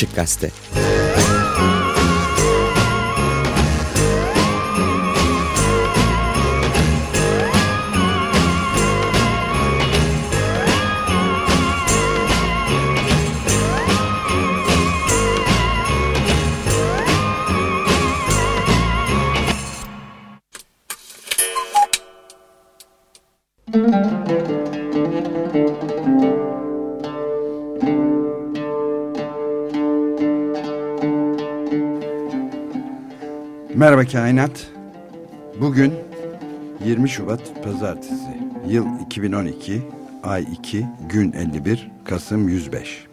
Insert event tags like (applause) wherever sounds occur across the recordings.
Açık Gazete. Merhaba Kainat. Bugün 20 Şubat Pazartesi. Yıl 2012, ay 2, gün 51, Kasım 105.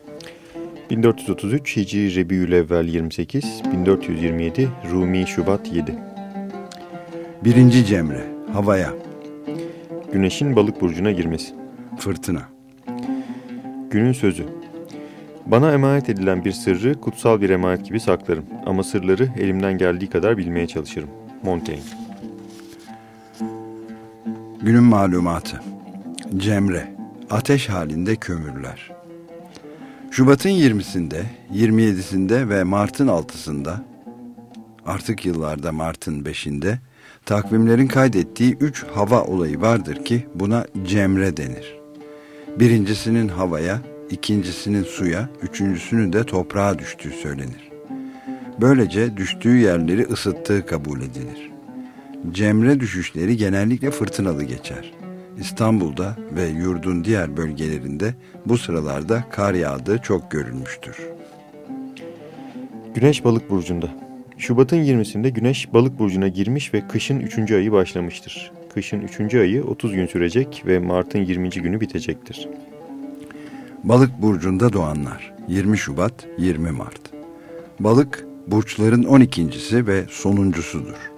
1433 Hicri Rebiülevvel 28, 1427 Rumi Şubat 7. Birinci Cemre, havaya. Güneşin balık burcuna girmesi. Fırtına. Günün sözü. Bana emanet edilen bir sırrı kutsal bir emanet gibi saklarım. Ama sırları elimden geldiği kadar bilmeye çalışırım. Montaigne. Günün malumatı. Cemre, ateş halinde kömürler. Şubat'ın 20'sinde, 27'sinde ve Mart'ın 6'sında, artık yıllarda Mart'ın 5'inde, takvimlerin kaydettiği 3 hava olayı vardır ki buna Cemre denir. Birincisinin havaya, ikincisinin suya, üçüncüsünün de toprağa düştüğü söylenir. Böylece düştüğü yerleri ısıttığı kabul edilir. Cemre düşüşleri genellikle fırtınalı geçer. İstanbul'da ve yurdun diğer bölgelerinde bu sıralarda kar yağdığı çok görülmüştür. Güneş balık burcunda. Şubat'ın 20'sinde Güneş balık burcuna girmiş ve kışın 3. ayı başlamıştır. Kışın 3. ayı 30 gün sürecek ve Mart'ın 20. günü bitecektir. Balık burcunda doğanlar 20 Şubat 20 Mart. Balık burçların 12.si ve sonuncusudur.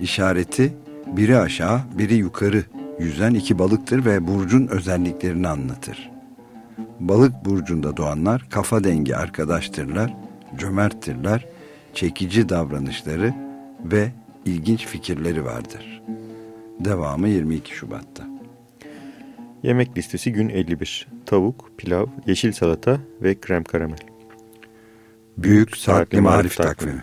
İşareti biri aşağı biri yukarı yüzen iki balıktır ve burcun özelliklerini anlatır. Balık burcunda doğanlar kafa dengi arkadaştırlar, cömerttirler, çekici davranışları ve ilginç fikirleri vardır. Devamı 22 Şubat'ta. Yemek listesi gün 51. Tavuk, pilav, yeşil salata ve krem karamel. Büyük Saatli Marif Takvimi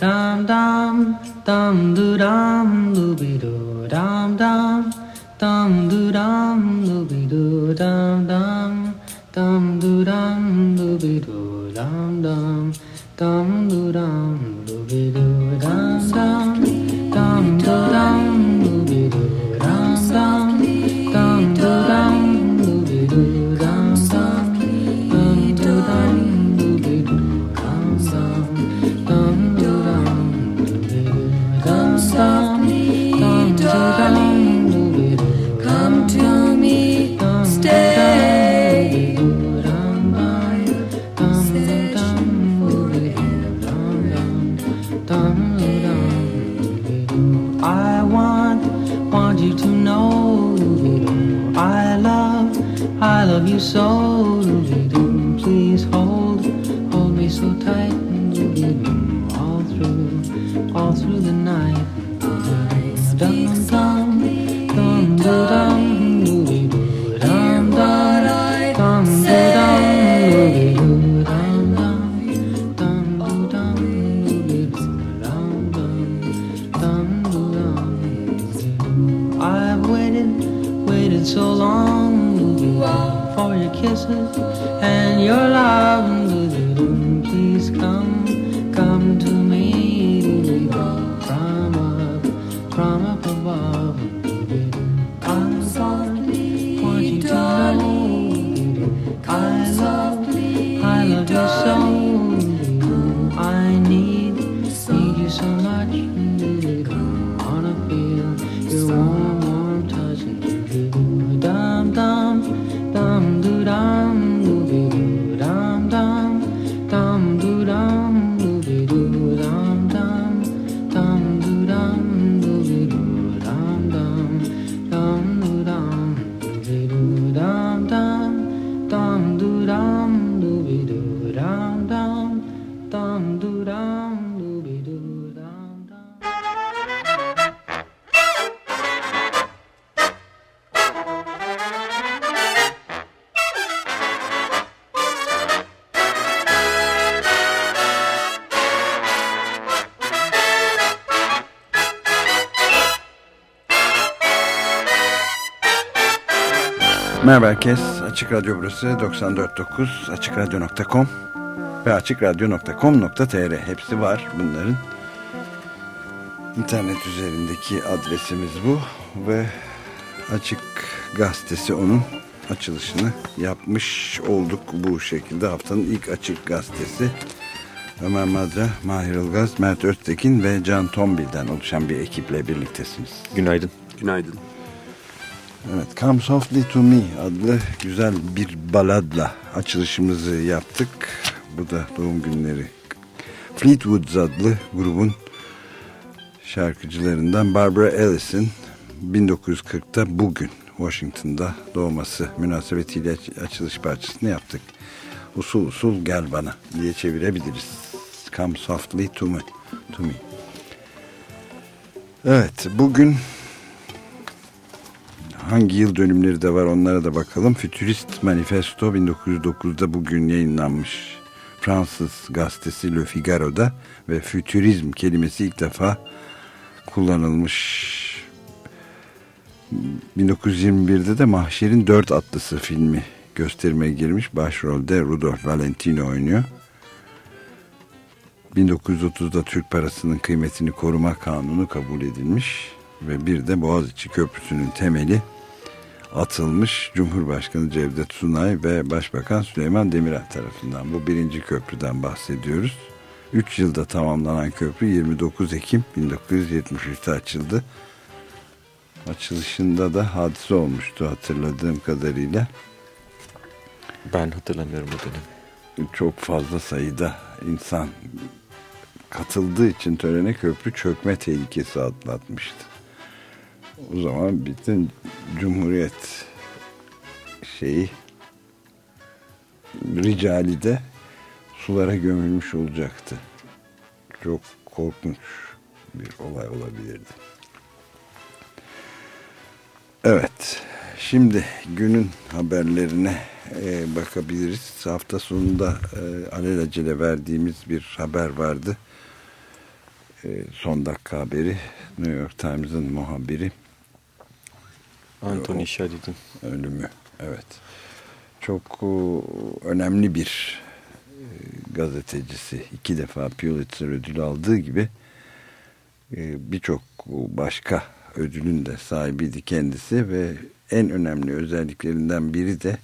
Dam dam dam du dam du bi du dam dam dam du dam du bi du dam dam dam du dam du bi du dam dam dam du dam du bi du dam dam I love you so Açık Radyo burası 94.9 AçıkRadyo.com ve AçıkRadyo.com.tr hepsi var bunların. İnternet üzerindeki adresimiz bu ve Açık Gazetesi onun açılışını yapmış olduk bu şekilde. Haftanın ilk Açık Gazetesi Ömer Madra, Mahir Ilgaz, Mert Öztekin ve Can Tombil'den oluşan bir ekiple birliktesiniz. Günaydın. Günaydın. Evet, Come Softly To Me adlı güzel bir baladla açılışımızı yaptık. Bu da doğum günleri. Fleetwood adlı grubun şarkıcılarından Barbara Ellis'in 1940'ta bugün Washington'da doğması münasebetiyle açılış parçasını yaptık. Usul usul gel bana diye çevirebiliriz. Come Softly To Me. To me. Evet, bugün hangi yıl dönümleri de var onlara da bakalım. Futurist Manifesto 1909'da bugün yayınlanmış. Fransız gazetesi Le Figaro'da ve fütürizm kelimesi ilk defa kullanılmış. 1921'de de Mahşer'in Dört Atlısı filmi gösterime girmiş. Başrolde Rudolf Valentino oynuyor. 1930'da Türk parasının kıymetini koruma kanunu kabul edilmiş ve bir de Boğaziçi Köprüsü'nün temeli atılmış Cumhurbaşkanı Cevdet Sunay ve Başbakan Süleyman Demirel tarafından. Bu birinci köprüden bahsediyoruz. 3 yılda tamamlanan köprü 29 Ekim 1973'te açıldı. Açılışında da hadise olmuştu hatırladığım kadarıyla. Ben hatırlamıyorum o dönemi. Çok fazla sayıda insan katıldığı için törene köprü çökme tehlikesi atlatmıştı. O zaman bütün Cumhuriyet şeyi ricali de sulara gömülmüş olacaktı. Çok korkunç bir olay olabilirdi. Evet, şimdi günün haberlerine e, bakabiliriz. Hafta sonunda e, alelacele verdiğimiz bir haber vardı. E, son dakika haberi. New York Times'ın muhabiri Anthony Shadid'in ölümü. Evet. Çok e, önemli bir e, gazetecisi. iki defa Pulitzer ödülü aldığı gibi e, birçok başka ödülün de sahibiydi kendisi ve en önemli özelliklerinden biri de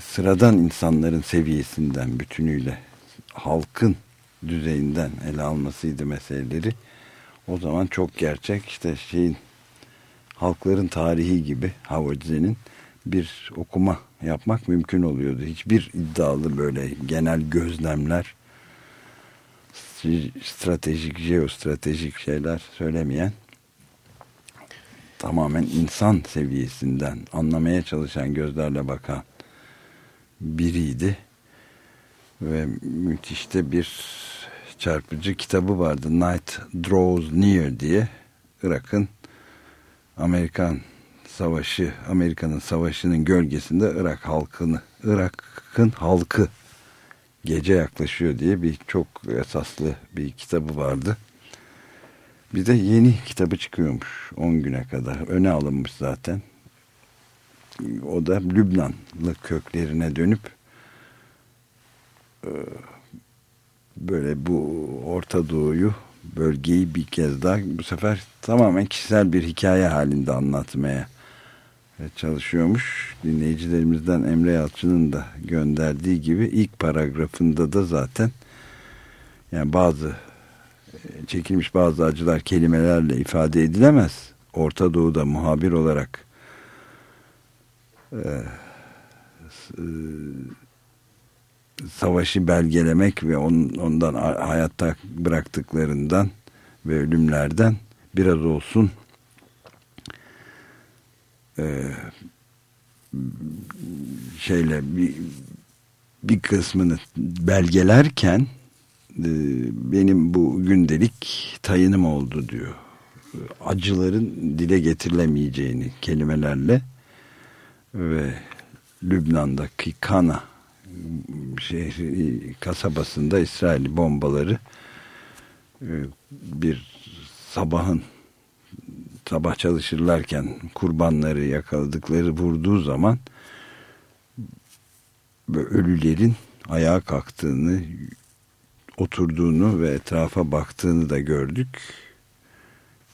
sıradan insanların seviyesinden bütünüyle halkın düzeyinden ele almasıydı meseleleri. O zaman çok gerçek işte şeyin halkların tarihi gibi Howard Zinn'in bir okuma yapmak mümkün oluyordu. Hiçbir iddialı böyle genel gözlemler stratejik, jeostratejik şeyler söylemeyen tamamen insan seviyesinden anlamaya çalışan gözlerle bakan biriydi. Ve müthiş de bir çarpıcı kitabı vardı. Night Draws Near diye Irak'ın Amerikan savaşı, Amerika'nın savaşının gölgesinde Irak halkını, Irak'ın halkı gece yaklaşıyor diye bir çok esaslı bir kitabı vardı. Bir de yeni kitabı çıkıyormuş 10 güne kadar. Öne alınmış zaten. O da Lübnanlı köklerine dönüp e, böyle bu Orta Doğu'yu bölgeyi bir kez daha bu sefer tamamen kişisel bir hikaye halinde anlatmaya çalışıyormuş. Dinleyicilerimizden Emre Yalçın'ın da gönderdiği gibi ilk paragrafında da zaten yani bazı çekilmiş bazı acılar kelimelerle ifade edilemez. Orta Doğu'da muhabir olarak e, e, savaşı belgelemek ve on, ondan hayatta bıraktıklarından ve ölümlerden biraz olsun e, şeyle bir, bir kısmını belgelerken e, benim bu gündelik tayınım oldu diyor. Acıların dile getirilemeyeceğini kelimelerle ve Lübnan'daki Kana şehri kasabasında İsrail bombaları e, bir sabahın sabah çalışırlarken kurbanları yakaladıkları vurduğu zaman ölülerin ayağa kalktığını, oturduğunu ve etrafa baktığını da gördük.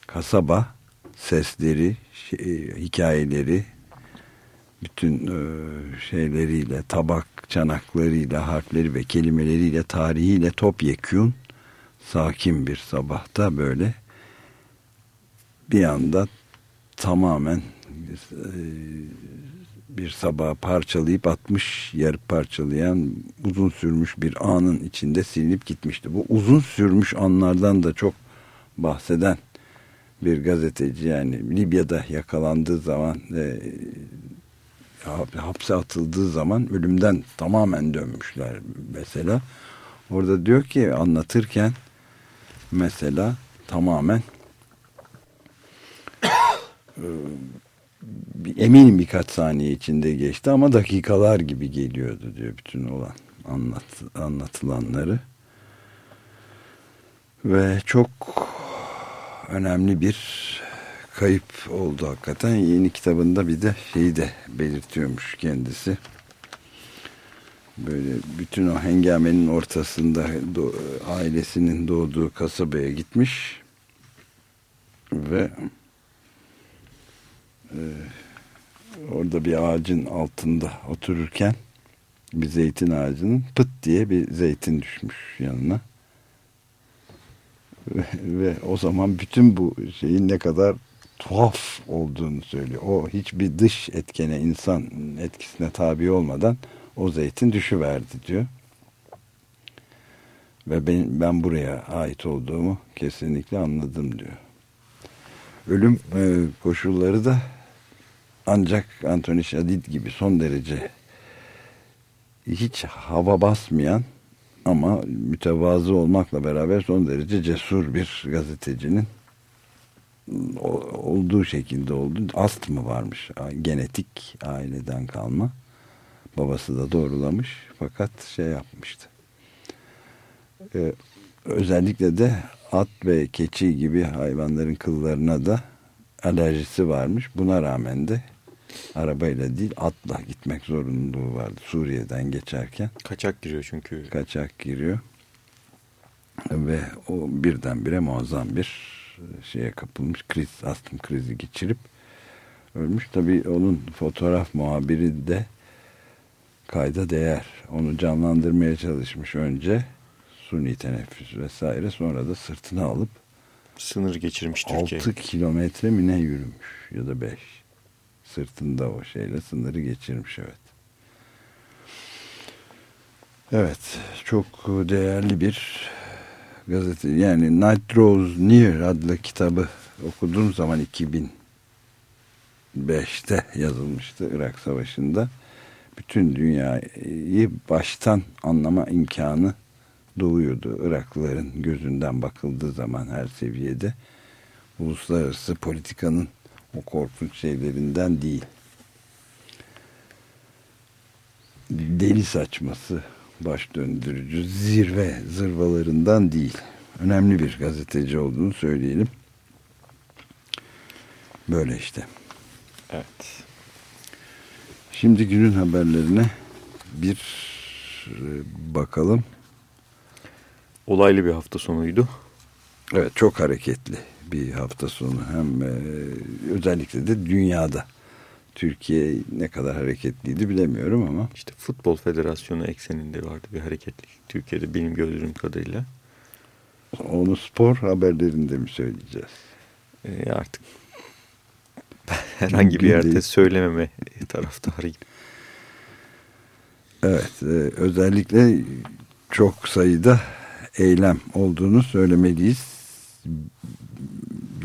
Kasaba sesleri, şey, hikayeleri, bütün e, şeyleriyle, tabak çanaklarıyla, harfleri ve kelimeleriyle, tarihiyle topyekun, sakin bir sabahta böyle bir anda tamamen e, bir sabah parçalayıp atmış, yarı parçalayan uzun sürmüş bir anın içinde silinip gitmişti. Bu uzun sürmüş anlardan da çok bahseden bir gazeteci yani Libya'da yakalandığı zaman e, hapse atıldığı zaman ölümden tamamen dönmüşler mesela. Orada diyor ki anlatırken mesela tamamen e, eminim birkaç saniye içinde geçti ama dakikalar gibi geliyordu diyor bütün olan anlat, anlatılanları. Ve çok önemli bir kayıp oldu hakikaten. Yeni kitabında bir de şeyi de belirtiyormuş kendisi. Böyle bütün o hengamenin ortasında do ailesinin doğduğu kasabaya gitmiş ve e, orada bir ağacın altında otururken bir zeytin ağacının pıt diye bir zeytin düşmüş yanına. (laughs) Ve, o zaman bütün bu şeyin ne kadar tuhaf olduğunu söylüyor. O hiçbir dış etkene, insan etkisine tabi olmadan o zeytin düşüverdi diyor. Ve ben, ben buraya ait olduğumu kesinlikle anladım diyor. Ölüm e, koşulları da ancak Anthony Shadid gibi son derece hiç hava basmayan ama mütevazı olmakla beraber son derece cesur bir gazetecinin olduğu şekilde oldu. Astmı varmış. Genetik aileden kalma. Babası da doğrulamış. Fakat şey yapmıştı. Ee, özellikle de at ve keçi gibi hayvanların kıllarına da alerjisi varmış. Buna rağmen de arabayla değil atla gitmek zorunluluğu vardı Suriye'den geçerken. Kaçak giriyor çünkü. Kaçak giriyor. Ve o birdenbire muazzam bir şeye kapılmış. Kriz, astım krizi geçirip ölmüş. Tabii onun fotoğraf muhabiri de kayda değer. Onu canlandırmaya çalışmış önce. Suni teneffüs vesaire. Sonra da sırtına alıp sınır geçirmiş Türkiye. 6 kilometre mi ne yürümüş ya da 5 sırtında o şeyle sınırı geçirmiş evet. Evet çok değerli bir gazete yani Night Rose Near adlı kitabı okuduğum zaman 2005'te yazılmıştı Irak Savaşı'nda. Bütün dünyayı baştan anlama imkanı doğuyordu. Iraklıların gözünden bakıldığı zaman her seviyede uluslararası politikanın o korkunç şeylerinden değil. Deli saçması baş döndürücü zirve zırvalarından değil. Önemli bir gazeteci olduğunu söyleyelim. Böyle işte. Evet. Şimdi günün haberlerine bir e, bakalım. Olaylı bir hafta sonuydu. Evet çok hareketli bir hafta sonu. Hem e, özellikle de dünyada. Türkiye ne kadar hareketliydi bilemiyorum ama. İşte Futbol Federasyonu ekseninde vardı bir hareketlik Türkiye'de benim gördüğüm kadarıyla. Onu spor haberlerinde mi söyleyeceğiz? E, artık (laughs) herhangi bir yerde söylememe taraftarıyım. Evet e, özellikle çok sayıda eylem olduğunu söylemeliyiz.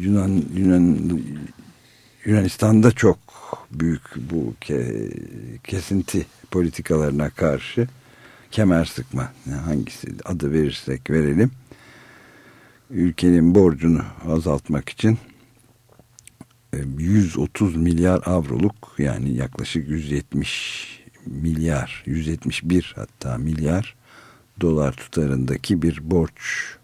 Yunan Yunan Yunanistan'da çok büyük bu ke, kesinti politikalarına karşı kemer sıkma. Hangisi adı verirsek verelim. Ülkenin borcunu azaltmak için 130 e, milyar avroluk yani yaklaşık 170 milyar 171 hatta milyar dolar tutarındaki bir borç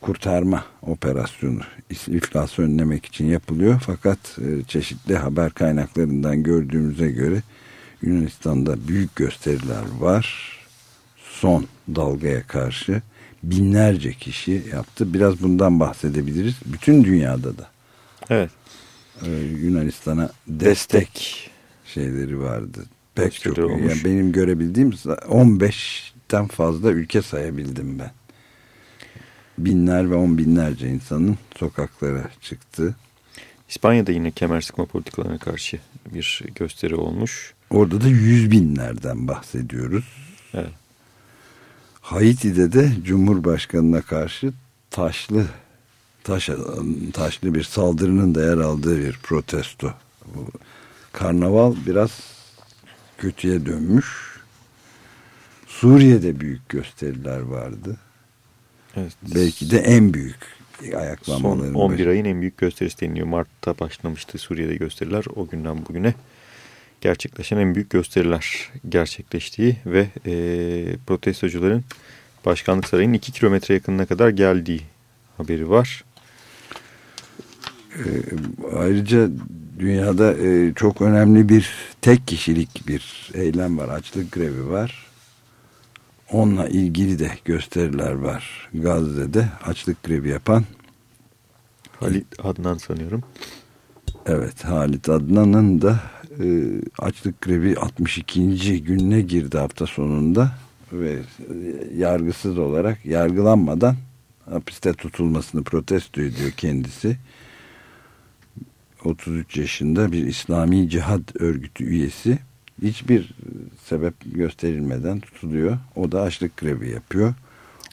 kurtarma operasyonu iflası önlemek için yapılıyor. Fakat e, çeşitli haber kaynaklarından gördüğümüze göre Yunanistan'da büyük gösteriler var. Son dalgaya karşı binlerce kişi yaptı. Biraz bundan bahsedebiliriz. Bütün dünyada da Evet. e, Yunanistan'a destek, şeyleri vardı. Pek çok. Yani benim görebildiğim 15'ten fazla ülke sayabildim ben. Binler ve on binlerce insanın sokaklara çıktı. İspanya'da yine kemer sıkma politikalarına karşı bir gösteri olmuş. Orada da yüz binlerden bahsediyoruz. Evet. Haiti'de de Cumhurbaşkanı'na karşı taşlı taş, taşlı bir saldırının da yer aldığı bir protesto. Bu karnaval biraz kötüye dönmüş. Suriye'de büyük gösteriler vardı. Evet. Belki de en büyük Son ayaklanmaların 11 başı. ayın en büyük gösterisi deniliyor. Mart'ta başlamıştı Suriye'de gösteriler. O günden bugüne gerçekleşen en büyük gösteriler gerçekleştiği ve e, protestocuların başkanlık sarayının 2 kilometre yakınına kadar geldiği haberi var. Ayrıca dünyada e, çok önemli bir tek kişilik bir eylem var. Açlık grevi var. Onunla ilgili de gösteriler var. Gazze'de açlık grevi yapan Halit Adnan sanıyorum. evet Halit Adnan'ın da e, açlık grevi 62. gününe girdi hafta sonunda ve e, yargısız olarak yargılanmadan hapiste tutulmasını protesto ediyor kendisi. 33 yaşında bir İslami Cihad Örgütü üyesi hiçbir sebep gösterilmeden tutuluyor. O da açlık grevi yapıyor.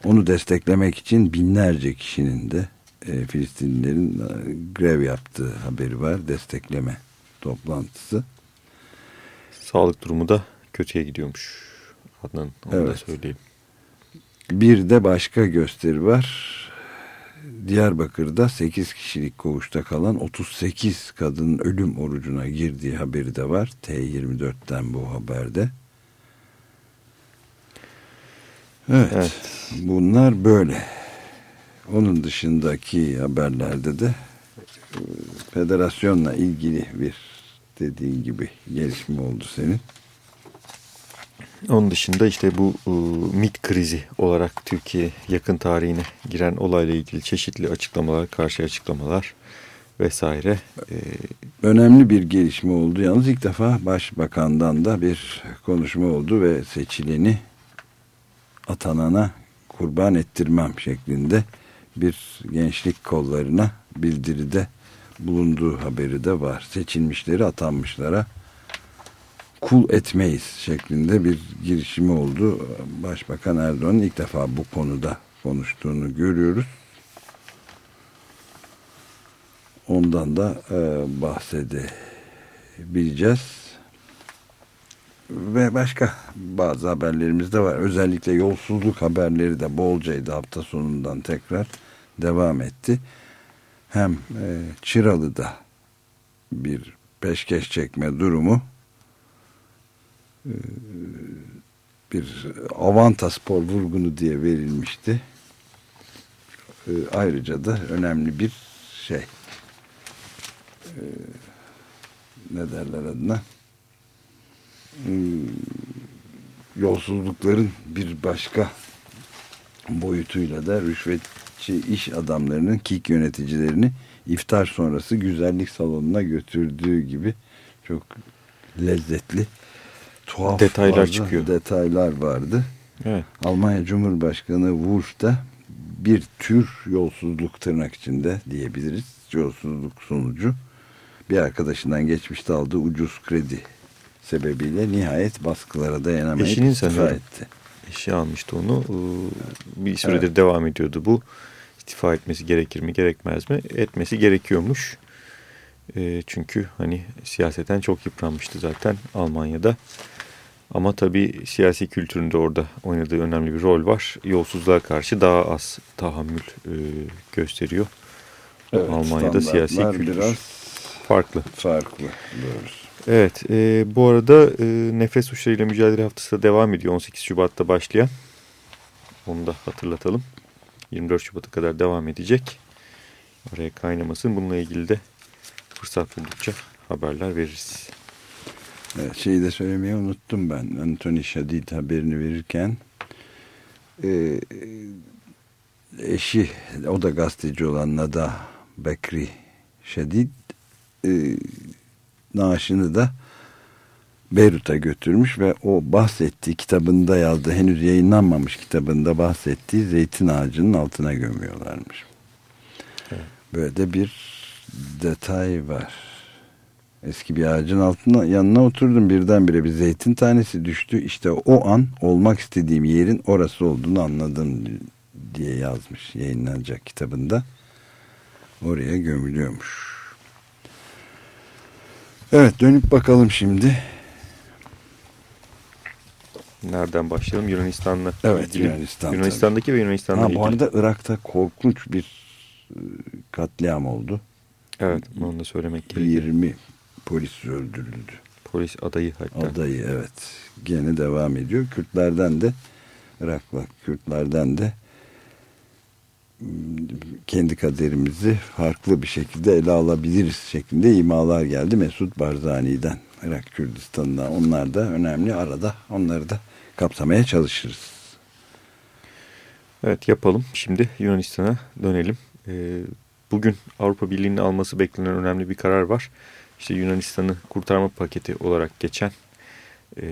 Onu desteklemek için binlerce kişinin de e, Filistinlilerin e, grev yaptığı haberi var. Destekleme toplantısı. Sağlık durumu da kötüye gidiyormuş. Adnan onu da Evet. söyleyeyim. Bir de başka gösteri var. Diyarbakır'da 8 kişilik koğuşta kalan 38 kadının ölüm orucuna girdiği haberi de var. T24'ten bu haberde. Evet, Evet. Bunlar böyle. Onun dışındaki haberlerde de e, federasyonla ilgili bir dediğin gibi gelişme oldu senin. Onun dışında işte bu e, MIT krizi olarak Türkiye yakın tarihine giren olayla ilgili çeşitli açıklamalar, karşı açıklamalar vesaire. E, önemli bir gelişme oldu. Yalnız ilk defa başbakandan da bir konuşma oldu ve seçileni atanana kurban ettirmem şeklinde bir gençlik kollarına bildiride bulunduğu haberi de var. Seçilmişleri atanmışlara kul etmeyiz şeklinde bir girişimi oldu. Başbakan Erdoğan'ın ilk defa bu konuda konuştuğunu görüyoruz. Ondan da e, bahsedebileceğiz. Ve başka bazı haberlerimiz de var. Özellikle yolsuzluk haberleri de bolcaydı hafta sonundan tekrar devam etti. Hem e, Çıralı'da bir peşkeş çekme durumu bir Avanta Spor vurgunu diye verilmişti. E, ayrıca da önemli bir şey e, ne derler adına yolsuzlukların bir başka boyutuyla da rüşvetçi iş adamlarının KİK yöneticilerini iftar sonrası güzellik salonuna götürdüğü gibi çok lezzetli tuhaf Detaylar bazı çıkıyor. detaylar vardı. evet. Almanya Cumhurbaşkanı Wurf da bir tür yolsuzluk tırnak içinde diyebiliriz. Yolsuzluk sonucu bir arkadaşından geçmişte aldığı ucuz kredi sebebiyle nihayet baskılara dayanamayıp Eşinin istifa etti. Eşi almıştı onu. Ee, Bir süredir devam ediyordu bu. İstifa etmesi gerekir mi gerekmez mi? Etmesi gerekiyormuş. Ee, Çünkü hani siyaseten çok yıpranmıştı zaten Almanya'da. Ama tabii siyasi kültüründe orada oynadığı önemli bir rol var. Yolsuzluğa karşı daha az tahammül e, gösteriyor. Almanya'da siyasi kültür biraz farklı. farklı doğrusu. Evet, e, bu arada e, nefret suçlarıyla mücadele haftası da devam ediyor 18 Şubat'ta başlayan. Onu da hatırlatalım. 24 Şubat'a kadar devam edecek. Oraya kaynamasın. Bununla ilgili de fırsat buldukça haberler veririz. Evet, şeyi de söylemeyi unuttum ben. Anthony Shadid haberini verirken e, eşi o da gazeteci olan Nada Bekri Shadid e, naaşını da Beyrut'a götürmüş ve o bahsettiği kitabında yazdı henüz yayınlanmamış kitabında bahsettiği zeytin ağacının altına gömüyorlarmış. Evet. Böyle de bir detay var. Eski bir ağacın altına yanına oturdum birdenbire bir zeytin tanesi düştü. İşte o an olmak istediğim yerin orası olduğunu anladım diye yazmış yayınlanacak kitabında. Oraya gömülüyormuş. Evet dönüp bakalım şimdi. Nereden başlayalım? Yunanistan'la Evet ilgili. Yunanistan. Yunanistan'daki ve Yunanistan'la Ha, ilgili. bu arada Irak'ta korkunç bir e, katliam oldu. Evet onu da söylemek gerekiyor. 20 polis öldürüldü. Polis adayı hatta. Adayı evet. Gene devam ediyor. Kürtlerden de Iraklı Kürtlerden de kendi kaderimizi farklı bir şekilde ele alabiliriz şeklinde imalar geldi Mesut Barzani'den. Irak Kürdistan'dan. Onlar da önemli. Arada onları da kapsamaya çalışırız. Evet yapalım. Şimdi Yunanistan'a dönelim. Ee, bugün Avrupa Birliği'nin alması beklenen önemli bir karar var. İşte Yunanistan'ı kurtarma paketi olarak geçen e,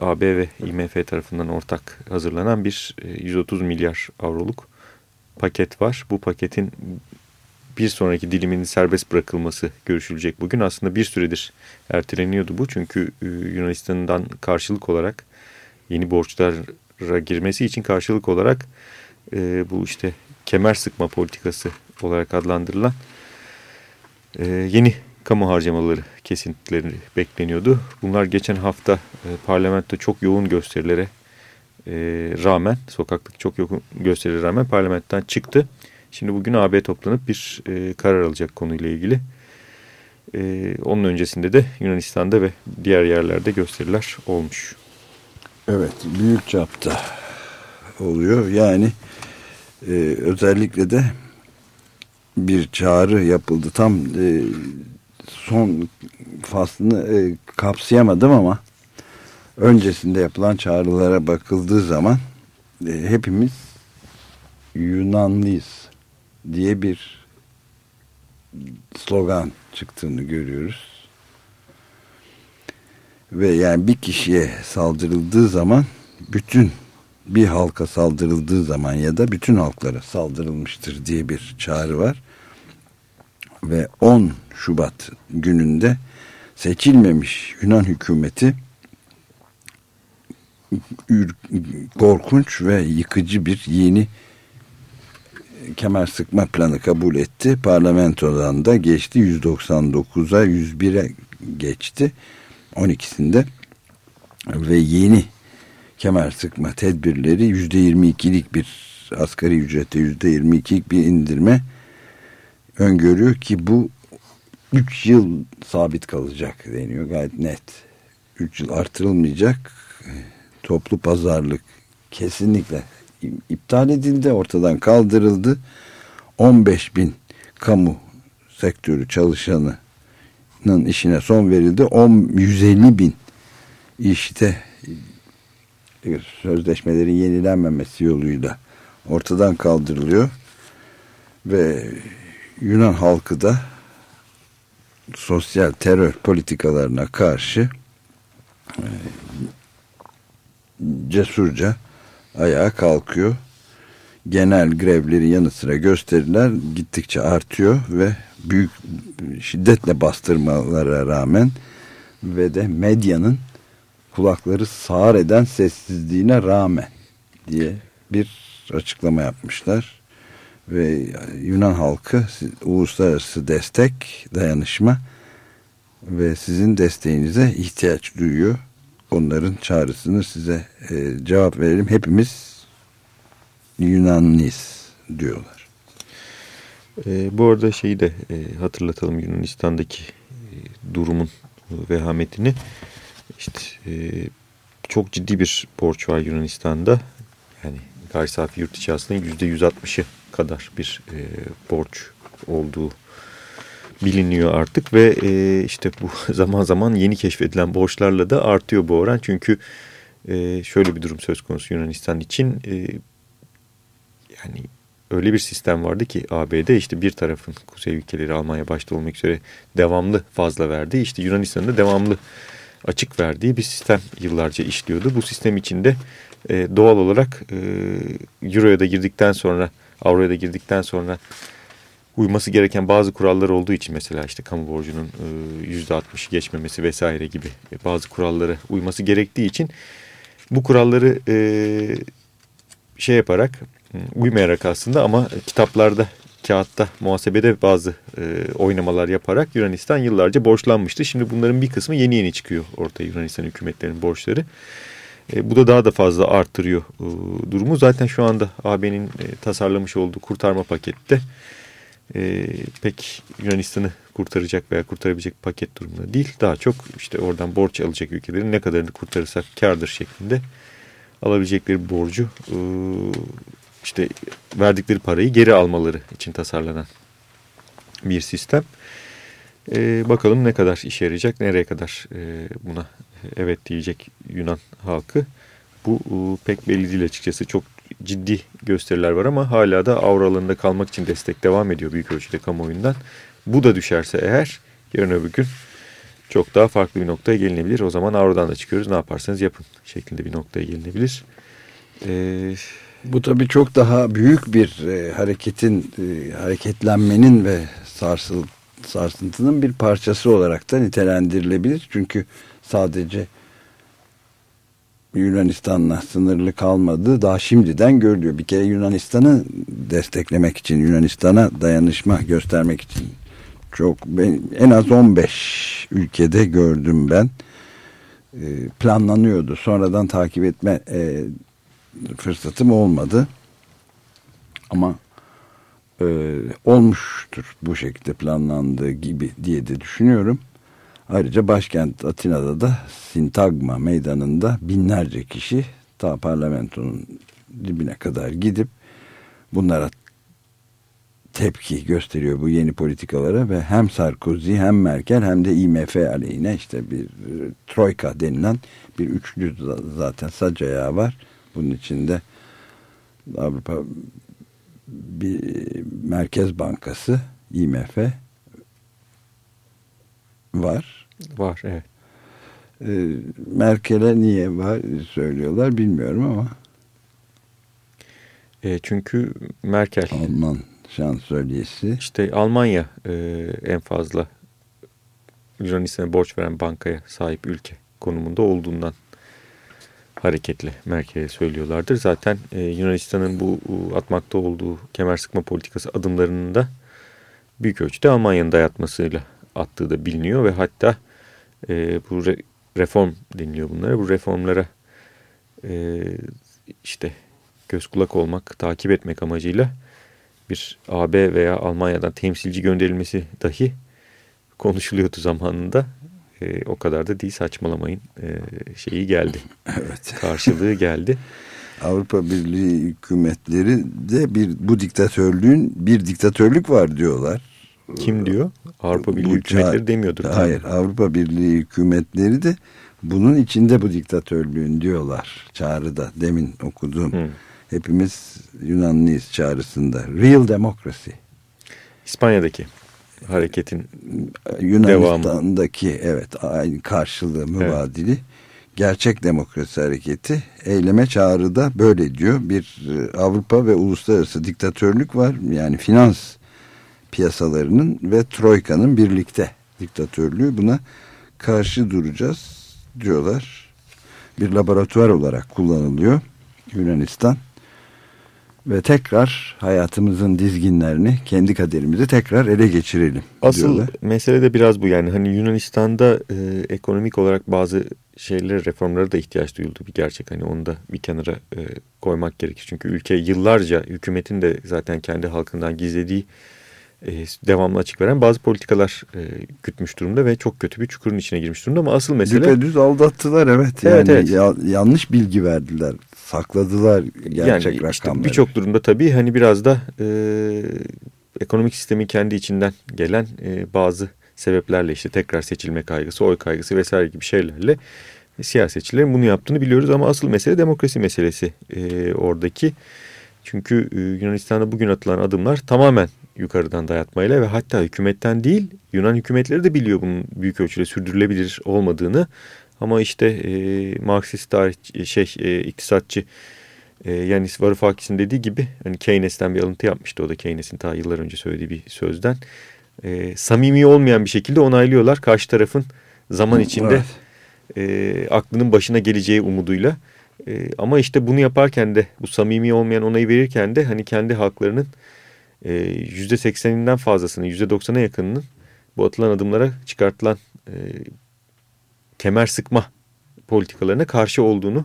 AB ve IMF tarafından ortak hazırlanan bir e, 130 milyar avroluk paket var. Bu paketin bir sonraki diliminin serbest bırakılması görüşülecek bugün. Aslında bir süredir erteleniyordu bu. Çünkü e, Yunanistan'dan karşılık olarak yeni borçlara girmesi için karşılık olarak e, bu işte kemer sıkma politikası olarak adlandırılan e, yeni kamu harcamaları kesintileri bekleniyordu. Bunlar geçen hafta e, parlamento çok yoğun gösterilere e, rağmen, sokaktaki çok yoğun gösterilere rağmen parlamentten çıktı. Şimdi bugün AB toplanıp bir e, karar alacak konuyla ilgili. E, onun öncesinde de Yunanistan'da ve diğer yerlerde gösteriler olmuş. Evet, büyük çapta oluyor. Yani e, özellikle de bir çağrı yapıldı. Tam e, son faslını e, kapsayamadım ama öncesinde yapılan çağrılara bakıldığı zaman e, hepimiz Yunanlıyız diye bir slogan çıktığını görüyoruz. Ve yani bir kişiye saldırıldığı zaman bütün bir halka saldırıldığı zaman ya da bütün halklara saldırılmıştır diye bir çağrı var. Ve 10 Şubat gününde seçilmemiş Yunan hükümeti korkunç ve yıkıcı bir yeni kemer sıkma planı kabul etti. Parlamentodan da geçti. 199'a 101'e geçti. 12'sinde ve yeni kemer sıkma tedbirleri %22'lik bir asgari ücrete %22'lik bir indirme öngörüyor ki bu 3 yıl sabit kalacak deniyor. Gayet net. 3 yıl artırılmayacak. Toplu pazarlık kesinlikle iptal edildi ortadan kaldırıldı. 15 bin kamu sektörü çalışanının işine son verildi. 10, 150 bin işte sözleşmelerin yenilenmemesi yoluyla ortadan kaldırılıyor ve Yunan halkı da sosyal terör politikalarına karşı e, cesurca ayağa kalkıyor. Genel grevleri yanı sıra gösteriler gittikçe artıyor ve büyük şiddetle bastırmalara rağmen ve de medyanın kulakları sağır eden sessizliğine rağmen diye bir açıklama yapmışlar. Ve Yunan halkı uluslararası destek, dayanışma ve sizin desteğinize ihtiyaç duyuyor. Onların çağrısını size e, cevap verelim. Hepimiz Yunanlıyız diyorlar. E, bu arada şeyi de e, hatırlatalım Yunanistan'daki e, durumun vehametini. İşte e, çok ciddi bir borç var Yunanistan'da. Yani gayri safi yurt içi hasılanın %160'ı kadar bir e, borç olduğu biliniyor artık ve e, işte bu (laughs) zaman zaman yeni keşfedilen borçlarla da artıyor bu oran. Çünkü e, şöyle bir durum söz konusu Yunanistan için e, yani öyle bir sistem vardı ki ABD işte bir tarafın kuzey ülkeleri Almanya başta olmak üzere devamlı fazla verdi. İşte Yunanistan'ın da devamlı açık verdiği bir sistem yıllarca işliyordu. Bu sistem içinde e, doğal olarak e, Euro'ya da girdikten sonra Avro'ya da girdikten sonra uyması gereken bazı kurallar olduğu için mesela işte kamu borcunun %60'ı geçmemesi vesaire gibi bazı kurallara uyması gerektiği için bu kuralları şey yaparak uymayarak aslında ama kitaplarda kağıtta muhasebede bazı oynamalar yaparak Yunanistan yıllarca borçlanmıştı. Şimdi bunların bir kısmı yeni yeni çıkıyor ortaya Yunanistan hükümetlerinin borçları. bu da daha da fazla arttırıyor durumu. Zaten şu anda AB'nin tasarlamış olduğu kurtarma pakette e, pek Yunanistan'ı kurtaracak veya kurtarabilecek paket durumunda değil. Daha çok işte oradan borç alacak ülkelerin ne kadarını kurtarırsak kardır şeklinde alabilecekleri borcu e, işte verdikleri parayı geri almaları için tasarlanan bir sistem. E, bakalım ne kadar işe yarayacak, nereye kadar e, buna evet diyecek Yunan halkı. Bu e, pek belli değil açıkçası. Çok ciddi gösteriler var ama hala da avro alanında kalmak için destek devam ediyor büyük ölçüde kamuoyundan. Bu da düşerse eğer yarın öbür gün çok daha farklı bir noktaya gelinebilir. O zaman avrodan da çıkıyoruz ne yaparsanız yapın şeklinde bir noktaya gelinebilir. Ee, Bu tabii çok daha büyük bir e, hareketin, e, hareketlenmenin ve sarsıl, sarsıntının bir parçası olarak da nitelendirilebilir. Çünkü sadece Yunanistan'la sınırlı kalmadı. Daha şimdiden görülüyor. Bir kere Yunanistan'ı desteklemek için, Yunanistan'a dayanışma göstermek için çok ben, en az 15 ülkede gördüm ben. E, planlanıyordu. Sonradan takip etme e, fırsatım olmadı. Ama e, olmuştur bu şekilde planlandığı gibi diye de düşünüyorum. Ayrıca başkent Atina'da da Sintagma meydanında binlerce kişi ta parlamentonun dibine kadar gidip bunlara tepki gösteriyor bu yeni politikalara ve hem Sarkozy hem Merkel hem de IMF aleyhine işte bir e, troika denilen bir üçlü zaten sac ayağı var. Bunun içinde Avrupa bir Merkez Bankası IMF var Var evet. E, Merkel'e niye var söylüyorlar bilmiyorum ama. E, çünkü Merkel. Alman şansölyesi. İşte Almanya e, en fazla Yunanistan'a borç veren bankaya sahip ülke konumunda olduğundan hareketli Merkel'e söylüyorlardır. Zaten e, Yunanistan'ın bu atmakta olduğu kemer sıkma politikası adımlarının da büyük ölçüde Almanya'nın dayatmasıyla attığı da biliniyor ve hatta e, bu re, reform deniliyor bunlara. Bu reformlara e, işte göz kulak olmak, takip etmek amacıyla bir AB veya Almanya'dan temsilci gönderilmesi dahi konuşuluyordu zamanında. E, o kadar da değil saçmalamayın e, şeyi geldi. (laughs) Evet. Karşılığı geldi. (laughs) Avrupa Birliği hükümetleri de bir bu diktatörlüğün bir diktatörlük var diyorlar. Kim diyor? Avrupa Birliği bu, hükümetleri demiyordur. Hayır tabii. Avrupa Birliği hükümetleri de bunun içinde bu diktatörlüğün diyorlar çağrıda demin okuduğum. Hmm. Hepimiz Yunanlıyız çağrısında. Real Democracy. İspanya'daki hareketin Yunanistan'daki devamı. evet aynı karşılığı mübadili. Evet. Gerçek Demokrasi Hareketi eyleme çağrıda böyle diyor. Bir e, Avrupa ve uluslararası diktatörlük var. Yani finans piyasalarının ve Troika'nın birlikte diktatörlüğü buna karşı duracağız diyorlar. Bir laboratuvar olarak kullanılıyor Yunanistan ve tekrar hayatımızın dizginlerini kendi kaderimizi tekrar ele geçirelim Asıl diyorlar. mesele de biraz bu yani hani Yunanistan'da e, ekonomik olarak bazı şeylere reformlara da ihtiyaç duyuldu bir gerçek hani onu da bir kenara e, koymak gerekir. Çünkü ülke yıllarca hükümetin de zaten kendi halkından gizlediği e, devamlı açık veren bazı politikalar e, gütmüş durumda ve çok kötü bir çukurun içine girmiş durumda ama asıl mesele... Düpedüz aldattılar evet. Yani evet, evet. Ya, yanlış bilgi verdiler. Sakladılar gerçek yani işte rakamları. Birçok durumda tabii hani biraz da e, ekonomik sistemin kendi içinden gelen e, bazı sebeplerle işte tekrar seçilme kaygısı, oy kaygısı vesaire gibi şeylerle siyasetçilerin bunu yaptığını biliyoruz ama asıl mesele demokrasi meselesi e, oradaki. Çünkü e, Yunanistan'da bugün atılan adımlar tamamen yukarıdan dayatmayla ve hatta hükümetten değil Yunan hükümetleri de biliyor bunun büyük ölçüde sürdürülebilir olmadığını. Ama işte e, Marksist tarih şey e, iktisatçı e, Yanis Varoufakis'in dediği gibi hani Keynes'ten bir alıntı yapmıştı o da Keynes'in ta yıllar önce söylediği bir sözden. E, samimi olmayan bir şekilde onaylıyorlar karşı tarafın zaman içinde evet e, aklının başına geleceği umuduyla. E, ama işte bunu yaparken de bu samimi olmayan onayı verirken de hani kendi haklarının e, yüzde sekseninden fazlasını yüzde doksana yakınının bu atılan adımlara çıkartılan e, kemer sıkma politikalarına karşı olduğunu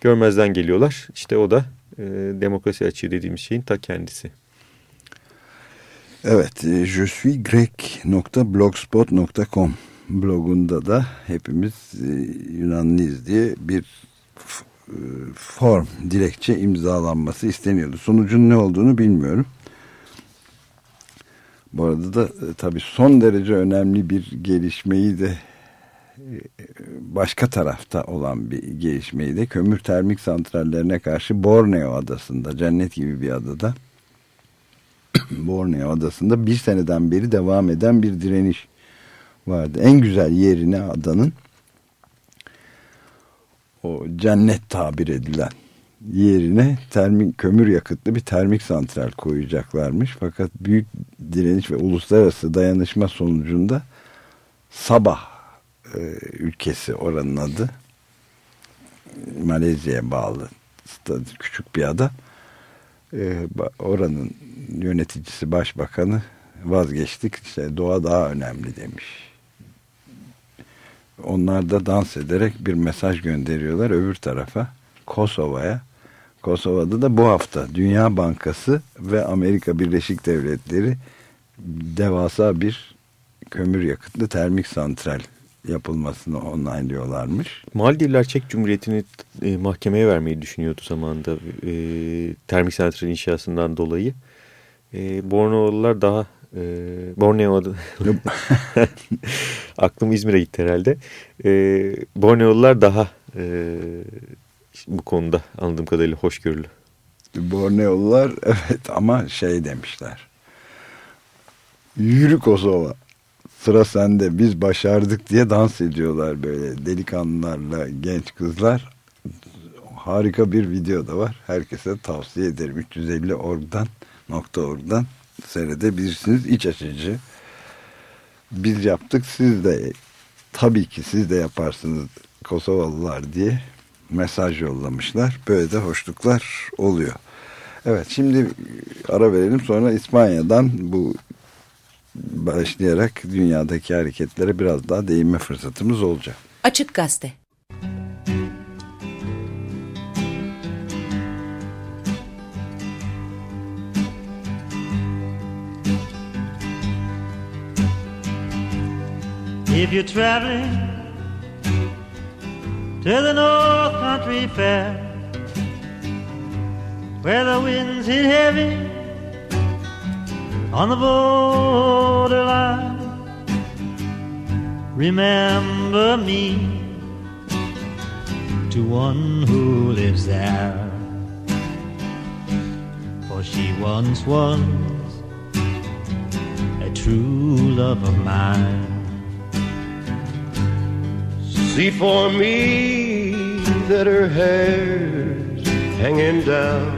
görmezden geliyorlar. İşte o da e, demokrasi açığı dediğimiz şeyin ta kendisi. Evet, e, je suis grek.blogspot.com blogunda da hepimiz e, Yunanlıyız diye bir e, form, dilekçe imzalanması isteniyordu. Sonucun ne olduğunu bilmiyorum. Bu arada da tabii son derece önemli bir gelişmeyi de başka tarafta olan bir gelişmeyi de kömür termik santrallerine karşı Borneo adasında, cennet gibi bir adada (clears throat) Borneo adasında bir seneden beri devam eden bir direniş vardı. En güzel yerine adanın o cennet tabir edilen yerine termik kömür yakıtlı bir termik santral koyacaklarmış. Fakat büyük direniş ve uluslararası dayanışma sonucunda Sabah e, ülkesi oranın adı Malezya'ya bağlı küçük bir ada. E, oranın yöneticisi başbakanı vazgeçtik işte doğa daha önemli demiş onlar da dans ederek bir mesaj gönderiyorlar öbür tarafa Kosova'ya. Kosova'da da bu hafta Dünya Bankası ve Amerika Birleşik Devletleri devasa bir kömür yakıtlı termik santral yapılmasını onaylıyorlarmış. Maldivler Çek Cumhuriyeti'ni e, mahkemeye vermeyi düşünüyordu zamanında e, termik santral inşasından dolayı. E, Bornoğlular daha e, Borneo'da (laughs) aklım İzmir'e gitti herhalde. E, Borneo'lular daha e, bu konuda anladığım kadarıyla hoşgörülü. Borneolular evet ama şey demişler. Yürü Kosova sıra sende biz başardık diye dans ediyorlar böyle delikanlılarla genç kızlar. Harika bir video da var. Herkese tavsiye ederim. 350 orgdan nokta orgdan seyredebilirsiniz. İç açıcı. Biz yaptık siz de tabii ki siz de yaparsınız Kosovalılar diye mesaj yollamışlar. Böyle de hoşluklar oluyor. Evet şimdi ara verelim sonra İspanya'dan bu başlayarak dünyadaki hareketlere biraz daha değinme fırsatımız olacak. Açık Gazete If you're traveling to the North Country Fair, where the winds hit heavy on the borderline, remember me to one who lives there. For she once was a true love of mine. See for me that her hair's hanging down.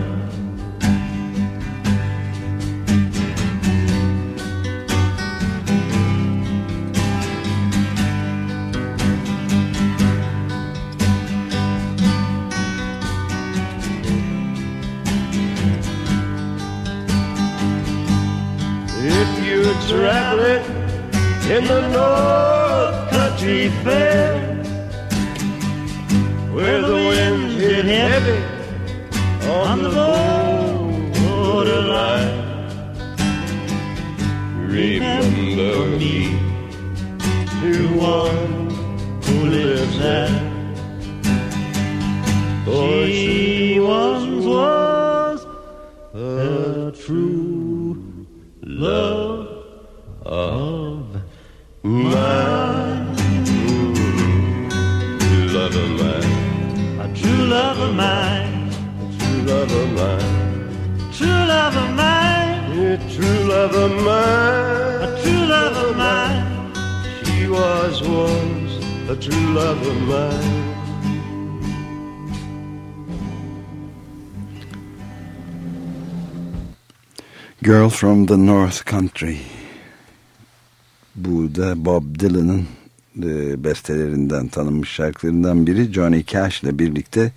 In the North Country Fair, where the winds hit heavy on the borderline, remember me to one who lives there. For she once was a true love mine, True love of mine. true love of mine, Yeah, True love of mine. a true love of mine. She was once a true love of mine. Girl from the North Country. Bu da Bob Dylan'ın e, bestelerinden tanınmış şarkılarından biri. Johnny Cash ile birlikte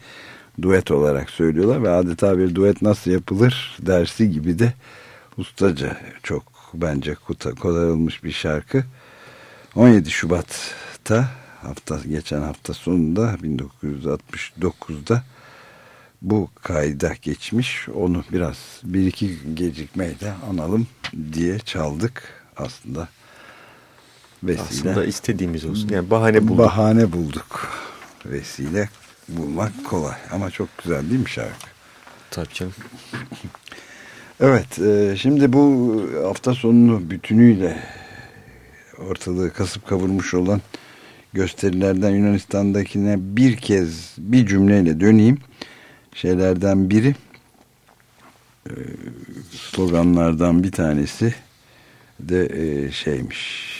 duet olarak söylüyorlar ve adeta bir duet nasıl yapılır dersi gibi de ustaca çok bence kodarılmış bir şarkı. 17 Şubat'ta hafta geçen hafta sonunda 1969'da bu kayda geçmiş. Onu biraz bir iki gecikmeyle analım diye çaldık aslında. Vesile. Aslında istediğimiz olsun. Yani bahane bulduk. Bahane bulduk. Vesile bulmak kolay ama çok güzel değil mi şarkı? Tabii canım. Evet, e, şimdi bu hafta sonunu bütünüyle ortalığı kasıp kavurmuş olan gösterilerden Yunanistan'dakine bir kez bir cümleyle döneyim. Şeylerden biri e, sloganlardan bir tanesi de e, şeymiş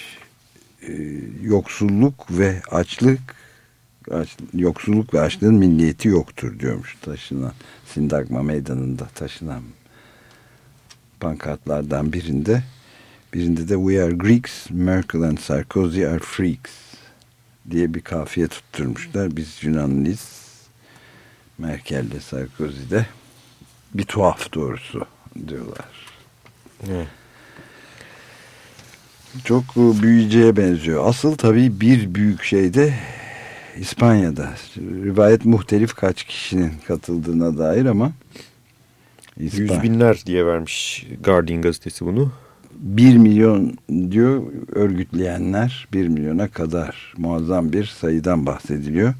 e, yoksulluk ve açlık aç, yoksulluk ve açlığın milliyeti yoktur diyormuş taşınan Sindagma meydanında taşınan pankartlardan birinde birinde de We are Greeks, Merkel and Sarkozy are freaks diye bir kafiye tutturmuşlar. Biz Yunanlıyız. Merkel de Sarkozy de bir tuhaf doğrusu diyorlar. Evet. Çok e, büyüyeceğe benziyor. Asıl tabii bir büyük şey de İspanya'da. Rivayet muhtelif kaç kişinin katıldığına dair ama Yüz İspanya- binler diye vermiş Guardian gazetesi bunu. 1 milyon diyor örgütleyenler 1 milyona kadar muazzam bir sayıdan bahsediliyor.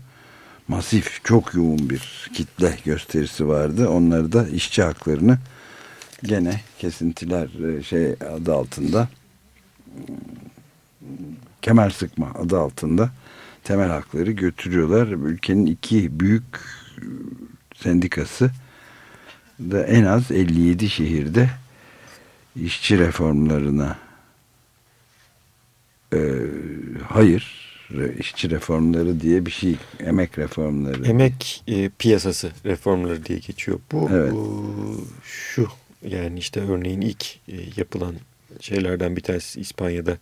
Masif çok yoğun bir kitle gösterisi vardı. Onları da işçi haklarını gene kesintiler e, şey adı altında kemer sıkma adı altında temel hakları götürüyorlar. Ülkenin iki büyük sendikası da en az 57 şehirde işçi reformlarına e, hayır işçi reformları diye bir şey emek reformları Emek e, piyasası reformları diye geçiyor. Bu Evet. e, şu yani işte örneğin ilk e, yapılan şeylerden bir tanesi İspanya'da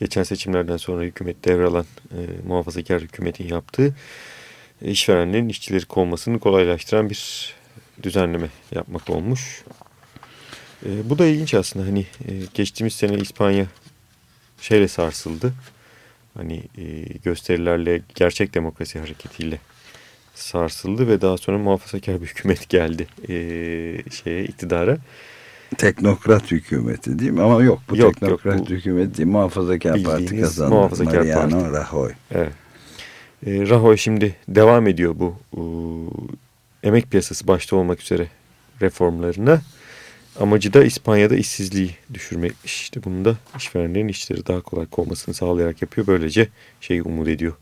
geçen seçimlerden sonra hükümet devralan e, muhafazakar hükümetin yaptığı işverenlerin işçileri kovmasını kolaylaştıran bir düzenleme yapmak olmuş. E, bu da ilginç aslında hani e, geçtiğimiz sene İspanya şeyle sarsıldı. Hani e, gösterilerle gerçek demokrasi hareketiyle sarsıldı ve daha sonra muhafazakar bir hükümet geldi e, şeye iktidara. Teknokrat hükümeti değil mi? Ama yok bu Yok, teknokrat yok, bu hükümet değil. Muhafazakar Parti kazandı. Muhafazakar Mariano Parti. Rajoy. Evet. E, Rajoy şimdi devam ediyor bu e, emek piyasası başta olmak üzere reformlarına. Amacı da İspanya'da işsizliği düşürmekmiş. İşte bunu da işverenlerin işleri daha kolay kovmasını sağlayarak yapıyor. Böylece şeyi umut ediyor.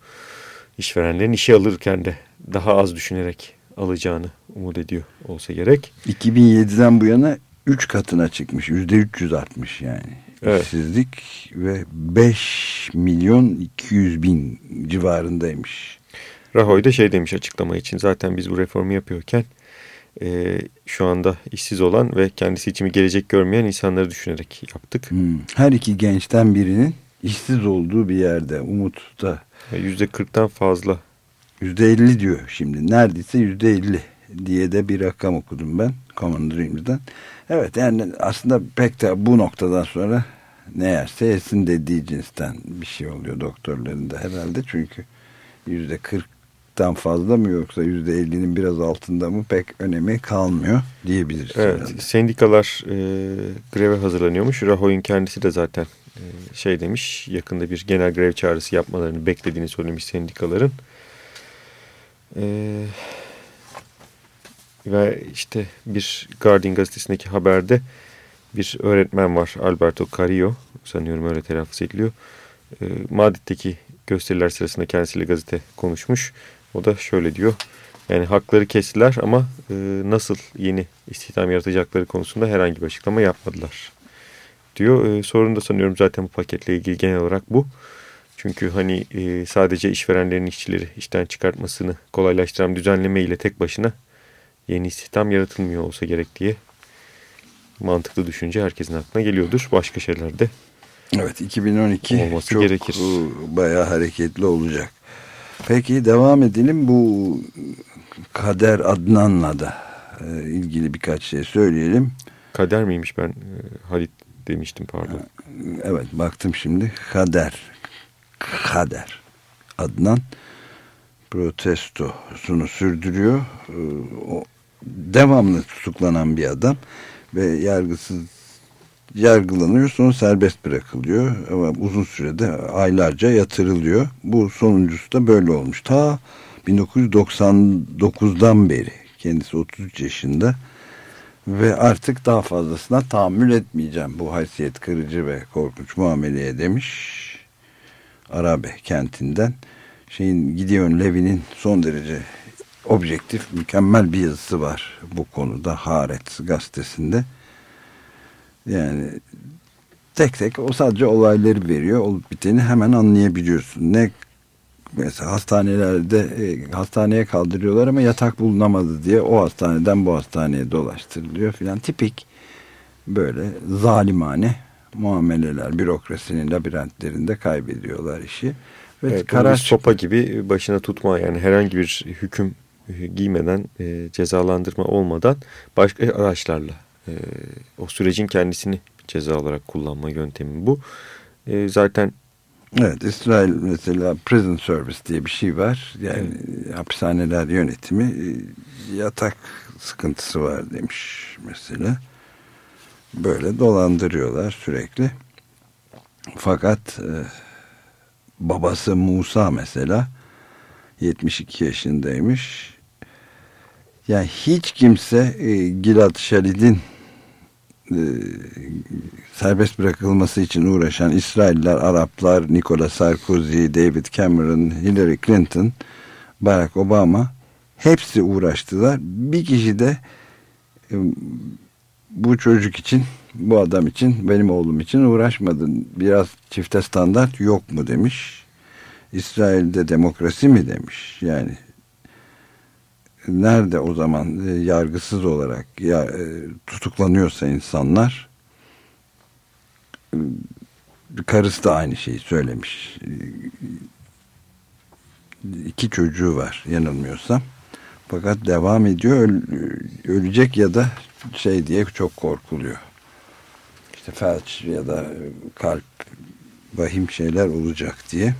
İşverenlerin işe alırken de daha az düşünerek alacağını umut ediyor olsa gerek. 2007'den bu yana 3 katına çıkmış. %300 artmış yani. Evet. İşsizlik ve 5 milyon 200 bin civarındaymış. Rajoy da şey demiş açıklama için zaten biz bu reformu yapıyorken e, şu anda işsiz olan ve kendisi için bir gelecek görmeyen insanları düşünerek yaptık. Hmm. Her iki gençten birinin işsiz olduğu bir yerde. Umut da Yüzde 40'tan fazla %50 diyor şimdi. Neredeyse %50 diye de bir rakam okudum ben Common Dreams'den. Evet yani aslında pek de bu noktadan sonra ne yerse yesin dediği cinsten bir şey oluyor doktorların da herhalde. Çünkü %40'tan fazla mı yoksa %50'nin biraz altında mı pek önemi kalmıyor diyebiliriz. Evet, herhalde. sendikalar e, greve hazırlanıyormuş. Rajoy'un kendisi de zaten e, şey demiş, yakında bir genel grev çağrısı yapmalarını beklediğini söylemiş sendikaların. E, ve işte bir Guardian gazetesindeki haberde bir öğretmen var, Alberto Carrillo, sanıyorum öyle telaffuz ediliyor. E, Madrid'deki gösteriler sırasında kendisiyle gazete konuşmuş. O da şöyle diyor. Yani hakları kestiler ama e, nasıl yeni istihdam yaratacakları konusunda herhangi bir açıklama yapmadılar. Diyor. E, sorun da sanıyorum zaten bu paketle ilgili genel olarak bu. Çünkü hani e, sadece işverenlerin işçileri işten çıkartmasını kolaylaştıran düzenleme ile tek başına yeni istihdam yaratılmıyor olsa gerek diye mantıklı düşünce herkesin aklına geliyordur. Başka şeyler de Evet 2012 Olması çok gerekir. e, bayağı hareketli olacak. Peki devam edelim. Bu Kader Adnan'la da e, ilgili birkaç şey söyleyelim. kader miymiş ben e, Halit demiştim pardon. Evet baktım şimdi. Kader. Kader. Adnan protestosunu sürdürüyor. O devamlı tutuklanan bir adam ve yargısız yargılanıyor sonra serbest bırakılıyor ama uzun sürede aylarca yatırılıyor. Bu sonuncusu da böyle olmuş. Ta 1999'dan beri kendisi 33 yaşında ve artık daha fazlasına tahammül etmeyeceğim bu haysiyet kırıcı ve korkunç muameleye demiş. Arabe kentinden şeyin Gideon Levy'nin son derece objektif mükemmel bir yazısı var bu konuda Haaretz gazetesinde. Yani tek tek o sadece olayları veriyor. Olup biteni hemen anlayabiliyorsun. Ne mesela hastanelerde e, hastaneye kaldırıyorlar ama yatak bulunamadı diye o hastaneden bu hastaneye dolaştırılıyor filan. Tipik böyle zalimane muameleler bürokrasinin labirentlerinde kaybediyorlar işi. Ve Evet, karar sopa gibi başına tutma yani herhangi bir hüküm giymeden e, cezalandırma olmadan başka araçlarla e, o sürecin kendisini ceza olarak kullanma yöntemi bu. E, zaten Evet İsrail mesela prison service diye bir şey var. Yani hapishaneler yönetimi e, yatak sıkıntısı var demiş mesela. Böyle dolandırıyorlar sürekli. Fakat e, babası Musa mesela 72 yaşındaymış. Yani hiç kimse e, Gilad Şalid'in e, serbest bırakılması için uğraşan İsrailler, Araplar, Nicolas Sarkozy, David Cameron, Hillary Clinton, Barack Obama hepsi uğraştılar. Bir kişi de e, bu çocuk için, bu adam için, benim oğlum için uğraşmadı. Biraz çifte standart yok mu demiş. İsrail'de demokrasi mi demiş. Yani nerede o zaman e, yargısız olarak ya, e, tutuklanıyorsa insanlar e, karısı da aynı şeyi söylemiş. İki çocuğu var yanılmıyorsam. Fakat devam ediyor. Öl- ölecek ya da şey diye çok korkuluyor. İşte felç ya da kalp vahim şeyler olacak diye.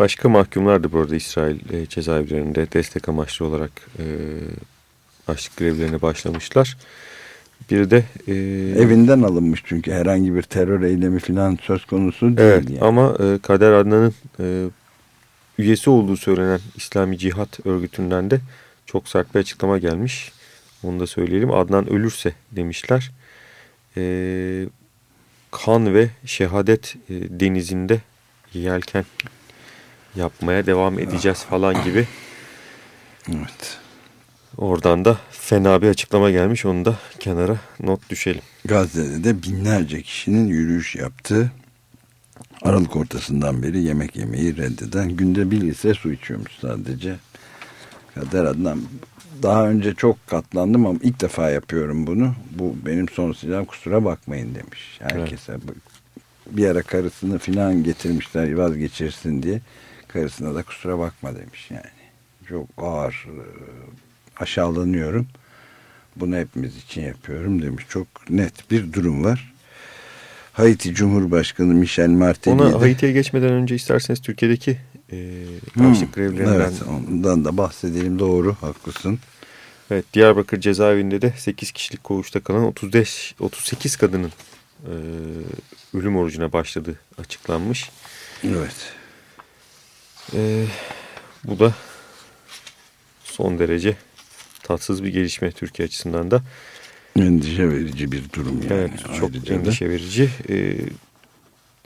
Başka mahkumlar da bu arada İsrail e, cezaevlerinde destek amaçlı olarak e, açlık grevlerine başlamışlar. Bir de e, Evinden alınmış çünkü herhangi bir terör eylemi falan söz konusu değil. evet yani. ama e, Kader Adnan'ın e, üyesi olduğu söylenen İslami Cihat örgütünden de çok sert bir açıklama gelmiş. Onu da söyleyelim. Adnan ölürse demişler. E, kan ve şehadet e, denizinde yelken yapmaya devam edeceğiz falan gibi. Evet. Oradan da fena bir açıklama gelmiş. Onu da kenara not düşelim. Gazze'de de binlerce kişinin yürüyüş yaptığı Aralık ortasından beri yemek yemeyi reddeden günde bir litre su içiyormuş sadece. Kader Adnan daha önce çok katlandım ama ilk defa yapıyorum bunu. Bu benim son silahım kusura bakmayın demiş. Herkese bir ara karısını filan getirmişler vazgeçirsin diye. Karısına da kusura bakma demiş yani. Çok ağır e, aşağılanıyorum. Bunu hepimiz için yapıyorum demiş. Çok net bir durum var. Haiti Cumhurbaşkanı Michel Martelly Ona Haiti'ye geçmeden önce isterseniz Türkiye'deki e, Hmm, açlık grevlerinden Evet ondan da bahsedelim doğru haklısın. Evet, Diyarbakır cezaevinde de 8 kişilik koğuşta kalan 35 38 kadının e, ölüm orucuna başladığı açıklanmış. Evet. E, bu da son derece tatsız bir gelişme Türkiye açısından da. Endişe verici bir durum yani. evet, çok Ayrıca da- endişe verici. E,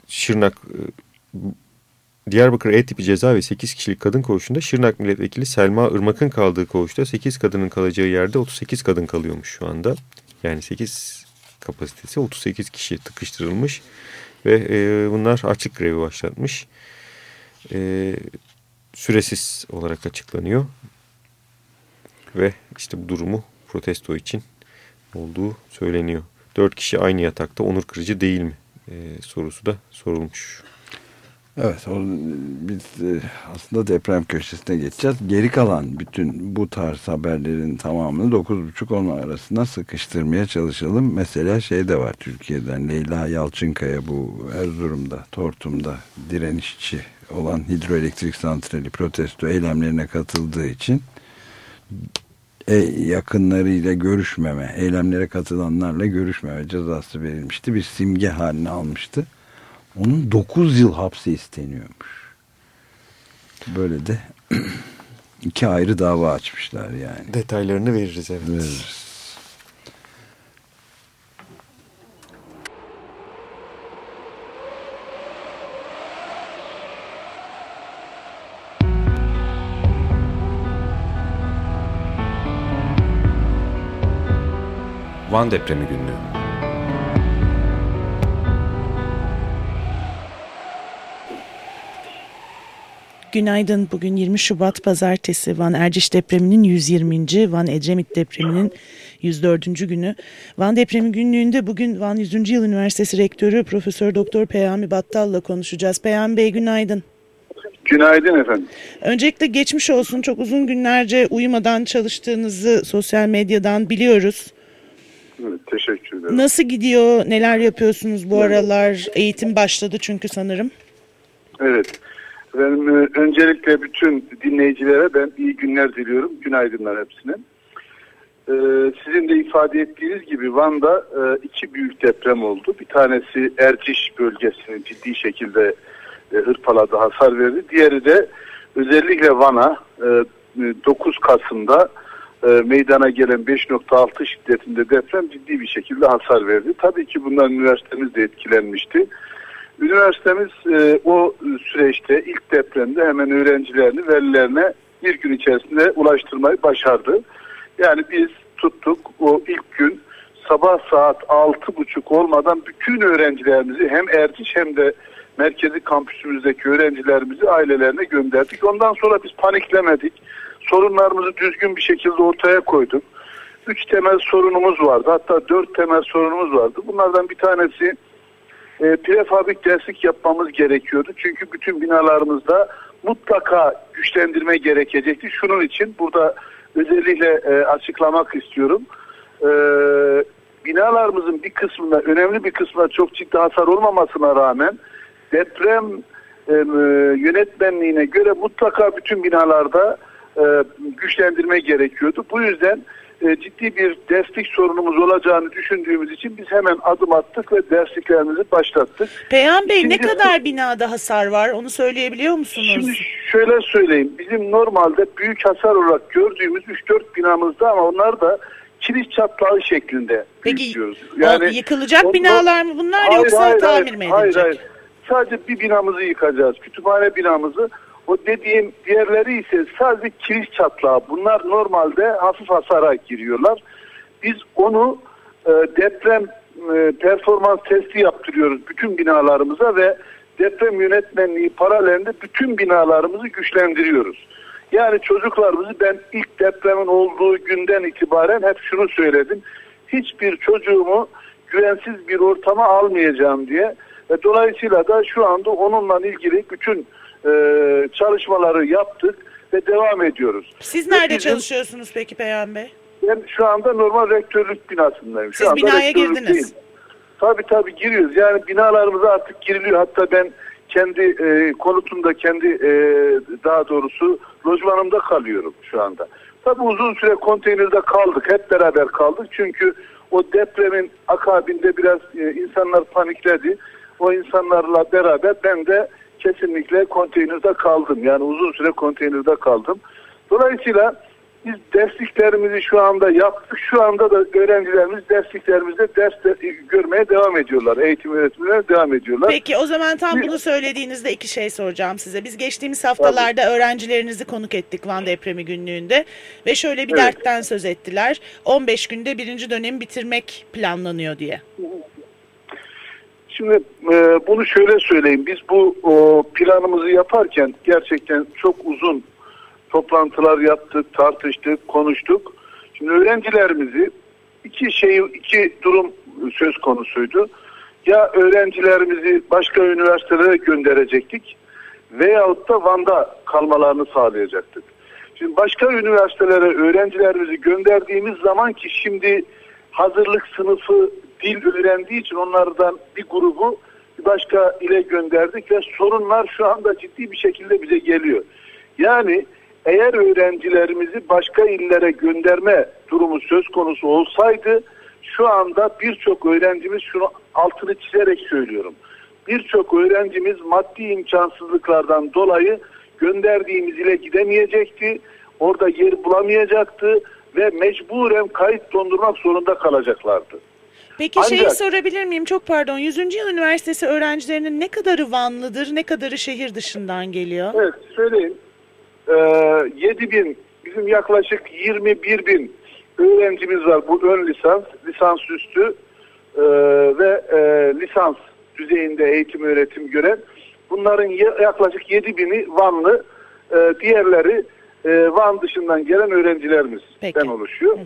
Şırnak e, Diyarbakır E tipi ceza ve 8 kişilik kadın koğuşunda Şırnak milletvekili Selma Irmak'ın kaldığı koğuşta 8 kadının kalacağı yerde 38 kadın kalıyormuş şu anda. Yani 8 kapasitesi 38 kişi tıkıştırılmış ve e, bunlar açık grevi başlatmış. E, süresiz olarak açıklanıyor. Ve işte bu durumu protesto için olduğu söyleniyor. 4 kişi aynı yatakta onur kırıcı değil mi? E, sorusu da sorulmuş. Evet, o, biz e, aslında deprem köşesine geçeceğiz. Geri kalan bütün bu tarz haberlerin tamamını 9.30-10 arasında sıkıştırmaya çalışalım. Mesela şey de var Türkiye'den Leyla Yalçınkaya bu Erzurum'da, Tortum'da direnişçi olan hidroelektrik santrali protesto eylemlerine katıldığı için e, yakınlarıyla görüşmeme, eylemlere katılanlarla görüşmeme cezası verilmişti. Bir simge haline almıştı. Onun 9 yıl hapse isteniyormuş. Böyle de (clears throat) iki ayrı dava açmışlar yani. Detaylarını veririz evet. Veririz. Van depremi günlüğü. Günaydın. Bugün 20 Şubat Pazartesi. Van Erciş depreminin 120. Van Ecemit depreminin 104. günü. Van depremi günlüğünde bugün Van 100. Yıl Üniversitesi Rektörü Profesör Doktor Peyami Battal'la konuşacağız. Peyami Bey günaydın. Günaydın efendim. Öncelikle geçmiş olsun. Çok uzun günlerce uyumadan çalıştığınızı sosyal medyadan biliyoruz. Teşekkür ederim. Nasıl gidiyor? Neler yapıyorsunuz bu aralar? Eğitim başladı çünkü sanırım. Evet. Efendim, e, öncelikle bütün dinleyicilere ben iyi günler diliyorum. Günaydınlar hepsine. Ee, sizin de ifade ettiğiniz gibi Van'da e, iki büyük deprem oldu. Bir tanesi Erciş bölgesini ciddi şekilde e, hırpaladı, hasar verdi. Diğeri de özellikle Van'a e, 9 Kasım'da e, meydana gelen 5.6 şiddetinde deprem ciddi bir şekilde hasar verdi. Tabii ki bundan üniversitemiz de etkilenmişti. Üniversitemiz e, o süreçte ilk depremde hemen öğrencilerini velilerine bir gün içerisinde ulaştırmayı başardı. Yani biz tuttuk o ilk gün sabah saat altı buçuk olmadan bütün öğrencilerimizi hem Erciş hem de merkezi kampüsümüzdeki öğrencilerimizi ailelerine gönderdik. Ondan sonra biz paniklemedik. Sorunlarımızı düzgün bir şekilde ortaya koyduk. Üç temel sorunumuz vardı. Hatta dört temel sorunumuz vardı. Bunlardan bir tanesi e, prefabrik derslik yapmamız gerekiyordu. Çünkü bütün binalarımızda mutlaka güçlendirme gerekecekti. Şunun için burada özellikle e, açıklamak istiyorum. E, binalarımızın bir kısmında, önemli bir kısmında çok ciddi hasar olmamasına rağmen deprem e, yönetmenliğine göre mutlaka bütün binalarda e, güçlendirme gerekiyordu. Bu yüzden e, ciddi bir derslik sorunumuz olacağını düşündüğümüz için biz hemen adım attık ve dersliklerimizi başlattık. Peyam Bey ne Şimdi- kadar binada hasar var onu söyleyebiliyor musunuz? Şimdi şöyle söyleyeyim. Bizim normalde büyük hasar olarak gördüğümüz 3-4 binamızda ama onlar da kiriş çatlağı şeklinde Peki büyütüyoruz. o yıkılacak onlar- binalar mı bunlar Hayır, yoksa hayır, tamir hayır, mi edilecek? Hayır hayır. Sadece bir binamızı yıkacağız. Kütüphane binamızı. O dediğim diğerleri ise sadece kiriş çatlağı. Bunlar normalde hafif hasara giriyorlar. Biz onu e, deprem e, performans testi yaptırıyoruz bütün binalarımıza ve deprem yönetmenliği paralelinde bütün binalarımızı güçlendiriyoruz. Yani çocuklarımızı ben ilk depremin olduğu günden itibaren hep şunu söyledim. Hiçbir çocuğumu güvensiz bir ortama almayacağım diye. Ve dolayısıyla da şu anda onunla ilgili bütün e, çalışmaları yaptık ve devam ediyoruz. Siz nerede bizim- çalışıyorsunuz peki Peyam Bey? Ben şu anda normal rektörlük binasındayım. Şu Siz anda binaya girdiniz. Tabii tabii giriyoruz. Yani binalarımıza artık giriliyor. Hatta ben kendi e, konutumda kendi e, daha doğrusu lojmanımda kalıyorum şu anda. Tabii uzun süre konteynerde kaldık. Hep beraber kaldık. Çünkü o depremin akabinde biraz e, insanlar panikledi. O insanlarla beraber ben de kesinlikle konteynerde kaldım. Yani uzun süre konteynerde kaldım. Dolayısıyla biz dersliklerimizi şu anda yaptık. Şu anda da öğrencilerimiz dersliklerimizde ders de- görmeye devam ediyorlar. Eğitim öğretimine devam ediyorlar. Peki o zaman tam Bir- bunu söylediğinizde iki şey soracağım size. Biz geçtiğimiz haftalarda öğrencilerinizi konuk ettik Van depremi günlüğünde ve şöyle bir Evet. dertten söz ettiler. 15 günde birinci dönemi bitirmek planlanıyor diye. Şimdi e, bunu şöyle söyleyeyim. Biz bu o, planımızı yaparken gerçekten çok uzun toplantılar yaptık, tartıştık, konuştuk. Şimdi öğrencilerimizi iki şey, iki durum söz konusuydu. Ya öğrencilerimizi başka üniversitelere gönderecektik veyahut da Van'da kalmalarını sağlayacaktık. Şimdi başka üniversitelere öğrencilerimizi gönderdiğimiz zaman ki şimdi hazırlık sınıfı dil öğrendiği için onlardan bir grubu başka ile gönderdik ve sorunlar şu anda ciddi bir şekilde bize geliyor. Yani eğer öğrencilerimizi başka illere gönderme durumu söz konusu olsaydı şu anda birçok öğrencimiz şunu altını çizerek söylüyorum. Birçok öğrencimiz maddi imkansızlıklardan dolayı gönderdiğimiz ile gidemeyecekti. Orada yer bulamayacaktı ve mecburen kayıt dondurmak zorunda kalacaklardı. Peki şeyi Ancak- sorabilir miyim? Çok pardon. 100. Yıl Üniversitesi öğrencilerinin ne kadarı Vanlıdır, ne kadarı şehir dışından geliyor? Evet söyleyeyim. Ee, 7 bin bizim yaklaşık 21 bin öğrencimiz var bu ön lisans, lisans üstü e, ve e, lisans düzeyinde eğitim öğretim gören. Bunların ya- yaklaşık 7 bini Vanlı, e, diğerleri e, Van dışından gelen öğrencilerimizden Peki. oluşuyor.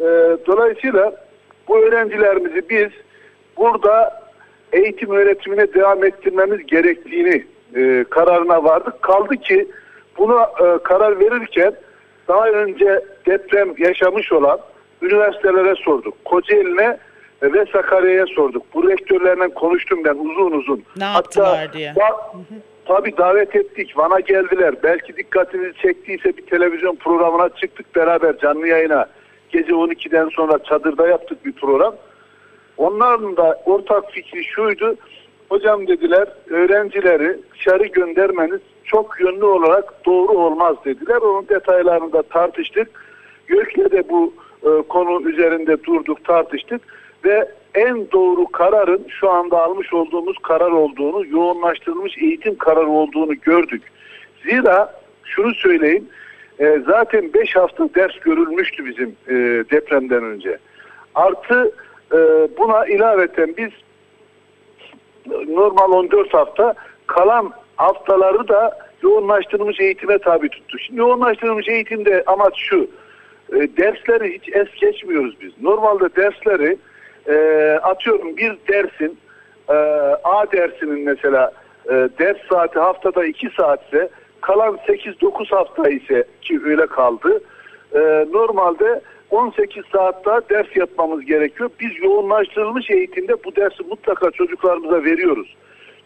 E, dolayısıyla bu öğrencilerimizi biz burada eğitim öğretimine devam ettirmemiz gerektiğini e, kararına vardık. Kaldı ki buna e, karar verirken daha önce deprem yaşamış olan üniversitelere sorduk. Kocaeli'ne ve Sakarya'ya sorduk. Bu rektörlerle konuştum ben uzun uzun. Ne yaptılar diye. da- tabii davet ettik. Van'a geldiler. Belki dikkatinizi çektiyse bir televizyon programına çıktık beraber canlı yayına. Gece 12'den sonra çadırda yaptık bir program. Onların da ortak fikri şuydu. Hocam dediler öğrencileri dışarı göndermeniz çok yönlü olarak doğru olmaz dediler. Onun detaylarını da tartıştık. Gök'le de bu e, konu üzerinde durduk tartıştık ve en doğru kararın şu anda almış olduğumuz karar olduğunu, yoğunlaştırılmış eğitim kararı olduğunu gördük. Zira şunu söyleyeyim, e, zaten 5 hafta ders görülmüştü bizim e, depremden önce. Artı e, buna ilaveten biz normal 14 hafta kalan haftaları da yoğunlaştırılmış eğitime tabi tuttuk. Şimdi yoğunlaştırılmış eğitimde amaç şu. e, dersleri hiç es geçmiyoruz biz. Normalde dersleri e, atıyorum bir dersin e, A dersinin mesela e, ders saati haftada 2 saatse kalan 8-9 hafta ise ki öyle kaldı. E, normalde 18 saat daha ders yapmamız gerekiyor. Biz yoğunlaştırılmış eğitimde bu dersi mutlaka çocuklarımıza veriyoruz.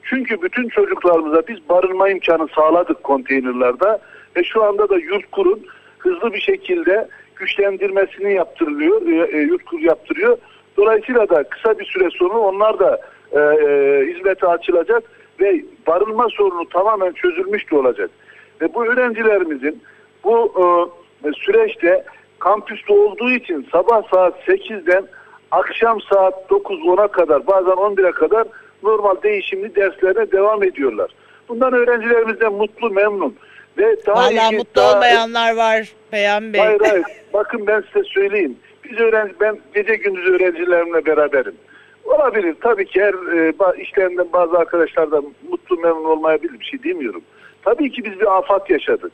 Çünkü bütün çocuklarımıza biz barınma imkanı sağladık konteynerlarda ve şu anda da Yurtkur'un hızlı bir şekilde güçlendirmesini yaptırılıyor, e, e, Yurtkur yaptırıyor. Dolayısıyla da kısa bir süre sonra onlar da e, e, hizmete açılacak ve barınma sorunu tamamen çözülmüş de olacak. Ve bu öğrencilerimizin bu e, süreçte kampüste olduğu için sabah saat 8'den akşam saat 9-10'a kadar bazen 11'e kadar normal değişimli derslerine devam ediyorlar. Bundan öğrencilerimiz de mutlu, memnun. Ve daha ilginç, mutlu daha- olmayanlar var Peyami Bey. Hayır hayır. (laughs) Bakın ben size söyleyeyim. Biz öğrenci, ben gece gündüz öğrencilerimle beraberim. Olabilir. Tabii ki her e, işlerinden bazı arkadaşlar da mutlu memnun olmayabilir. Bir şey demiyorum. Tabii ki biz bir afet yaşadık.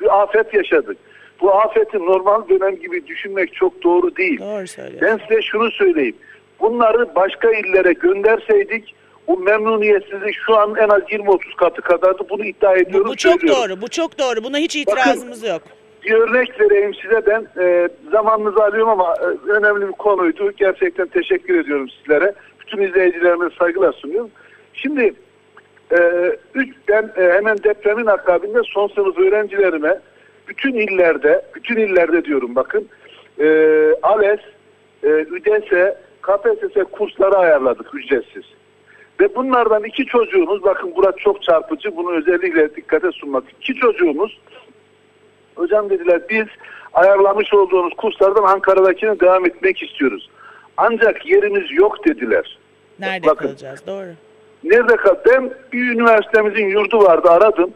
Bir afet yaşadık. Bu afeti normal dönem gibi düşünmek çok doğru değil. Doğru söylüyorsun. Ben size şunu söyleyeyim. Bunları başka illere gönderseydik o memnuniyetsizlik şu an en az 20-30 katı kadardı. Bunu iddia Bu, ediyorum. bu çok söylüyorum. doğru. Bu çok doğru. Buna hiç itirazımız yok. Bir örnek vereyim size ben e, zamanınızı alıyorum ama e, önemli bir konuydu. Gerçekten teşekkür ediyorum sizlere. Bütün izleyicilerime saygılar sunuyorum. Şimdi üç, ben e, hemen depremin akabinde son sınıf öğrencilerime bütün illerde, bütün illerde diyorum bakın e, ALES, ÜDESE, KPSS kursları ayarladık ücretsiz. Ve bunlardan iki çocuğumuz, bakın burası çok çarpıcı, bunu özellikle dikkate sunmak. İki çocuğumuz Hocam dediler biz ayarlamış olduğunuz kurslardan Ankara'dakine devam etmek istiyoruz. Ancak yerimiz yok dediler. Nerede Bakın. kalacağız? Doğru. Nerede kal? Ben bir üniversitemizin yurdu vardı aradım.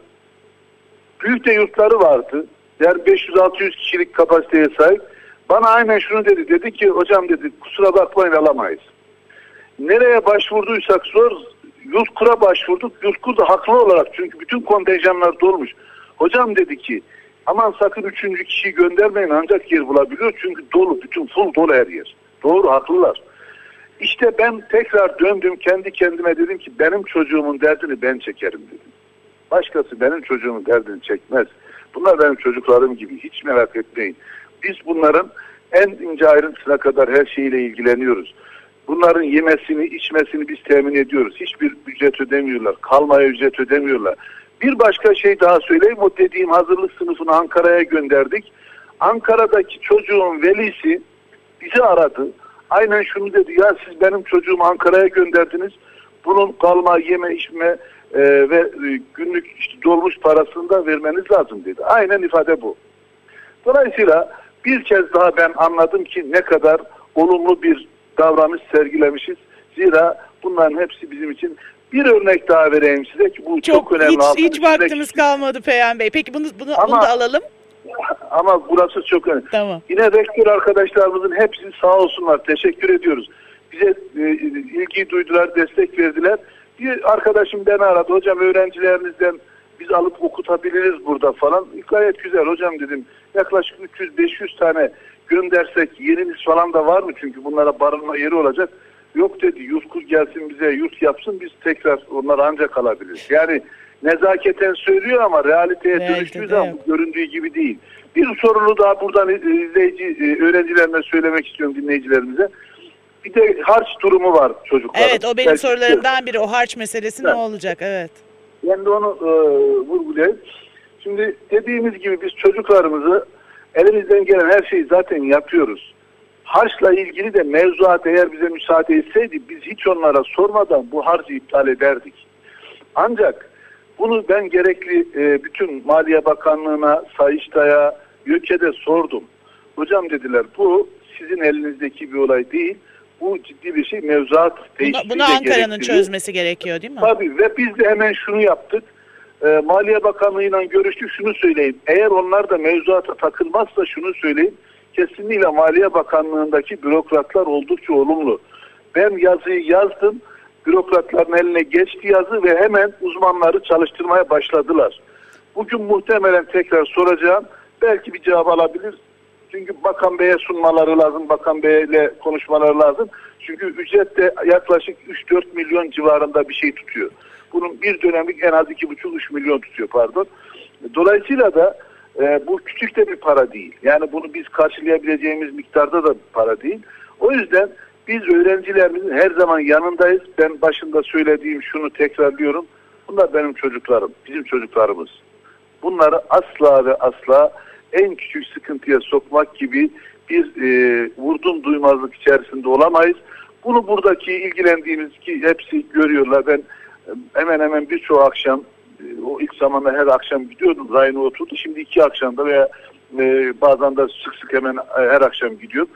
Büyük de yurtları vardı. Yani 500-600 kişilik kapasiteye sahip. Bana aynen şunu dedi. Dedi ki hocam dedi kusura bakmayın alamayız. Nereye başvurduysak zor Yurtkura başvurduk. Yurtkur da haklı olarak çünkü bütün kontenjanlar dolmuş. Hocam dedi ki aman sakın üçüncü kişiyi göndermeyin ancak yer bulabiliyor. Çünkü dolu bütün full dolu her yer. Doğru haklılar. İşte ben tekrar döndüm kendi kendime dedim ki benim çocuğumun derdini ben çekerim dedim. Başkası benim çocuğumun derdini çekmez. Bunlar benim çocuklarım gibi hiç merak etmeyin. Biz bunların en ince ayrıntısına kadar her şeyle ilgileniyoruz. Bunların yemesini, içmesini biz temin ediyoruz. Hiçbir ücret ödemiyorlar. Kalmaya ücret ödemiyorlar. Bir başka şey daha söyleyeyim. O dediğim hazırlık sınıfını Ankara'ya gönderdik. Ankara'daki çocuğun velisi bizi aradı. Aynen şunu dedi. Ya siz benim çocuğumu Ankara'ya gönderdiniz. Bunun kalma, yeme, içme e, ve e, günlük işte dolmuş parasını da vermeniz lazım dedi. Aynen ifade bu. Dolayısıyla bir kez daha ben anladım ki ne kadar olumlu bir davranış sergilemişiz. Zira bunların hepsi bizim için bir örnek daha vereyim size ki bu çok, Çok, önemli. hiç, hiç vaktimiz kalmadı Peyami Bey. Peki bunu, bunu, Ama- bunu da alalım. Ama burası çok önemli. Tamam. Yine rektör arkadaşlarımızın hepsi sağ olsunlar. Teşekkür ediyoruz. Bize e, ilgi duydular, destek verdiler. Bir arkadaşım beni aradı. Hocam öğrencilerinizden biz alıp okutabiliriz burada falan. Gayet güzel hocam dedim. Yaklaşık 300-500 tane göndersek yerimiz falan da var mı? Çünkü bunlara barınma yeri olacak. Yok dedi yurt gelsin bize yurt yapsın biz tekrar onlara ancak alabiliriz. Yani nezaketen söylüyor ama realiteye dönüştüğü zaman göründüğü gibi değil. Bir sorunu daha buradan izleyici e, öğrencilerime söylemek istiyorum dinleyicilerimize. Bir de harç durumu var çocuklar. Evet o benim sorularımdan biri. O harç meselesi ne Evet. olacak? Evet. Ben de onu e, vurgulayayım. Şimdi dediğimiz gibi biz çocuklarımızı elimizden gelen her şeyi zaten yapıyoruz. Harçla ilgili de mevzuat eğer bize müsaade etseydi biz hiç onlara sormadan bu harcı iptal ederdik. Ancak bunu ben gerekli e, bütün Maliye Bakanlığı'na, Sayıştay'a, YÖK'e sordum. Hocam dediler bu sizin elinizdeki bir olay değil. Bu ciddi bir şey mevzuat Bunu, değişikliği bunu de Ankara'nın çözmesi gerekiyor değil mi? Tabii ve biz de hemen şunu yaptık. Ee, Maliye Bakanlığı'yla görüştük şunu söyleyeyim. Eğer onlar da mevzuata takılmazsa şunu söyleyeyim. Kesinlikle Maliye Bakanlığı'ndaki bürokratlar oldukça olumlu. Ben yazıyı yazdım. Bürokratların eline geçti yazı ve hemen uzmanları çalıştırmaya başladılar. Bugün muhtemelen tekrar soracağım. Belki bir cevap alabilir. Çünkü Bakan Bey'e sunmaları lazım. Bakan Bey'le konuşmaları lazım. Çünkü ücret de yaklaşık 3-4 milyon civarında bir şey tutuyor. Bunun bir dönemlik en az 2,5-3 milyon tutuyor pardon. Dolayısıyla da e, bu küçük de bir para değil. Yani bunu biz karşılayabileceğimiz miktarda da bir para değil. O yüzden Biz öğrencilerimizin her zaman yanındayız. Ben başında söylediğim şunu tekrarlıyorum. Bunlar benim çocuklarım, bizim çocuklarımız. Bunları asla ve asla en küçük sıkıntıya sokmak gibi bir e, vurdum duymazlık içerisinde olamayız. Bunu buradaki ilgilendiğimiz ki hepsi görüyorlar. Ben e, hemen hemen birçok akşam e, o ilk zamanda her akşam gidiyordum. Rayına oturdu. Şimdi iki akşamda veya e, bazen de sık sık hemen e, her akşam gidiyorum.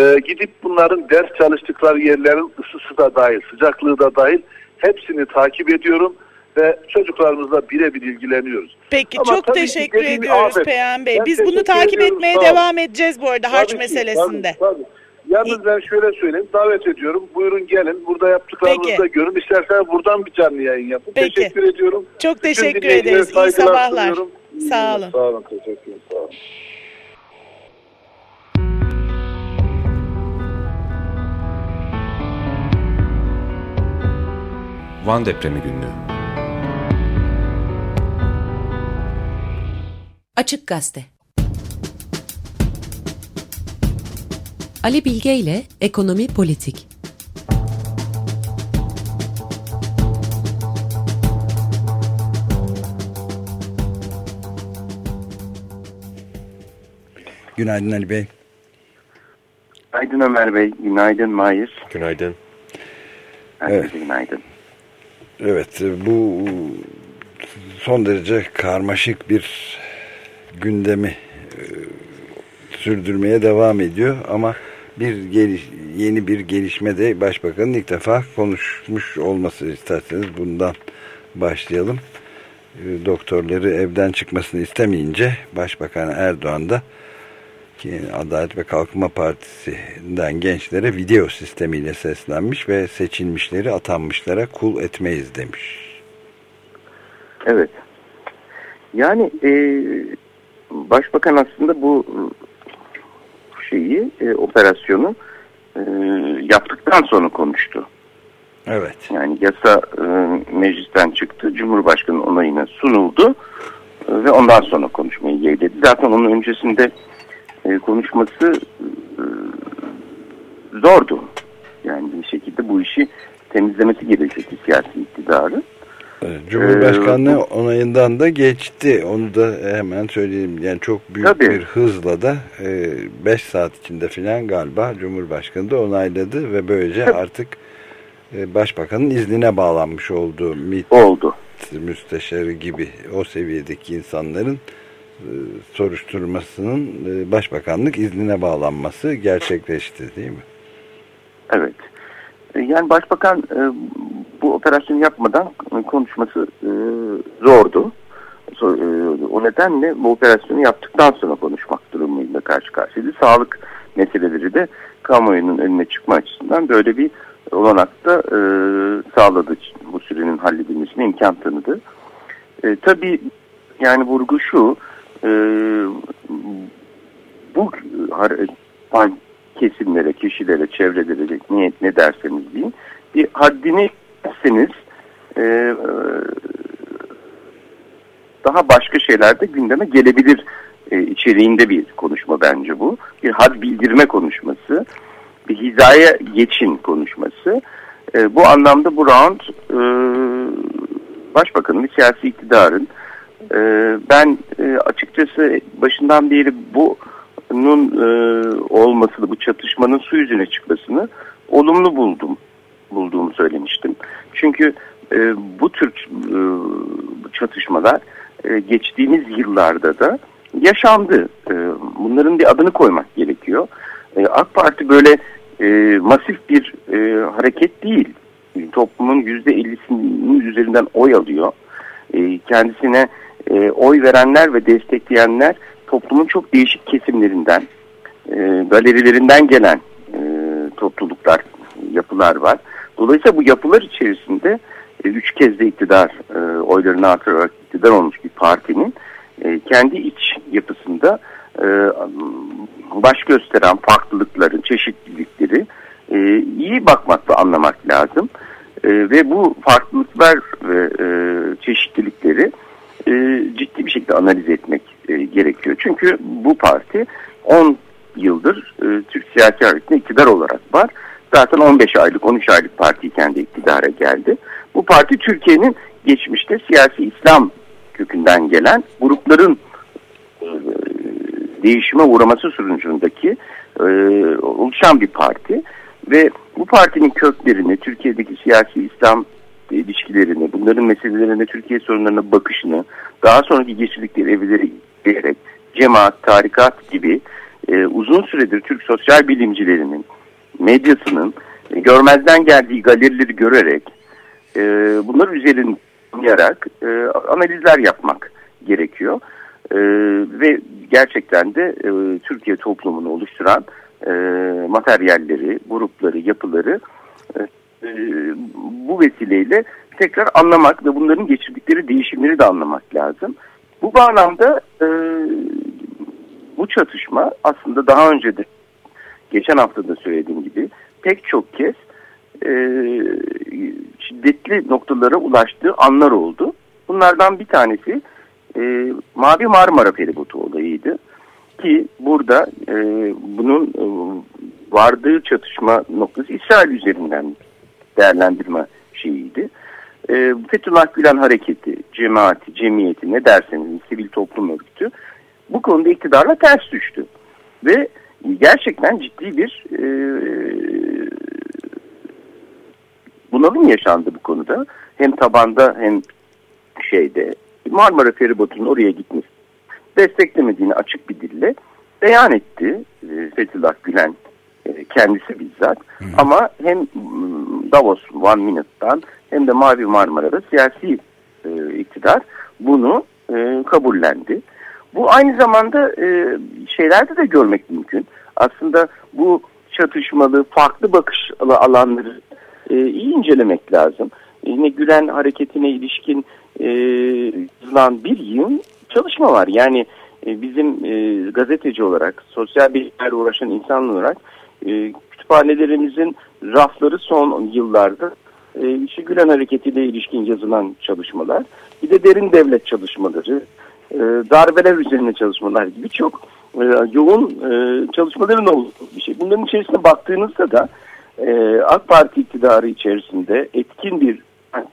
E, gidip bunların ders çalıştıkları yerlerin ısısı da dahil, sıcaklığı da dahil hepsini takip ediyorum ve çocuklarımızla birebir ilgileniyoruz. Peki Ama çok teşekkür dediğim ediyoruz Ahmet, Peyam Bey. Biz bunu takip ediyorum, etmeye devam edeceğiz bu arada harç Tabii ki, meselesinde. tabii, tabii. Yalnız ben şöyle söyleyeyim, davet ediyorum. Buyurun gelin, burada yaptıklarımızı Peki. da görün. İsterseniz buradan bir canlı yayın yapın. Peki. Teşekkür ediyorum. Çok teşekkür ederiz. İyi sabahlar. sunuyorum. Sağ olun. Sağ olun, teşekkür ederim. Sağ olun. Van depremi günlüğü. Açık Gazete Ali Bilge ile Ekonomi Politik Günaydın Ali Bey. Günaydın Ömer Bey, günaydın Mahir. Günaydın. Herkese günaydın. Evet bu son derece karmaşık bir gündemi e, sürdürmeye devam ediyor ama bir geliş, yeni bir gelişme de başbakanın ilk defa konuşmuş olması isterseniz bundan başlayalım. E, Doktorları evden çıkmasını istemeyince Başbakan Erdoğan da ki Adalet ve Kalkınma Partisi'nden gençlere video sistemiyle seslenmiş ve seçilmişleri atanmışlara kul etmeyiz demiş. Evet. Yani e, Başbakan aslında bu şeyi, e, operasyonu e, yaptıktan sonra konuştu. Evet. Yani yasa e, meclisten çıktı, Cumhurbaşkanı onayına sunuldu e, ve ondan sonra konuşmayı yeğledi. Zaten onun öncesinde e, konuşması e, zordu. Yani bir şekilde bu işi temizlemesi gerekecekti siyasi iktidarı. Evet, Cumhurbaşkanlığı Ee, onayından da geçti. Onu da hemen söyleyeyim. Yani çok büyük Tabii. bir hızla da 5 saat içinde filan galiba Cumhurbaşkanı da onayladı ve böylece Tabii. artık e, Başbakanın iznine bağlanmış olduğu MİT Oldu. müsteşarı gibi o seviyedeki insanların e, soruşturmasının e, başbakanlık iznine bağlanması gerçekleşti değil mi? Evet. E, Yani başbakan e, bu operasyonu yapmadan konuşması e, zordu. E, O nedenle bu operasyonu yaptıktan sonra konuşmak durumuyla karşı karşıyaydı. Sağlık meseleleri de kamuoyunun önüne çıkma açısından böyle bir olanak da e, sağladı. Bu sürenin halledilmesine imkan tanıdı. E, tabii yani vurgu şu, e, bu har- pan- kesimlere, kişilere, çevrelere ne, ne derseniz deyin, bir haddini derseniz e, daha başka şeyler de gündeme gelebilir e, içeriğinde bir konuşma bence bu. Bir had bildirme konuşması, bir hizaya geçin konuşması. E, bu anlamda bu round e, başbakanın, siyasi iktidarın e, ben e, açıkçası başından beri bunun e, olmasını, bu çatışmanın su yüzüne çıkmasını olumlu buldum, bulduğumu söylemiştim. Çünkü e, bu tür e, çatışmalar e, geçtiğimiz yıllarda da yaşandı. E, bunların bir adını koymak gerekiyor. E, AK Parti böyle e, masif bir e, hareket değil. Toplumun yüzde ellisinin üzerinden oy alıyor. E, kendisine e, oy verenler ve destekleyenler toplumun çok değişik kesimlerinden, e, galerilerinden gelen e, topluluklar, yapılar var. Dolayısıyla bu yapılar içerisinde e, üç kez de iktidar e, oylarını artırarak iktidar olmuş bir partinin e, kendi iç yapısında e, baş gösteren farklılıkların, çeşitlilikleri e, iyi bakmak ve anlamak lazım. E, ve bu farklılıklar ve e, çeşitlilikleri e, ciddi bir şekilde analiz etmek e, gerekiyor. Çünkü bu parti 10 yıldır e, Türk siyasi hareketinde iktidar olarak var zaten 15 aylık 13 aylık partiyken de iktidara geldi. Bu parti Türkiye'nin geçmişte siyasi İslam kökünden gelen grupların e, değişime uğraması sonucundaki e, oluşan bir parti ve bu partinin köklerini Türkiye'deki siyasi İslam ilişkilerini, bunların meselelerine, Türkiye sorunlarına bakışını, daha sonraki geçirdikleri evleri diyerek cemaat, tarikat gibi e, uzun süredir Türk sosyal bilimcilerinin, medyasının e, görmezden geldiği galerileri görerek e, bunlar üzerinde yarak e, analizler yapmak gerekiyor. E, ve gerçekten de e, Türkiye toplumunu oluşturan e, materyalleri, grupları, yapıları e, e, bu vesileyle tekrar anlamak ve bunların geçirdikleri değişimleri de anlamak lazım. Bu bağlamda e, bu çatışma aslında daha önce de geçen hafta da söylediğim gibi pek çok kez e, şiddetli noktalara ulaştığı anlar oldu. Bunlardan bir tanesi e, Mavi Marmara feribotu olayıydı. Ki burada e, bunun e, vardığı çatışma noktası İsrail üzerinden değerlendirme şeyiydi. E, Fethullah Gülen hareketi, cemaati, cemiyeti ne derseniz sivil toplum örgütü bu konuda iktidarla ters düştü. Ve gerçekten ciddi bir e, bunalım yaşandı bu konuda. Hem tabanda hem şeyde Marmara Feribotu'nun oraya gitmesi desteklemediğini açık bir dille beyan etti e, Fethullah Gülen kendisi bizzat. Hı. Ama hem Davos One Minute'dan hem de Mavi Marmara'da siyasi e, iktidar bunu e, kabullendi. Bu aynı zamanda e, şeylerde de görmek mümkün. Aslında bu çatışmalı, farklı bakış alanları e, iyi incelemek lazım. Yine Gülen hareketine ilişkin e, yazılan bir yığın çalışma var. Yani e, bizim e, gazeteci olarak, sosyal bilgilerle uğraşan insan olarak e, kütüphanelerimizin rafları son yıllarda e, işte Gülen hareketiyle ilişkin yazılan çalışmalar, bir de derin devlet çalışmaları, e, darbeler üzerine çalışmalar gibi çok e, yoğun e, çalışmaların olduğu bir şey. Bunların içerisine baktığınızda da e, AK Parti iktidarı içerisinde etkin bir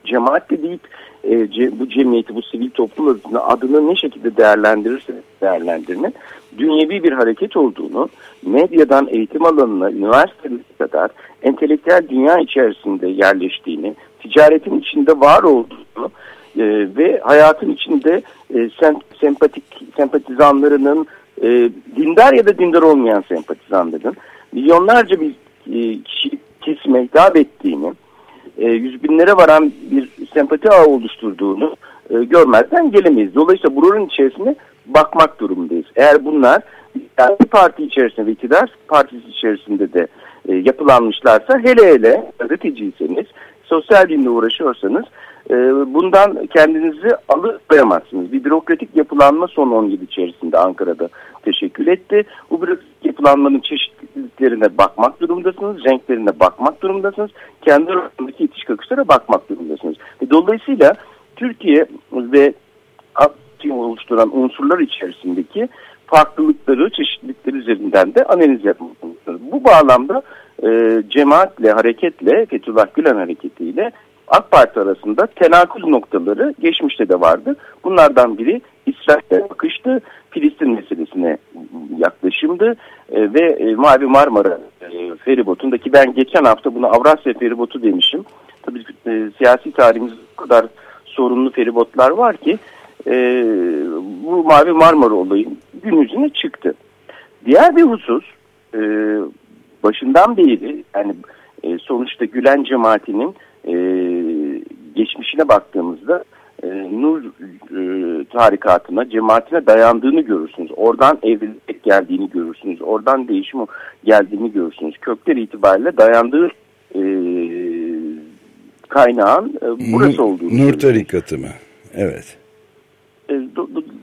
cemaat de deyip e, ce, bu cemiyeti, bu sivil toplum adına adını ne şekilde değerlendirirse değerlendirme dünyevi bir hareket olduğunu, medyadan eğitim alanına, üniversitelere kadar entelektüel dünya içerisinde yerleştiğini, ticaretin içinde var olduğunu e, ve hayatın içinde e, sem, sempatik sempatizanlarının e, dindar ya da dindar olmayan sempatizanların milyonlarca bir e, kişi kesime hitap ettiğini, e, yüz binlere varan bir sempati ağı oluşturduğunu e, görmezden gelemeyiz. Dolayısıyla buranın içerisine bakmak durumundayız. Eğer bunlar yani parti içerisinde ve iktidar partisi içerisinde de e, yapılanmışlarsa hele hele gazeteciyseniz, sosyal bilimle uğraşıyorsanız bundan kendinizi alıkoyamazsınız. Bir bürokratik yapılanma son 10 yıl içerisinde Ankara'da teşekkül etti. Bu bürokratik yapılanmanın çeşitliliklerine bakmak durumundasınız, renklerine bakmak durumundasınız, kendi arasındaki itiş kakışlara bakmak durumundasınız. E, dolayısıyla Türkiye ve oluşturan unsurlar içerisindeki farklılıkları, çeşitlilikleri üzerinden de analiz yapmalısınız. Bu bağlamda e, cemaatle, hareketle, Fethullah Gülen hareketiyle AK Parti arasında tenakuz noktaları geçmişte de vardı. Bunlardan biri İsrail'e bakıştı, Filistin meselesine yaklaşımdı e, ve e, Mavi Marmara e, feribotundaki ben geçen hafta bunu Avrasya feribotu demişim. Tabii e, siyasi tarihimizde o kadar sorunlu feribotlar var ki e, bu Mavi Marmara olayı gün yüzüne çıktı. Diğer bir husus e, başından beri yani e, sonuçta Gülen cemaatinin e, geçmişine baktığımızda e, Nur e, tarikatına, cemaatine dayandığını görürsünüz. Oradan evlilik geldiğini görürsünüz. Oradan değişim geldiğini görürsünüz. Kökler itibariyle dayandığı e, kaynağın e, burası olduğunu Nur tarikatı mı? Evet. E,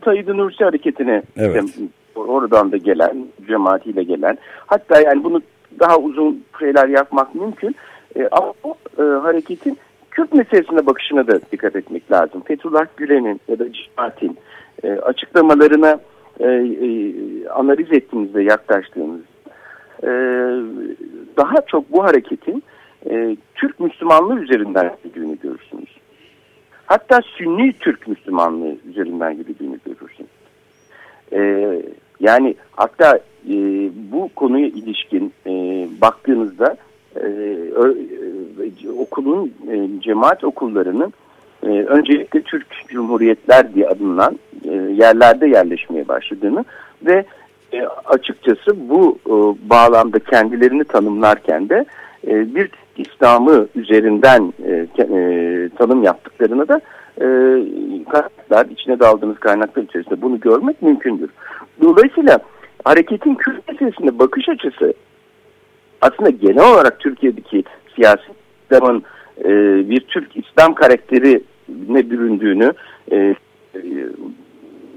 Said Nursi hareketine evet. işte, oradan da gelen, cemaatiyle gelen. Hatta yani bunu daha uzun şeyler yapmak mümkün. E, ama bu e, hareketin Kürt meselesine bakışına da dikkat etmek lazım. Fethullah Gülen'in ya da cemaatin e, açıklamalarına e, e, analiz ettiğimizde yaklaştığımız e, daha çok bu hareketin e, Türk Müslümanlığı üzerinden yürüdüğünü görürsünüz. Hatta Sünni Türk Müslümanlığı üzerinden yürüdüğünü görürsünüz. E, yani hatta e, bu konuya ilişkin e, baktığınızda okulun e, cemaat okullarının e, öncelikle Türk Cumhuriyetler diye adından e, yerlerde yerleşmeye başladığını ve e, açıkçası bu e, bağlamda kendilerini tanımlarken de e, bir İslam'ı üzerinden e, e, tanım yaptıklarını da e, kaynaklar, içine daldığınız kaynaklar içerisinde bunu görmek mümkündür. Dolayısıyla hareketin Kürt meselesinde bakış açısı aslında genel olarak Türkiye'deki siyasi İslam'ın e, bir Türk İslam karakterine büründüğünü e,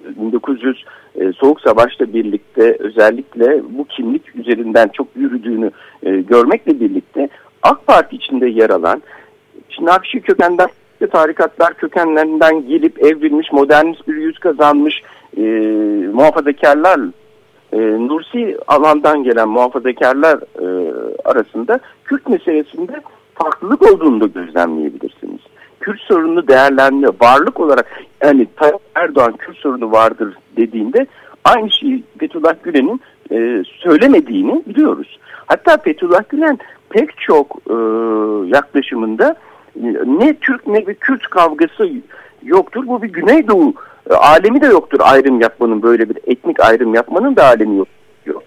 1900 e, Soğuk Savaş'la birlikte özellikle bu kimlik üzerinden çok yürüdüğünü e, görmekle birlikte AK Parti içinde yer alan Nakşi kökenden tarikatlar kökenlerinden gelip evrilmiş modernist bir yüz kazanmış e, muhafazakarlar e, Nursi alandan gelen muhafazakarlar e, arasında Kürt meselesinde farklılık olduğunu da gözlemleyebilirsiniz. Kürt sorununu değerlendirme, varlık olarak yani Erdoğan Kürt sorunu vardır dediğinde aynı şeyi Fethullah Gülen'in e, söylemediğini biliyoruz. Hatta Fethullah Gülen pek çok e, yaklaşımında e, ne Türk ne bir Kürt kavgası yoktur. Bu bir Güneydoğu e, alemi de yoktur ayrım yapmanın böyle bir etnik ayrım yapmanın da alemi yok diyor.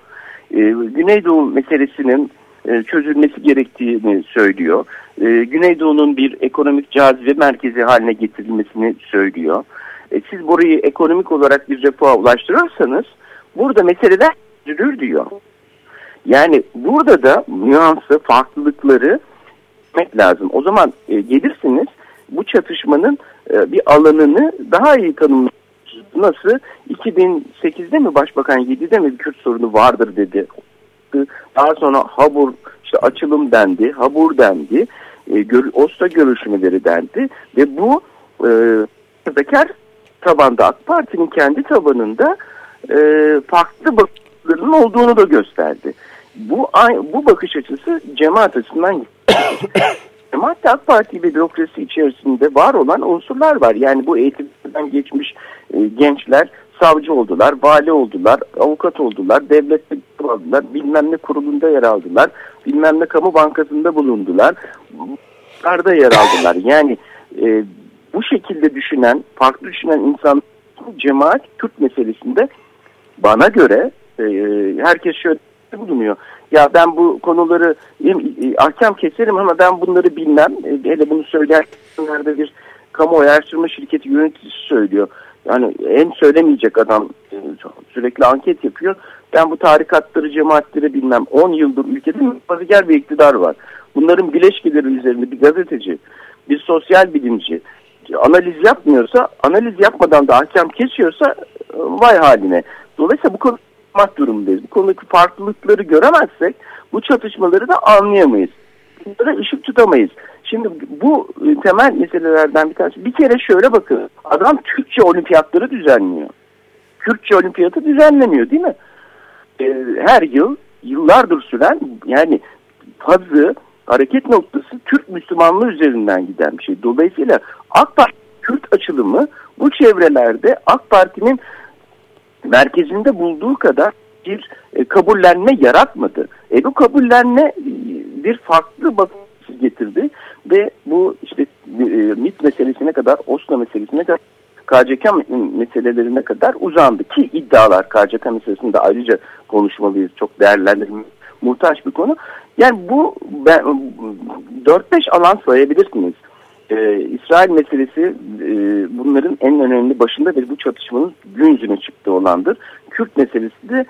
E, Güneydoğu meselesinin e, çözülmesi gerektiğini söylüyor. E, Güneydoğu'nun bir ekonomik cazibe merkezi haline getirilmesini söylüyor. E, siz burayı ekonomik olarak bir refaha ulaştırırsanız burada meseleler çözülür diyor. Yani burada da nüansı, farklılıkları etmek lazım. O zaman e, gelirsiniz bu çatışmanın e, bir alanını daha iyi tanımlamak nasıl 2008'de mi Başbakan 7'de mi Kürt sorunu vardır dedi. Daha sonra Habur işte açılım dendi, Habur dendi, e, gör, Osta görüşmeleri dendi ve bu e, Bekar tabanda AK Parti'nin kendi tabanında e, farklı bakışların olduğunu da gösterdi. Bu bu bakış açısı cemaat açısından (coughs) cemaat AK Parti ve bürokrasi içerisinde var olan unsurlar var. Yani bu eğitimden geçmiş e, gençler savcı oldular, vali oldular, avukat oldular, devlette oldular, bilmem ne kurulunda yer aldılar, bilmem ne kamu bankasında bulundular, bunlarda yer aldılar. Yani e, bu şekilde düşünen, farklı düşünen insan cemaat Kürt meselesinde bana göre e, herkes şöyle bulunuyor. Ya ben bu konuları ahkam keserim ama ben bunları bilmem. Hele bunu söyleyenlerde bir kamuoyu araştırma şirketi yöneticisi söylüyor. Yani en söylemeyecek adam e, sürekli anket yapıyor. Ben bu tarikatları, cemaatleri bilmem 10 yıldır ülkede muhafazakar bir iktidar var. Bunların bileşkeleri üzerinde bir gazeteci, bir sosyal bilimci analiz yapmıyorsa, analiz yapmadan da hakem kesiyorsa e, vay haline. Dolayısıyla bu konu yapmak durumundayız. Bu konudaki farklılıkları göremezsek bu çatışmaları da anlayamayız. Bunlara ışık tutamayız. Şimdi bu temel meselelerden bir tanesi. Bir kere şöyle bakın. Adam Türkçe olimpiyatları düzenliyor. Kürtçe olimpiyatı düzenlemiyor değil mi? Ee, her yıl yıllardır süren yani fazı hareket noktası Türk Müslümanlığı üzerinden giden bir şey. Dolayısıyla AK Parti Kürt açılımı bu çevrelerde AK Parti'nin merkezinde bulduğu kadar bir e, kabullenme yaratmadı. E bu kabullenme e, bir farklı bakış getirdi ve bu işte e, MİT meselesine kadar, Oslo meselesine kadar KCK meselelerine kadar uzandı ki iddialar KCK meselesinde ayrıca konuşmalıyız. Çok değerlendirilmiş muhtaç bir konu. Yani bu 4-5 alan sayabilirsiniz. Ee, İsrail meselesi e, bunların en önemli başında ve bu çatışmanın gün yüzüne çıktığı olandır. Kürt meselesi de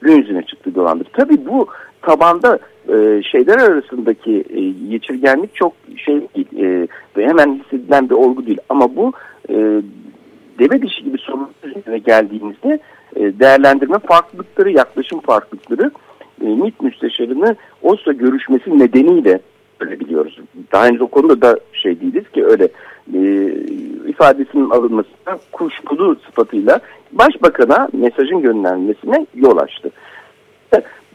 gün yüzüne çıktığı olandır. Tabii bu tabanda e, şeyler arasındaki e, geçirgenlik çok şey e, ve hemen hissedilen bir olgu değil. Ama bu e, deve dişi gibi sorun üzerine geldiğimizde e, değerlendirme farklılıkları, yaklaşım farklılıkları e, MİT müsteşarını Oslo görüşmesi nedeniyle öyle biliyoruz. Daha henüz o konuda da şey değiliz ki öyle e, ifadesinin alınmasına kuşkulu sıfatıyla başbakana mesajın gönderilmesine yol açtı.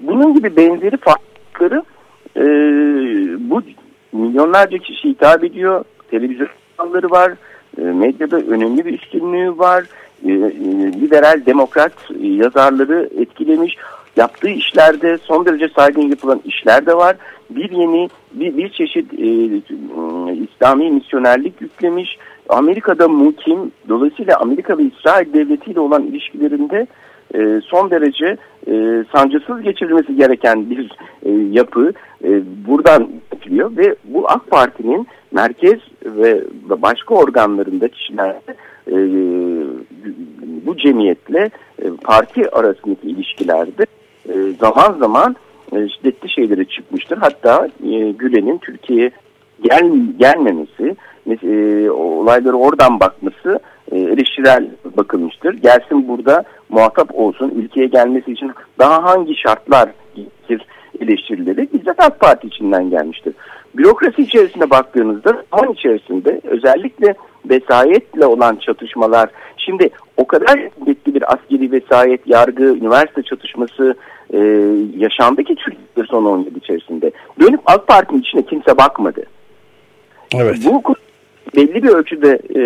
Bunun gibi benzeri farklılıkları e, bu milyonlarca kişi hitap ediyor. Televizyon kanalları var. E, medyada önemli bir üstünlüğü var. E, e, liberal demokrat yazarları etkilemiş. Yaptığı işlerde son derece saygın yapılan işler de var. Bir yeni bir, bir çeşit e, İslami misyonerlik yüklemiş. Amerika'da mukim, dolayısıyla Amerika ve İsrail devletiyle olan ilişkilerinde e, son derece e, sancısız geçirilmesi gereken bir e, yapı e, buradan getiriyor ve bu AK Parti'nin merkez ve başka organlarında kişilerde e, bu cemiyetle e, parti arasındaki ilişkilerde e, zaman zaman şiddetli şeyleri çıkmıştır. Hatta e, Gülen'in Türkiye'ye gel, gelmemesi, e, olayları oradan bakması e, eleştirel bakılmıştır. Gelsin burada muhatap olsun, ülkeye gelmesi için daha hangi şartlar gerekir eleştirileri bizzat AK Parti içinden gelmiştir. Bürokrasi içerisinde baktığınızda zaman içerisinde özellikle vesayetle olan çatışmalar, şimdi o kadar şiddetli bir askeri vesayet, yargı, üniversite çatışması e, yaşandı ki Türkiye son 10 yıl içerisinde. Dönüp AK Parti'nin içine kimse bakmadı. Evet. Bu belli bir ölçüde e,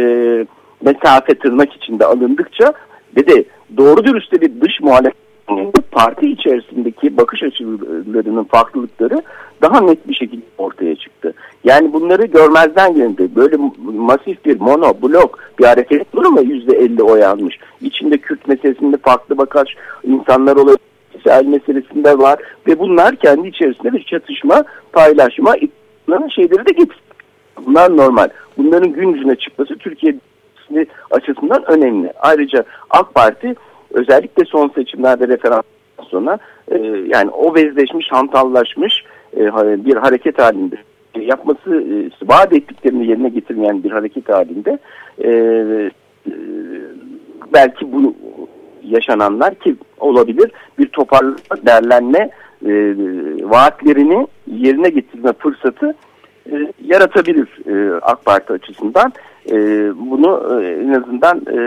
mesafe tırnak içinde alındıkça ve de doğru dürüst bir dış muhalefet parti içerisindeki bakış açılarının farklılıkları daha net bir şekilde ortaya çıktı. Yani bunları görmezden gelindi. Böyle masif bir mono, blok bir hareket mu? Yüzde elli oy almış. İçinde Kürt meselesinde farklı bakış insanlar olabilir. İsrail meselesinde var ve bunlar kendi içerisinde bir çatışma, paylaşma, şeyleri de getirdi. Bunlar normal. Bunların gün yüzüne çıkması Türkiye açısından önemli. Ayrıca AK Parti özellikle son seçimlerde referans sonra e, yani obezleşmiş, hantallaşmış e, bir hareket halinde yapması e, vaat ettiklerini yerine getirmeyen bir hareket halinde e, e, belki bu yaşananlar ki olabilir bir toparlama, derlenme e, vaatlerini yerine getirme fırsatı e, yaratabilir e, AK Parti açısından. E, bunu e, en azından e,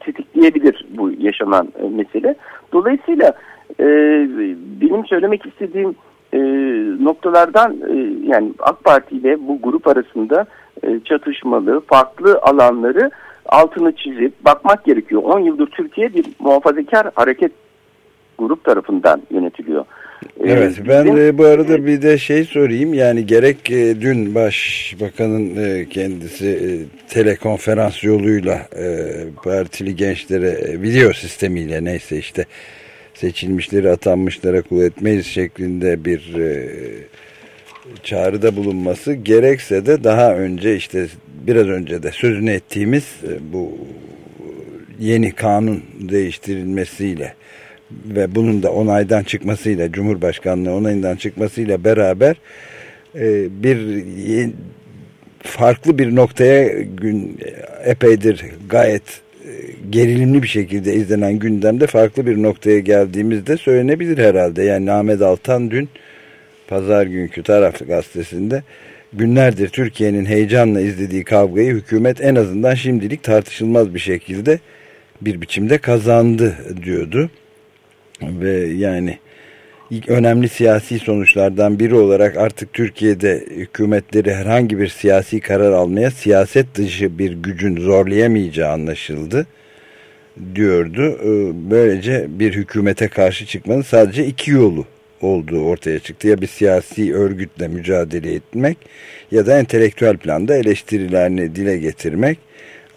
tetikleyebilir bu yaşanan e, mesele. Dolayısıyla benim söylemek istediğim noktalardan yani AK Parti ile bu grup arasında çatışmalı, farklı alanları altını çizip bakmak gerekiyor. 10 yıldır Türkiye bir muhafazakar hareket grup tarafından yönetiliyor. Evet ben de bu arada bir de şey sorayım. Yani gerek e, dün başbakanın e, kendisi e, telekonferans yoluyla partili gençlere video sistemiyle neyse işte seçilmişleri atanmışlara kul etmeyiz şeklinde bir çağrıda bulunması gerekse de daha önce işte biraz önce de sözünü ettiğimiz bu yeni kanun değiştirilmesiyle ve bunun da onaydan çıkmasıyla Cumhurbaşkanlığı onayından çıkmasıyla beraber e, bir farklı bir noktaya gün epeydir gayet e, gerilimli bir şekilde izlenen gündemde farklı bir noktaya geldiğimizde söylenebilir herhalde. Yani Ahmet Altan dün pazar günkü taraflı gazetesinde günlerdir Türkiye'nin heyecanla izlediği kavgayı hükümet en azından şimdilik tartışılmaz bir şekilde bir biçimde kazandı diyordu. Ve yani önemli siyasi sonuçlardan biri olarak artık Türkiye'de hükümetleri herhangi bir siyasi karar almaya siyaset dışı bir gücün zorlayamayacağı anlaşıldı diyordu. Ee, böylece bir hükümete karşı çıkmanın sadece iki yolu olduğu ortaya çıktı. Ya bir siyasi örgütle mücadele etmek ya da entelektüel planda eleştirilerini dile getirmek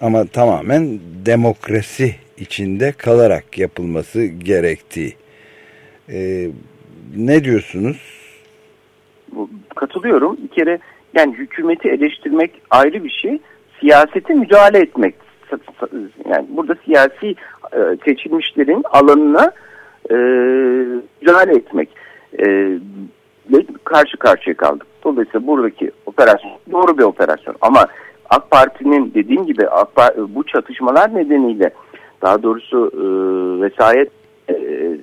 ama tamamen demokrasi içinde kalarak yapılması gerektiği. Ee, ne diyorsunuz? Katılıyorum. Bir kere yani hükümeti eleştirmek ayrı bir şey. Siyasete müdahale etmek. Yani burada siyasi e, seçilmişlerin alanına e, müdahale etmek. E, karşı karşıya kaldık. Dolayısıyla buradaki operasyon doğru bir operasyon. Ama AK Parti'nin dediğim gibi AK Parti, bu çatışmalar nedeniyle daha doğrusu e, vesayet e,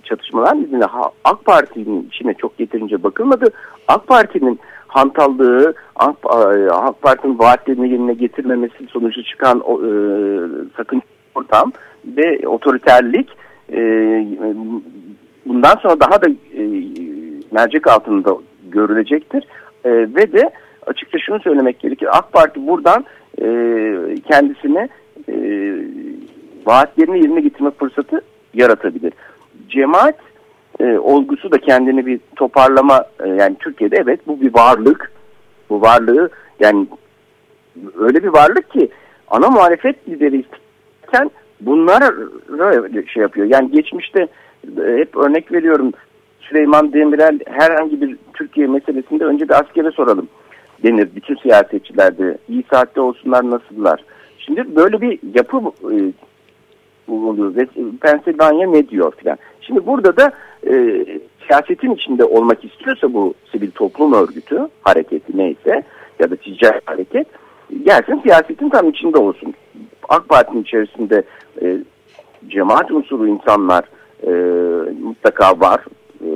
çatışmalar nedeniyle AK Parti'nin içine çok yeterince bakılmadı. AK Parti'nin hantallığı, AK, e, AK Parti'nin vaatlerini yerine getirmemesi sonucu çıkan e, sakın ortam ve otoriterlik e, bundan sonra daha da e, mercek altında görülecektir. E, ve de açıkça şunu söylemek gerekir. AK Parti buradan e, kendisine e, vaatlerini yerine getirme fırsatı yaratabilir. Cemaat e, olgusu da kendini bir toparlama e, yani Türkiye'de evet bu bir varlık. Bu varlığı yani öyle bir varlık ki ana muhalefet lideri isterken bunlar şey yapıyor. Yani geçmişte e, hep örnek veriyorum Süleyman Demirel herhangi bir Türkiye meselesinde önce bir askere soralım denir. Bütün siyasetçilerde iyi saatte olsunlar nasıllar. Şimdi böyle bir yapı e, oluyor ve Pennsylvania ne diyor filan. Şimdi burada da e, siyasetin içinde olmak istiyorsa bu sivil toplum örgütü, hareketi neyse ya da ticari hareket gelsin siyasetin tam içinde olsun. AK Parti'nin içerisinde e, cemaat unsuru insanlar e, mutlaka var, e,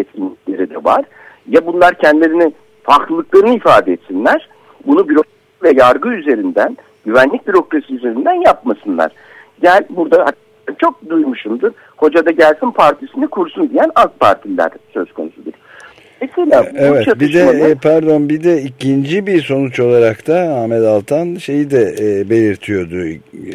etkinlikleri de var. Ya bunlar kendilerini farklılıklarını ifade etsinler, bunu bürokrasi ve yargı üzerinden, güvenlik bürokrasi üzerinden yapmasınlar. Gel burada çok duymuşumdur. Hoca da gelsin partisini kursun diyen AK Partililer söz konusudur. Mesela evet bir de e, pardon bir de ikinci bir sonuç olarak da Ahmet Altan şeyi de e, belirtiyordu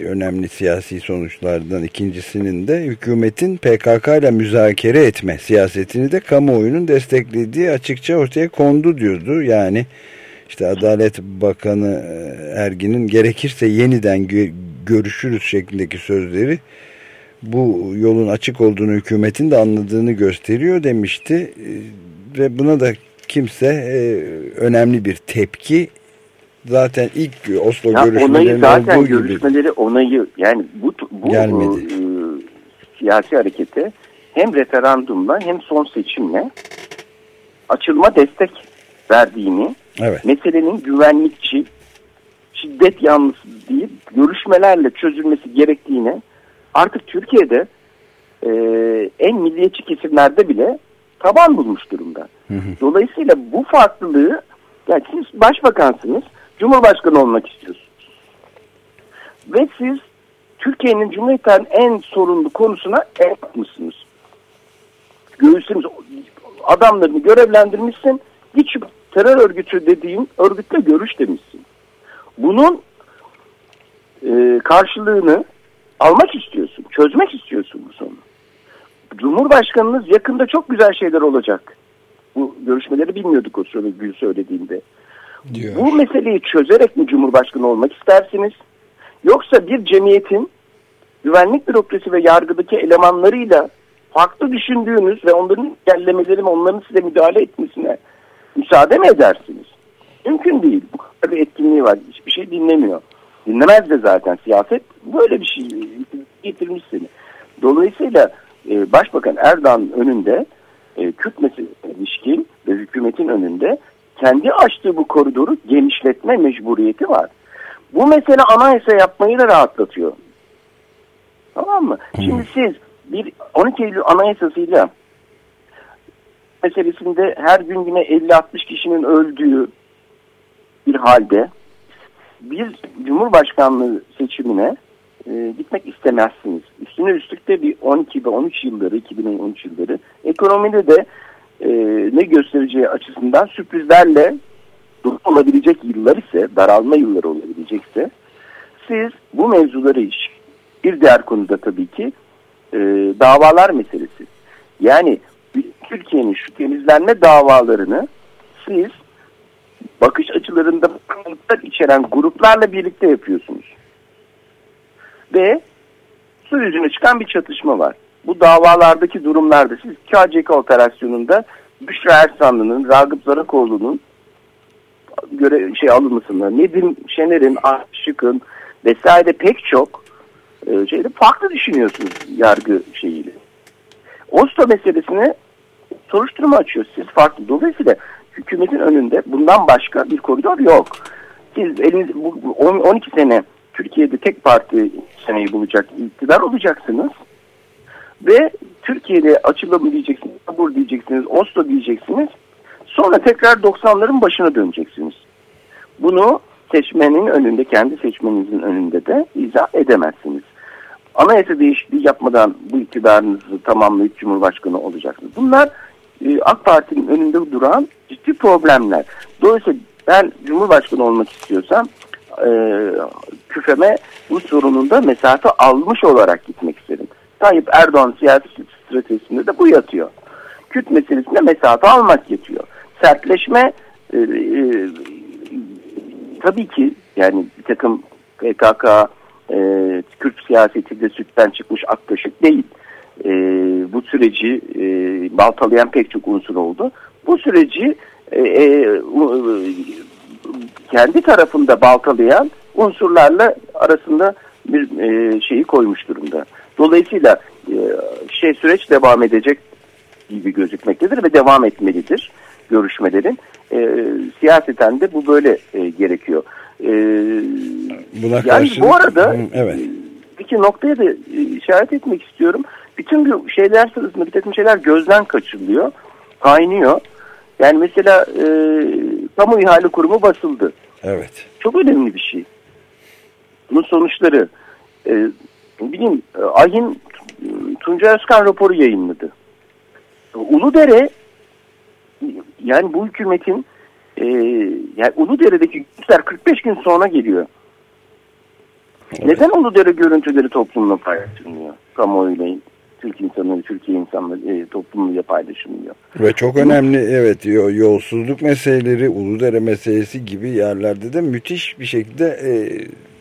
önemli siyasi sonuçlardan ikincisinin de hükümetin PKK ile müzakere etme siyasetini de kamuoyunun desteklediği açıkça ortaya kondu diyordu. Yani işte Adalet Bakanı e, Ergin'in gerekirse yeniden gö görüşürüz şeklindeki sözleri bu yolun açık olduğunu hükümetin de anladığını gösteriyor demişti. E, ve buna da kimse e, önemli bir tepki zaten ilk Oslo ya görüşmelerinin zaten olduğu görüşmeleri gibi. onayı yani bu, bu Gelmedi. E, siyasi harekete hem referandumla hem son seçimle açılma destek verdiğini evet. meselenin güvenlikçi şiddet yanlısı değil görüşmelerle çözülmesi gerektiğini artık Türkiye'de e, en milliyetçi kesimlerde bile taban bulmuş durumda. Hı hı. Dolayısıyla bu farklılığı yani siz başbakansınız, cumhurbaşkanı olmak istiyorsunuz. Ve siz Türkiye'nin Cumhuriyet'in en sorunlu konusuna el atmışsınız. Göğsünüz adamlarını görevlendirmişsin. Git şu terör örgütü dediğin örgütle görüş demişsin. Bunun e, karşılığını almak istiyorsun, çözmek istiyorsun bu sorunu. Cumhurbaşkanınız yakında çok güzel şeyler olacak. Bu görüşmeleri bilmiyorduk o sırada Gül söylediğinde. Diyor. Bu meseleyi çözerek mi Cumhurbaşkanı olmak istersiniz? Yoksa bir cemiyetin güvenlik bürokrasi ve yargıdaki elemanlarıyla farklı düşündüğünüz ve onların engellemeleri onların size müdahale etmesine müsaade mi edersiniz? Mümkün değil. Bu kadar bir etkinliği var. Hiçbir şey dinlemiyor. Dinlemez de zaten siyaset böyle bir şey getirmiş seni. Dolayısıyla e, Başbakan Erdoğan önünde e, Kürt ilişkin ve hükümetin önünde kendi açtığı bu koridoru genişletme mecburiyeti var. Bu mesele anayasa yapmayı da rahatlatıyor. Tamam mı? Şimdi siz bir 12 Eylül anayasasıyla meselesinde her gün yine 50-60 kişinin öldüğü bir halde bir Cumhurbaşkanlığı seçimine e, gitmek istemezsiniz. Üstüne üstlük de bir 12 ve 13 yılları, 2013 yılları ekonomide de e, ne göstereceği açısından sürprizlerle olabilecek yıllar ise, daralma yılları olabilecekse siz bu mevzuları iş. Bir diğer konuda tabii ki e, davalar meselesi. Yani Türkiye'nin şu temizlenme davalarını siz bakış açılarında farklılıklar içeren gruplarla birlikte yapıyorsunuz ve su yüzüne çıkan bir çatışma var. Bu davalardaki durumlarda siz KCK operasyonunda Büşra Ersanlı'nın, Ragıp Zarakoğlu'nun göre şey alınmasını, Nedim Şener'in, Aşık'ın vesaire pek çok e, şeyde farklı düşünüyorsunuz yargı şeyiyle. Oslo meselesine soruşturma açıyor. Siz farklı. Dolayısıyla hükümetin önünde bundan başka bir koridor yok. Siz eliniz, bu, 12 sene Türkiye'de tek parti seneyi bulacak iktidar olacaksınız. Ve Türkiye'de açılımı diyeceksiniz, kabul diyeceksiniz, Oslo diyeceksiniz. Sonra tekrar 90'ların başına döneceksiniz. Bunu seçmenin önünde, kendi seçmeninizin önünde de izah edemezsiniz. Anayasa değişikliği yapmadan bu iktidarınızı tamamlayıp Cumhurbaşkanı olacaksınız. Bunlar e, AK Parti'nin önünde duran ciddi problemler. Dolayısıyla ben Cumhurbaşkanı olmak istiyorsam e, küfeme bu sorununda mesafe almış olarak gitmek isterim. Tayyip Erdoğan siyasi stratejisinde de bu yatıyor. Kürt meselesinde mesafe almak yetiyor. Sertleşme e, e, tabii ki yani bir takım PKK, e, Kürt siyaseti sütten çıkmış ak kaşık değil. E, bu süreci e, baltalayan pek çok unsur oldu. Bu süreci e, e, kendi tarafında baltalayan unsurlarla arasında bir e, şeyi koymuş durumda. Dolayısıyla e, şey süreç devam edecek gibi gözükmektedir ve devam etmelidir görüşmelerin. E, siyaseten de bu böyle e, gerekiyor. E, Buna yani karşılık- bu arada evet. iki noktaya da e, işaret etmek istiyorum. Bütün bu şeyler sırasında bir takım şeyler gözden kaçırılıyor, kaynıyor. Yani mesela e, kamu ihale kurumu basıldı. Evet. Çok önemli bir şey. Bunun sonuçları e, bileyim e, AYİM e, Tuncay Özkan raporu yayınladı. Uludere yani bu hükümetin e, yani Uludere'deki güçler 45 gün sonra geliyor. Neden Uludere görüntüleri toplumla paylaşılmıyor? Kamuoyuyla Türk insanları, Türkiye insanları e, toplumuyla paylaşılmıyor. Ve çok önemli evet yo- yolsuzluk meseleleri, Uludere meselesi gibi yerlerde de müthiş bir şekilde e,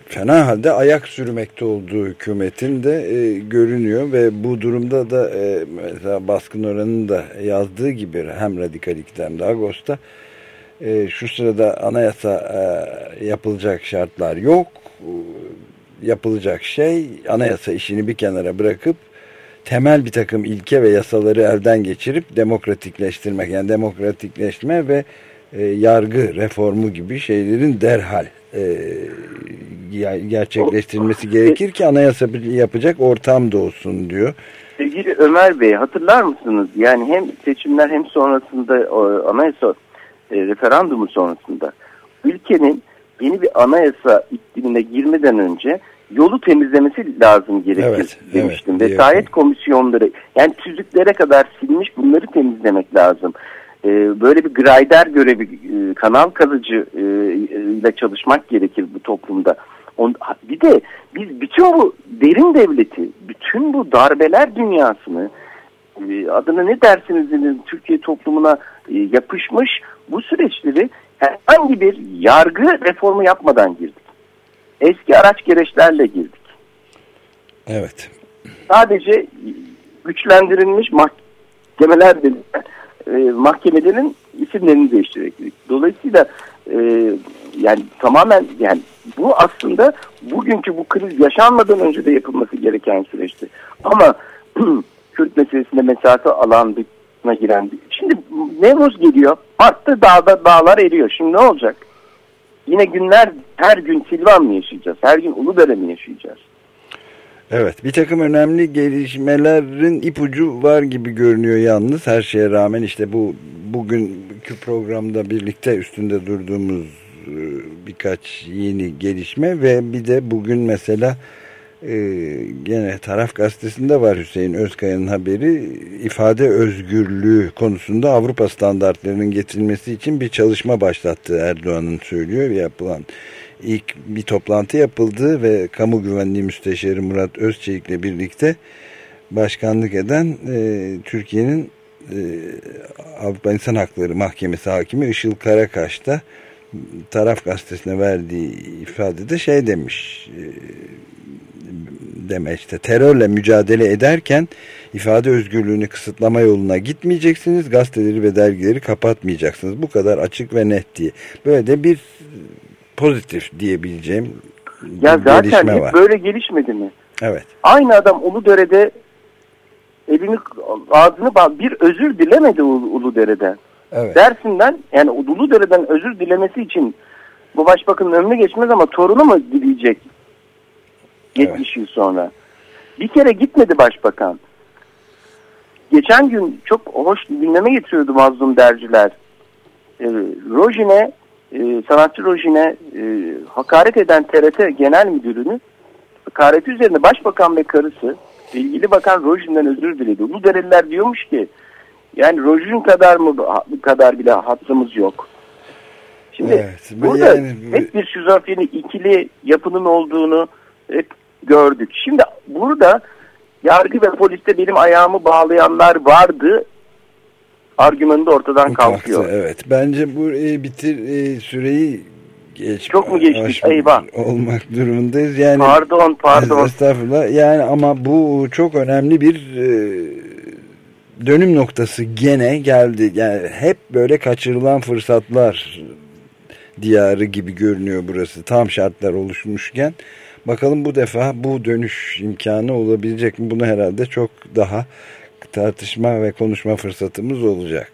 fena halde ayak sürmekte olduğu hükümetin de e, görünüyor ve bu durumda da e, mesela baskın oranının da yazdığı gibi hem radikalikten hem de Ağustos'ta e, şu sırada anayasa e, yapılacak şartlar yok. E, Yapılacak şey anayasa işini bir kenara bırakıp temel bir takım ilke ve yasaları elden geçirip demokratikleştirmek yani demokratikleşme ve e, yargı reformu gibi şeylerin derhal e, ger- gerçekleştirilmesi gerekir ki anayasa yapacak ortam da olsun diyor. Sevgili Ömer Bey hatırlar mısınız? Yani hem seçimler hem sonrasında anayasa e, referandumu sonrasında ülkenin yeni bir anayasa iklimine girmeden önce yolu temizlemesi lazım gerekir Evet, demiştim. evet, Vesayet komisyonları yani tüzüklere kadar silmiş bunları temizlemek lazım. E, böyle bir grayder görevi, e, kanal kazıcı e, ile çalışmak gerekir bu toplumda. On, bir de biz bütün bu derin devleti, bütün bu darbeler dünyasını e, adına ne dersiniz dedim, Türkiye toplumuna e, yapışmış bu süreçleri herhangi bir yargı reformu yapmadan girdik. Eski araç gereçlerle girdik. Evet. Sadece güçlendirilmiş mahkemeler e, mahkemelerin isimlerini değiştirerek girdik. Dolayısıyla e, yani tamamen yani bu aslında bugünkü bu kriz yaşanmadan önce de yapılması gereken süreçti. Ama (clears throat) Kürt meselesinde mesafe alanına giren şimdi Nevruz geliyor. Arttı dağda dağlar eriyor. Şimdi ne olacak? Yine günler her gün Silvan mı yaşayacağız? Her gün Uludere mi yaşayacağız? Evet bir takım önemli gelişmelerin ipucu var gibi görünüyor yalnız her şeye rağmen işte bu bugünkü programda birlikte üstünde durduğumuz e, birkaç yeni gelişme ve bir de bugün mesela e, gene taraf gazetesinde var Hüseyin Özkaya'nın haberi. İfade özgürlüğü konusunda Avrupa standartlarının getirilmesi için bir çalışma başlattı Erdoğan'ın söylüyor. Yapılan ilk bir toplantı yapıldı ve kamu güvenliği müsteşarı Murat Özçelik ile birlikte başkanlık eden e, Türkiye'nin e, Avrupa İnsan Hakları Mahkemesi hakimi Işıl Karakaş da taraf gazetesine verdiği ifadede şey demiş e, deme işte terörle mücadele ederken ifade özgürlüğünü kısıtlama yoluna gitmeyeceksiniz gazeteleri ve dergileri kapatmayacaksınız bu kadar açık ve net diye böyle de bir pozitif diyebileceğim Ya zaten gelişme var. böyle gelişmedi mi? Evet. Aynı adam Uludere'de elini ağzını bağ bir özür dilemedi Ulu- Uludere'den. Evet. Dersinden yani Uludere'den özür dilemesi için bu başbakanın önüne geçmez ama torunu mu dileyecek 70 yıl sonra? Bir kere gitmedi başbakan. Geçen gün çok hoş gündeme getiriyordu mazlum derciler. Ee, Rojine, e, sanatçı Rojine e, hakaret eden TRT Genel Müdürünü hakareti üzerine başbakan ve karısı ilgili bakan Rojin'den özür diledi. Uludereliler diyormuş ki Yani rojun kadar mı kadar bile hattımız yok. Şimdi Evet, burada yani- hep bir şizofreni ikili yapının olduğunu hep gördük. Şimdi burada yargı ve poliste benim ayağımı bağlayanlar vardı. Argümanı da ortadan kalkıyor. Evet. Bence bu e, bitir e, süreyi geç. Çok mu geçtik? aşmış Eyvah. Olmak durumundayız. Yani Pardon pardon. Estağfurullah. Yani ama bu çok önemli bir e, dönüm noktası gene geldi. Yani hep böyle kaçırılan fırsatlar diyarı gibi görünüyor burası. Tam şartlar oluşmuşken bakalım bu defa bu dönüş imkanı olabilecek mi? Bunu herhalde çok daha tartışma ve konuşma fırsatımız olacak.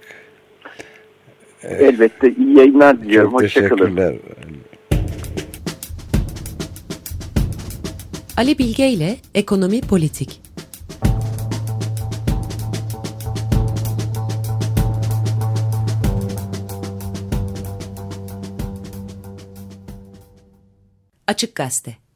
Elbette iyi yayınlar diliyorum. Çok teşekkürler. Ali Bilge ile Ekonomi Politik. Açık Gazete.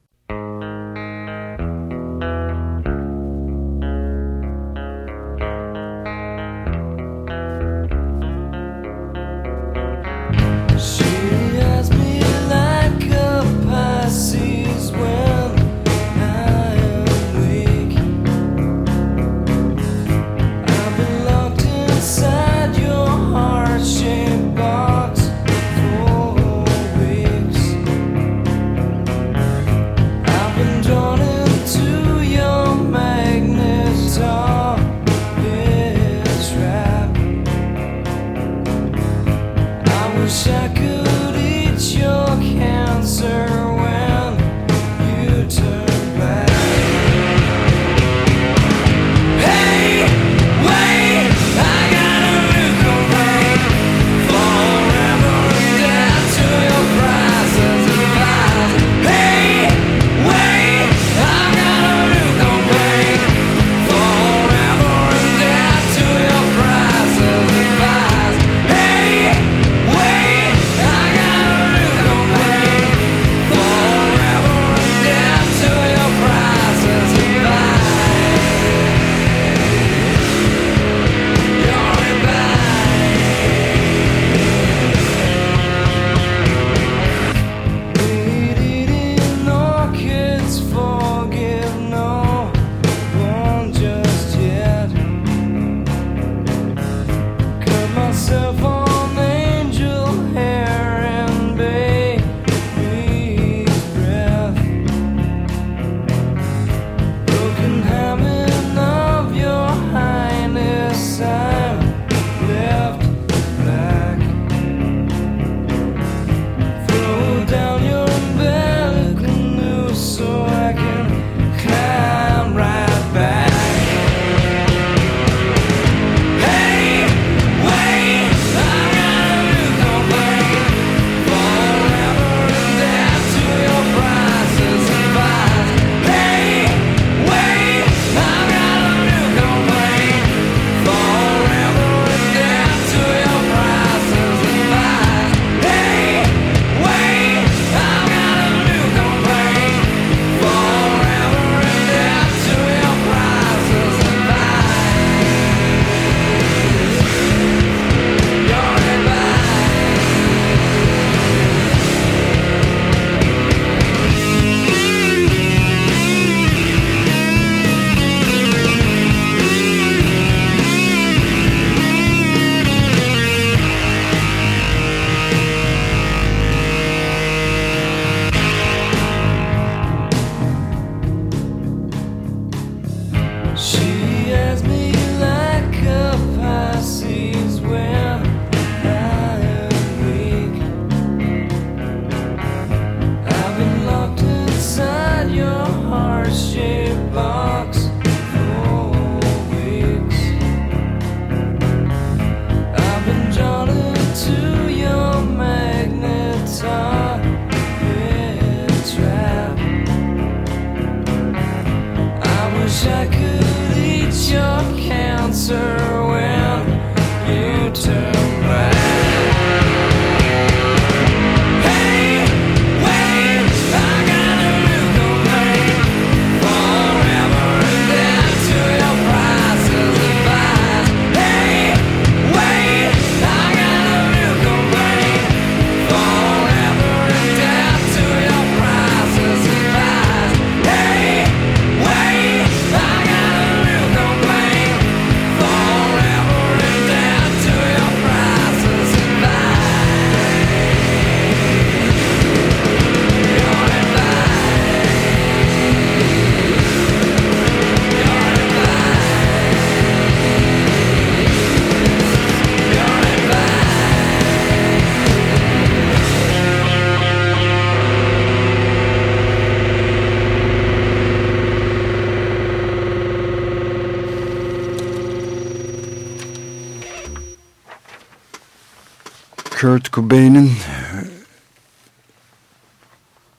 Cobain'in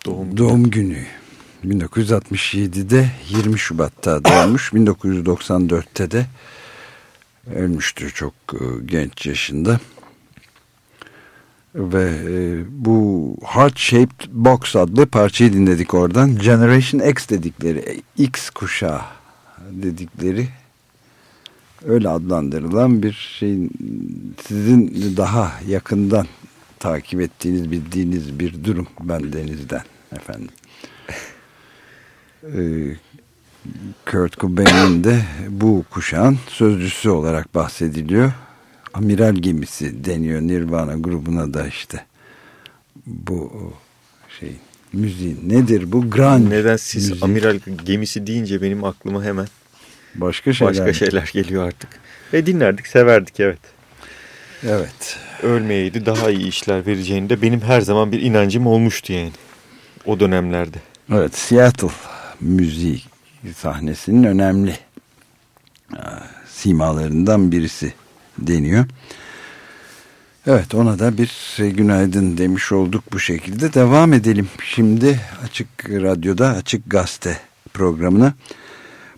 Doğum, doğum günü. 1967'de 20 Şubat'ta doğmuş. 1994'te de ölmüştür çok e, genç yaşında. Ve e, bu Heart Shaped Box adlı parçayı dinledik oradan. Generation X dedikleri, X kuşağı dedikleri öyle adlandırılan bir şeyin sizin daha yakından takip ettiğiniz, bildiğiniz bir durum ben denizden efendim. Ee, Kurt Cobain'in de bu kuşağın sözcüsü olarak bahsediliyor. Amiral gemisi deniyor Nirvana grubuna da işte. Bu şey müziğin nedir bu? Grunge Neden siz müziği. amiral gemisi deyince benim aklıma hemen başka şeyler, başka şeyler geliyor artık. Ve dinlerdik, severdik evet. Evet. Ölmeyeydi daha iyi işler vereceğini de benim her zaman bir inancım olmuştu yani. O dönemlerde. Evet Seattle müziği sahnesinin önemli e, simalarından birisi deniyor. Evet ona da bir günaydın demiş olduk bu şekilde. Devam edelim şimdi Açık Radyo'da Açık Gazete programına.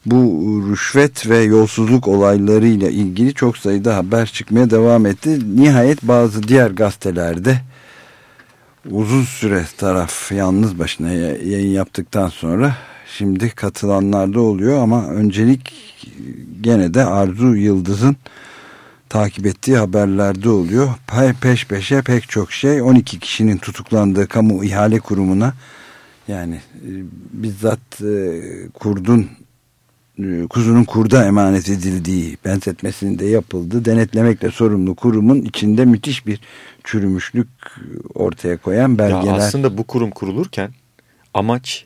Bu rüşvet ve yolsuzluk olaylarıyla ilgili çok sayıda haber çıkmaya devam etti. Nihayet bazı diğer gazetelerde uzun süre taraf yalnız başına yayın yaptıktan sonra şimdi katılanlar da oluyor ama öncelik gene de Arzu Yıldız'ın takip ettiği haberlerde oluyor. Peş peşe pek çok şey 12 kişinin tutuklandığı kamu ihale kurumuna yani e, bizzat e, kurdun kuzunun kurda emanet edildiği benzetmesinde yapıldı. Denetlemekle sorumlu kurumun içinde müthiş bir çürümüşlük ortaya koyan belgeler. Ya aslında bu kurum kurulurken amaç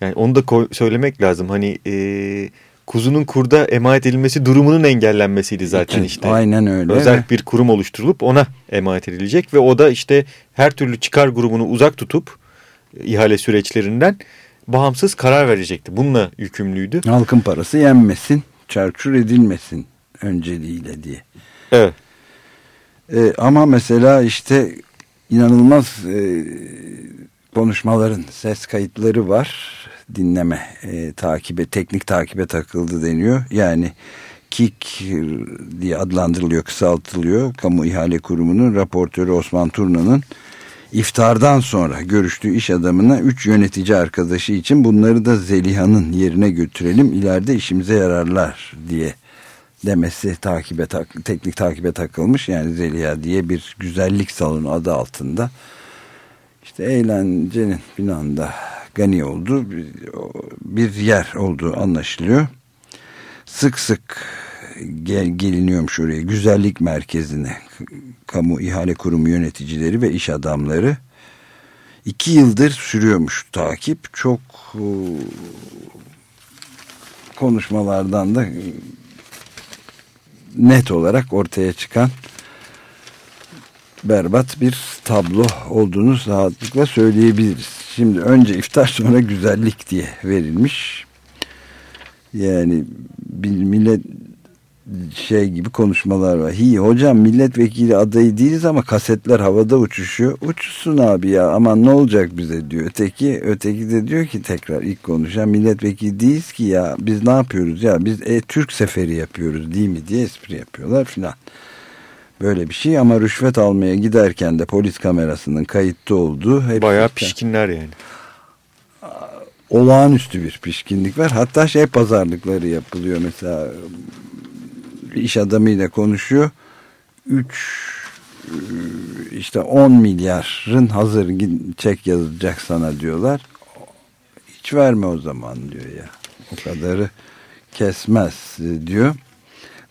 yani onu da söylemek lazım. Hani e, kuzunun kurda emanet edilmesi durumunun engellenmesiydi zaten işte. Aynen öyle. Özel bir kurum oluşturulup ona emanet edilecek ve o da işte her türlü çıkar grubunu uzak tutup e, ihale süreçlerinden bağımsız karar verecekti. Bununla yükümlüydü. Halkın parası yenmesin, çarçur edilmesin önceliğiyle diye. Evet. Ee, ama mesela işte inanılmaz e, konuşmaların ses kayıtları var. Dinleme, e, takibe, teknik takibe takıldı deniyor. Yani KİK diye adlandırılıyor, kısaltılıyor. Kamu İhale Kurumu'nun raportörü Osman Turna'nın iftardan sonra görüştüğü iş adamına üç yönetici arkadaşı için bunları da Zeliha'nın yerine götürelim ileride işimize yararlar diye demesi takibe tak, teknik takibe takılmış. Yani Zeliha diye bir güzellik salonu adı altında işte eğlencenin binanda gani olduğu bir, bir yer olduğu anlaşılıyor. Sık sık gel, geliniyormuş oraya güzellik merkezine kamu ihale kurumu yöneticileri ve iş adamları iki yıldır sürüyormuş takip çok e, konuşmalardan da net olarak ortaya çıkan berbat bir tablo olduğunu rahatlıkla söyleyebiliriz. Şimdi önce iftar sonra güzellik diye verilmiş. Yani bir millet şey gibi konuşmalar var. Hi hocam milletvekili adayı değiliz ama kasetler havada uçuşuyor. Uçsun abi ya aman ne olacak bize diyor. Öteki, öteki de diyor ki tekrar ilk konuşan milletvekili değiliz ki ya biz ne yapıyoruz ya biz e, Türk seferi yapıyoruz değil mi diye espri yapıyorlar filan. Böyle bir şey ama rüşvet almaya giderken de polis kamerasının kayıtta olduğu. Bayağı pişkinler yani. Olağanüstü bir pişkinlik var. Hatta şey pazarlıkları yapılıyor mesela iş adamıyla konuşuyor. 3 işte 10 milyarın hazır çek yazacak sana diyorlar. Hiç verme o zaman diyor ya. O kadarı kesmez diyor.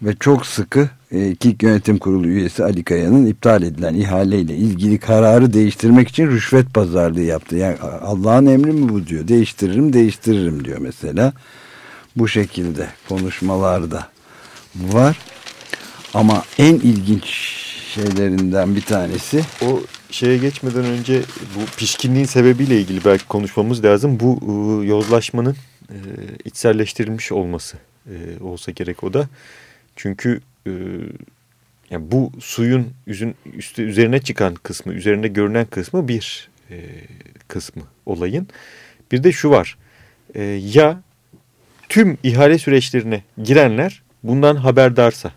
Ve çok sıkı KİK Yönetim Kurulu üyesi Ali Kaya'nın iptal edilen ihaleyle ilgili kararı değiştirmek için rüşvet pazarlığı yaptı. Yani Allah'ın emri mi bu diyor. Değiştiririm değiştiririm diyor mesela. Bu şekilde konuşmalarda var. Ama en ilginç şeylerinden bir tanesi o şeye geçmeden önce bu pişkinliğin sebebiyle ilgili belki konuşmamız lazım. Bu e, yozlaşmanın e, içselleştirilmiş olması e, olsa gerek o da. Çünkü e, yani bu suyun yüzün üstü üzerine çıkan kısmı, üzerinde görünen kısmı bir e, kısmı olayın. Bir de şu var. E, ya tüm ihale süreçlerine girenler bundan haberdarsa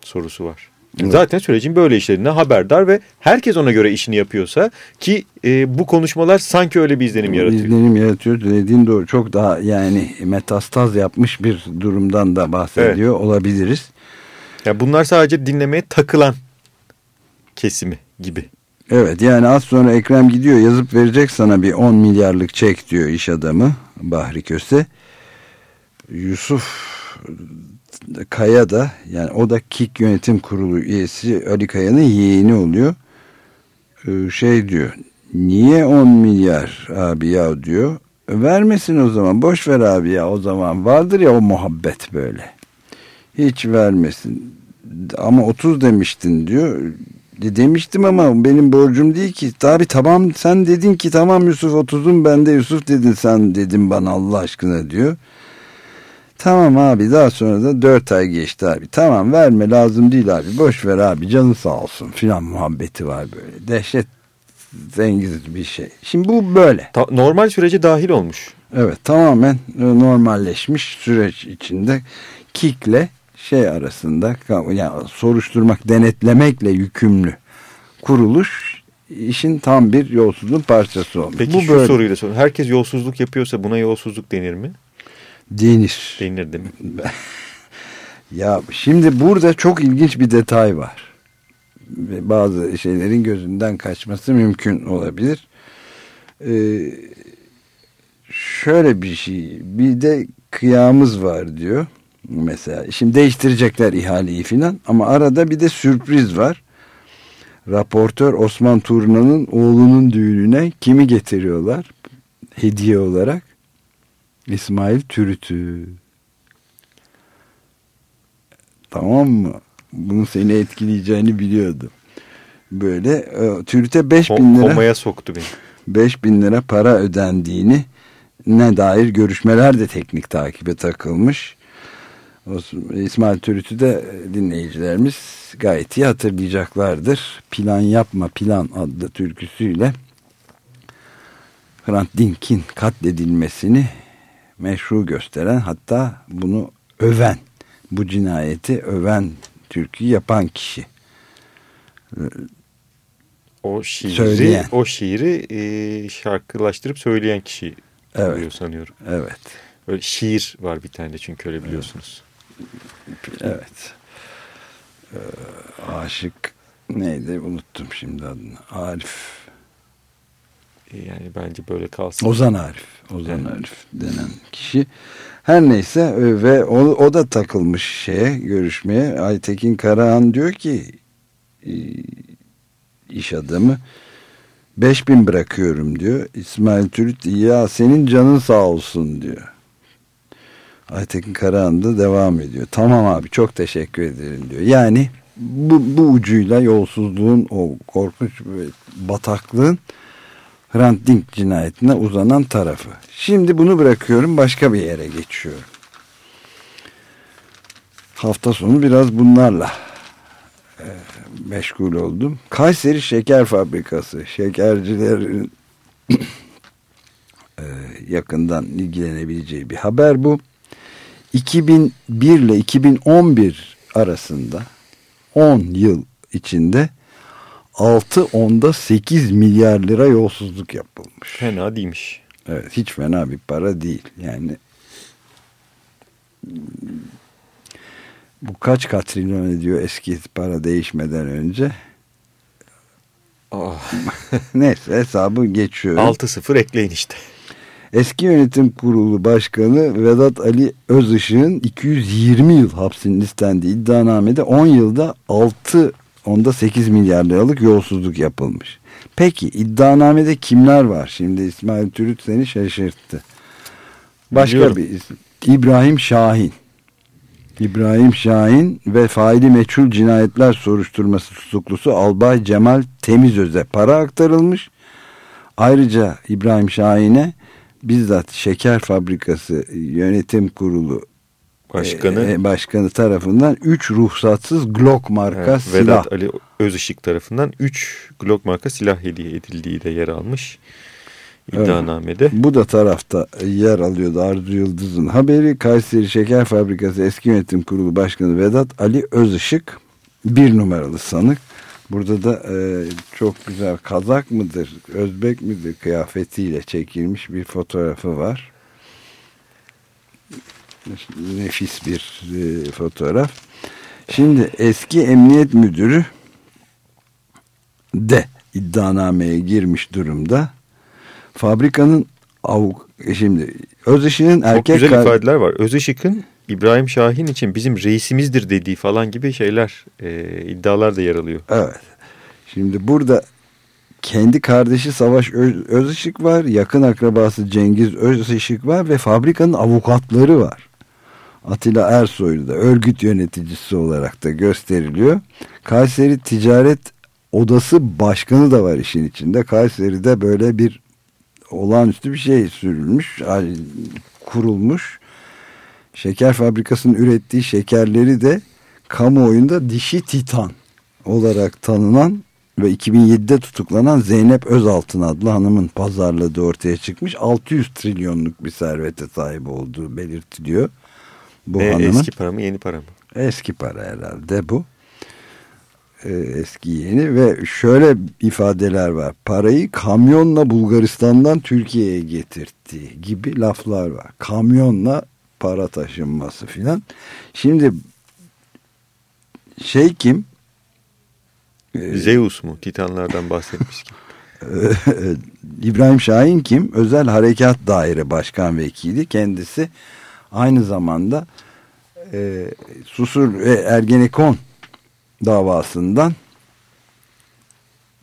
sorusu var. Evet. Zaten sürecin böyle işlerinden haberdar ve herkes ona göre işini yapıyorsa ki e, bu konuşmalar sanki öyle bir izlenim yaratıyor. İzlenim yaratıyor dediğin doğru. Çok daha yani metastaz yapmış bir durumdan da bahsediyor olabiliriz. Ya bunlar sadece dinlemeye takılan kesimi gibi. Evet yani az sonra Ekrem gidiyor yazıp verecek sana bir 10 milyarlık çek diyor iş adamı Bahri Köse. Yusuf Kaya da yani o da KİK yönetim kurulu üyesi Ali Kaya'nın yeğeni oluyor. Ee, şey diyor niye 10 milyar abi ya diyor. Vermesin o zaman boş ver abi ya o zaman vardır ya o muhabbet böyle. Hiç vermesin ama 30 demiştin diyor. De demiştim ama benim borcum değil ki. Tabi tamam sen dedin ki tamam Yusuf 30'un ben de Yusuf dedin sen dedin bana Allah aşkına diyor. Tamam abi daha sonra da 4 ay geçti abi. Tamam verme lazım değil abi. Boş ver abi canın sağ olsun filan muhabbeti var böyle. Dehşet zengiz bir şey. Şimdi bu böyle. Ta- normal sürece dahil olmuş. Evet tamamen e, normalleşmiş süreç içinde kikle şey arasında yani soruşturmak denetlemekle yükümlü kuruluş işin tam bir yolsuzluğun parçası olmuş. Peki Bu şu böyle. soruyla sorayım. Herkes yolsuzluk yapıyorsa buna yolsuzluk denir mi? Denir. Denir değil (laughs) mi? Ya şimdi burada çok ilginç bir detay var. Bazı şeylerin gözünden kaçması mümkün olabilir. Ee, şöyle bir şey. Bir de kıyamız var diyor. Mesela şimdi değiştirecekler ihaleyi filan ama arada bir de sürpriz var. Raportör Osman Turna'nın oğlunun düğününe kimi getiriyorlar? Hediye olarak İsmail Türüt'ü. Tamam mı? Bunun seni etkileyeceğini biliyordum. Böyle e, Türüt'e 5 bin lira Komaya soktu beni. 5 bin lira para ödendiğini ne dair görüşmeler de teknik takibe takılmış. İsmail Türüt'ü de dinleyicilerimiz gayet iyi hatırlayacaklardır. Plan Yapma Plan adlı türküsüyle Hrant Dink'in katledilmesini meşru gösteren hatta bunu öven bu cinayeti öven türküyü yapan kişi. O şiiri, Söyleyen. o şiiri e, şarkılaştırıp söyleyen kişi Evet. oluyor sanıyorum. Evet. Böyle şiir var bir tane çünkü öyle biliyorsunuz. Evet. Ee, aşık neydi unuttum şimdi adını. Arif. E, Yani bence böyle kalsın. Ozan Arif. Ozan Arif denen kişi. Her neyse e, ve o, o da takılmış şeye görüşmeye. Aytekin Karahan diyor ki e, iş adamı 5000 bırakıyorum diyor. İsmail Türüt ya senin canın sağ olsun diyor. Aytekin Karahan da devam ediyor. Tamam abi çok teşekkür ederim diyor. Yani bu, bu ucuyla yolsuzluğun o korkunç bataklığın Hrant Dink cinayetine uzanan tarafı. Şimdi bunu bırakıyorum başka bir yere geçiyorum. Hafta sonu biraz bunlarla e, meşgul oldum. Kayseri Şeker Fabrikası şekercilerin (coughs) e, yakından ilgilenebileceği bir haber bu. 2001 ile 2011 arasında 10 yıl içinde 6 onda 8 milyar lira yolsuzluk yapılmış. Fena değilmiş. Evet hiç fena bir para değil. Yani bu kaç katrilyon ediyor eski para değişmeden önce? (laughs) Neyse hesabı geçiyorum. 6-0 ekleyin işte. Eski yönetim kurulu başkanı Vedat Ali Özışık'ın 220 yıl hapsinin istendiği iddianamede 10 yılda 6 onda 8 milyar liralık yolsuzluk yapılmış. Peki iddianamede kimler var? Şimdi İsmail Türüt seni şaşırttı. Başka Biliyorum. bir isim. İbrahim Şahin. İbrahim Şahin ve faili meçhul cinayetler soruşturması tutuklusu Albay Cemal Temizöz'e para aktarılmış. Ayrıca İbrahim Şahin'e bizzat şeker fabrikası yönetim kurulu Başkanı e, başkanı tarafından 3 ruhsatsız Glock marka evet, silah. Vedat Ali Özışık tarafından 3 Glock marka silah hediye edildiği de yer almış iddianamede. Bu da tarafta yer alıyordu Arzu Yıldız'ın haberi. Kayseri Şeker Fabrikası Eski Yönetim Kurulu Başkanı Vedat Ali Özışık bir numaralı sanık. Burada da e, çok güzel kazak mıdır, Özbek midir kıyafetiyle çekilmiş bir fotoğrafı var. Nefis bir e, fotoğraf. Şimdi eski emniyet müdürü de iddianameye girmiş durumda. Fabrikanın avuk şimdi Özışık'ın Çok erkek güzel kar- ifadeler var. Özışık'ın İbrahim Şahin için bizim reisimizdir dediği falan gibi şeyler, e, iddialar da yer alıyor. Evet. Şimdi burada kendi kardeşi Savaş Öz- Özışık var. Yakın akrabası Cengiz Özışık var ve fabrikanın avukatları var. Atilla Ersoylu da örgüt yöneticisi olarak da gösteriliyor. Kayseri Ticaret Odası Başkanı da var işin içinde. Kayseri'de böyle bir olağanüstü bir şey sürülmüş, kurulmuş. Şeker fabrikasının ürettiği şekerleri de kamuoyunda dişi titan olarak tanınan ve 2007'de tutuklanan Zeynep Özaltın adlı hanımın pazarladığı ortaya çıkmış. 600 trilyonluk bir servete sahip olduğu belirtiliyor. Bu Ne, hanımın. eski para mı yeni para mı? Eski para herhalde bu. Ee, eski yeni ve şöyle ifadeler var. Parayı kamyonla Bulgaristan'dan Türkiye'ye getirttiği gibi laflar var. Kamyonla para taşınması filan. Şimdi şey kim? Ee, Zeus mu? Titanlardan bahsetmiş (laughs) gibi. İbrahim Şahin kim? Özel Harekat Daire Başkan Vekili. Kendisi aynı zamanda e, Susur ve Ergenekon davasından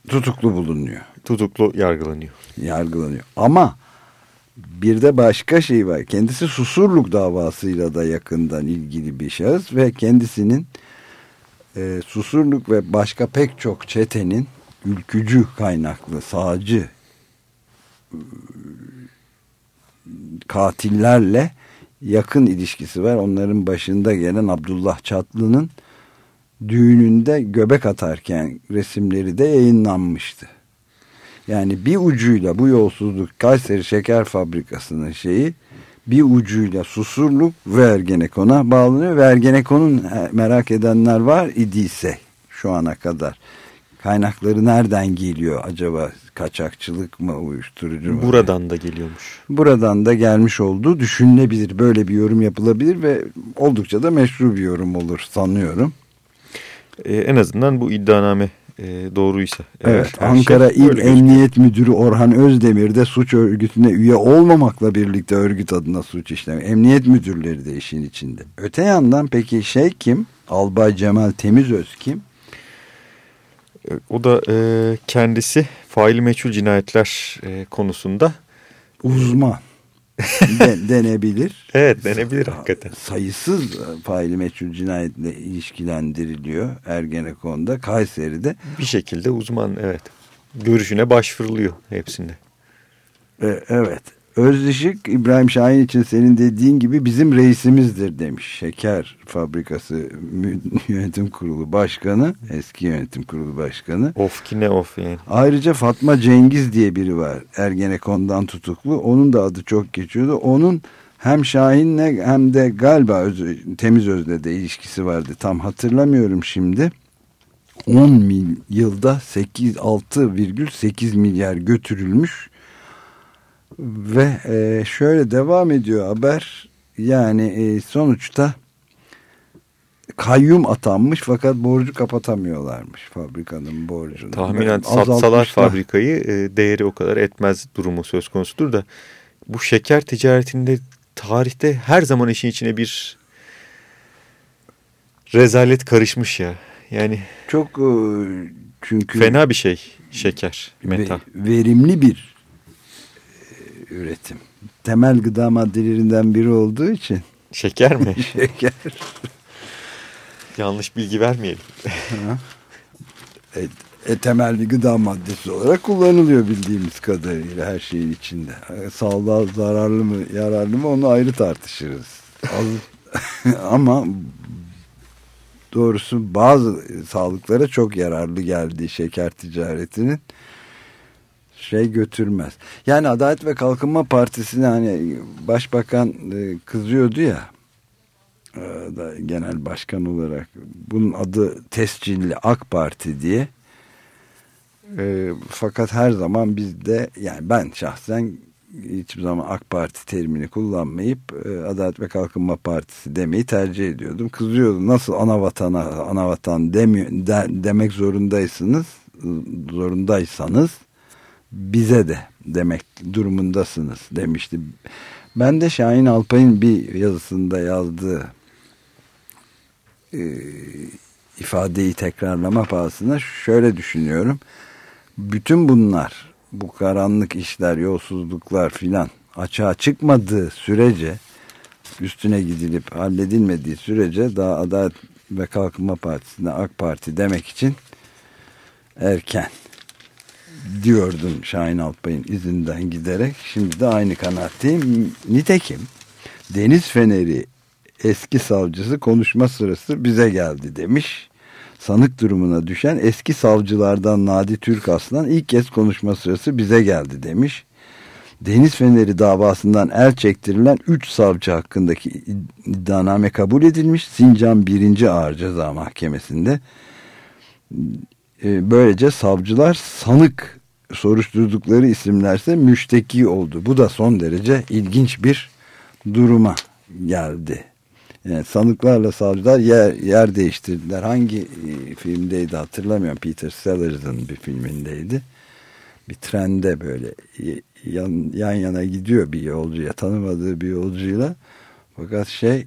tutuklu bulunuyor. Tutuklu yargılanıyor. Yargılanıyor. Ama bir de başka şey var. Kendisi Susurluk davasıyla da yakından ilgili bir şahıs ve kendisinin e, Susurluk ve başka pek çok çetenin ülkücü kaynaklı sağcı e, katillerle yakın ilişkisi var. Onların başında gelen Abdullah Çatlı'nın düğününde göbek atarken resimleri de yayınlanmıştı. Yani bir ucuyla bu yolsuzluk Kayseri Şeker Fabrikası'nın şeyi bir ucuyla Susurluk ve Ergenekon'a bağlanıyor. Ve Ergenekon'un merak edenler var idiyse şu ana kadar kaynakları nereden geliyor acaba kaçakçılık mı uyuşturucu mu? Buradan da geliyormuş. Buradan da gelmiş olduğu düşünülebilir. Böyle bir yorum yapılabilir ve oldukça da meşru bir yorum olur sanıyorum. Ee, en azından bu iddianame e, doğruysa. eğer Evet, her Ankara şey İl gözüküyor. Emniyet Müdürü Orhan Özdemir de suç örgütüne üye olmamakla birlikte örgüt adına suç işlemi. Emniyet müdürleri de işin içinde. Öte yandan peki şey kim? Albay Cemal Temizöz kim? E, O da e, kendisi faili meçhul cinayetler e, konusunda Uzman (laughs) de, denebilir. Evet denebilir hakikaten. Sayısız faili meçhul cinayetle ilişkilendiriliyor Ergenekon'da, Kayseri'de. Bir şekilde uzman evet. Görüşüne başvuruluyor hepsinde. E, evet. Özışık İbrahim Şahin için senin dediğin gibi bizim reisimizdir demiş. Şeker Fabrikası (laughs) Yönetim Kurulu Başkanı, eski Yönetim Kurulu Başkanı. Of ki ne of yani. Ayrıca Fatma Cengiz diye biri var. Ergenekon'dan tutuklu. Onun da adı çok geçiyordu. Onun hem Şahin'le hem de galiba öz, Temiz Öz'le de ilişkisi vardı. Tam hatırlamıyorum şimdi. 10 mil yılda 8 6,8 milyar götürülmüş ve e, şöyle devam ediyor haber yani e, sonuçta kayyum atanmış fakat borcu kapatamıyorlarmış fabrikanın borcunu. Tahminen Ve satsalar fabrikayı e, değeri o kadar etmez durumu söz konusudur da bu şeker ticaretinde tarihte her zaman işin içine bir rezalet karışmış ya. Yani çok e, çünkü fena bir şey şeker, meta. ve- verimli bir üretim. Temel gıda maddelerinden biri olduğu için. Şeker mi? (laughs) Şeker. Yanlış bilgi vermeyelim. E, e, temel bir gıda maddesi olarak kullanılıyor bildiğimiz kadarıyla her şeyin içinde. E, Sağlığa zararlı mı yararlı mı onu ayrı tartışırız. (laughs) Ama doğrusu bazı sağlıklara çok yararlı geldiği şeker ticaretinin şey götürmez. Yani Adalet ve Kalkınma Partisi'ne hani başbakan e, kızıyordu ya e, da genel başkan olarak bunun adı tescilli AK Parti diye. E, fakat her zaman bizde yani ben şahsen hiçbir zaman AK Parti terimini kullanmayıp e, Adalet ve Kalkınma Partisi demeyi tercih ediyordum. Kızıyordum nasıl ana vatana ana vatan demiyor, de, demek zorundaysınız zorundaysanız bize de demek durumundasınız demişti. Ben de Şahin Alpay'ın bir yazısında yazdığı e, ifadeyi tekrarlama pahasına şöyle düşünüyorum. Bütün bunlar bu karanlık işler, yolsuzluklar filan açığa çıkmadığı sürece üstüne gidilip halledilmediği sürece daha Adalet ve Kalkınma Partisi'ne AK Parti demek için erken diyordum Şahin Alpay'ın izinden giderek. Şimdi de aynı kanaatteyim. Nitekim Deniz Feneri eski savcısı konuşma sırası bize geldi demiş. Sanık durumuna düşen eski savcılardan Nadi Türk Aslan ilk kez konuşma sırası bize geldi demiş. Deniz Feneri davasından el çektirilen 3 savcı hakkındaki iddianame kabul edilmiş. Sincan 1. Ağır Ceza Mahkemesi'nde e, böylece savcılar sanık soruşturdukları isimlerse müşteki oldu. Bu da son derece ilginç bir duruma geldi. Yani sanıklarla savcılar yer, yer değiştirdiler. Hangi e, filmdeydi hatırlamıyorum. Peter Sellers'ın bir filmindeydi. Bir trende böyle yan, yan yana gidiyor bir yolcuya tanımadığı bir yolcuyla. Fakat şey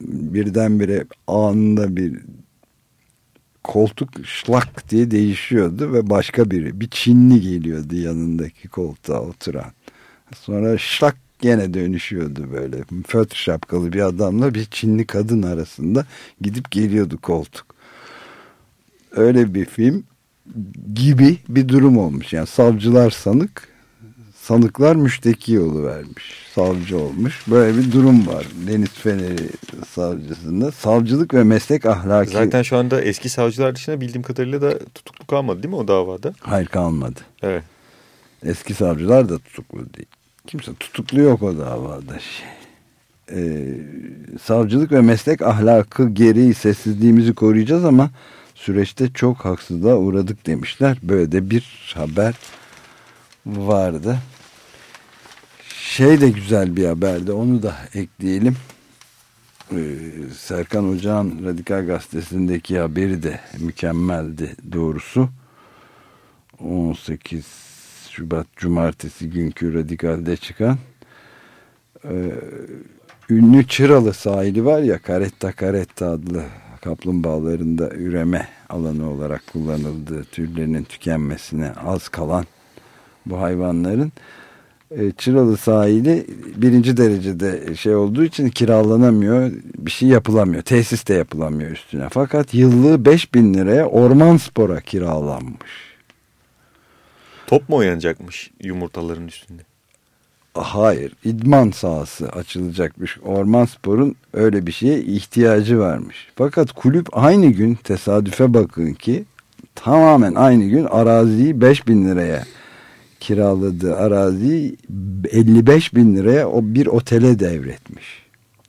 birdenbire anında bir koltuk şlak diye değişiyordu ve başka biri bir Çinli geliyordu yanındaki koltuğa oturan. Sonra şlak gene dönüşüyordu böyle föt şapkalı bir adamla bir Çinli kadın arasında gidip geliyordu koltuk. Öyle bir film gibi bir durum olmuş. Yani savcılar sanık, sanıklar müşteki yolu vermiş. Savcı olmuş. Böyle bir durum var. Deniz Feneri savcısında. Savcılık ve meslek ahlaki. Zaten şu anda eski savcılar dışında bildiğim kadarıyla da tutuklu kalmadı değil mi o davada? Hayır kalmadı. Evet. Eski savcılar da tutuklu değil. Kimse tutuklu yok o davada. Şey. Ee, savcılık ve meslek ahlakı gereği sessizliğimizi koruyacağız ama süreçte çok haksızlığa uğradık demişler. Böyle de bir haber vardı. Şey de güzel bir haberdi onu da ekleyelim. Ee, Serkan Ocağan Radikal Gazetesi'ndeki haberi de mükemmeldi doğrusu. 18 Şubat Cumartesi günkü Radikal'de çıkan e, ünlü Çıralı sahili var ya Karetta Karetta adlı kaplumbağalarında üreme alanı olarak kullanıldığı türlerinin tükenmesine az kalan bu hayvanların Çıralı sahili birinci derecede şey olduğu için kiralanamıyor bir şey yapılamıyor tesis de yapılamıyor üstüne fakat yıllığı 5000 liraya orman spora kiralanmış Top mu oynanacakmış yumurtaların üstünde? Hayır, idman sahası açılacakmış. Orman Spor'un öyle bir şeye ihtiyacı varmış. Fakat kulüp aynı gün tesadüfe bakın ki tamamen aynı gün araziyi 5 bin liraya kiraladığı araziyi 55 bin liraya o bir otele devretmiş.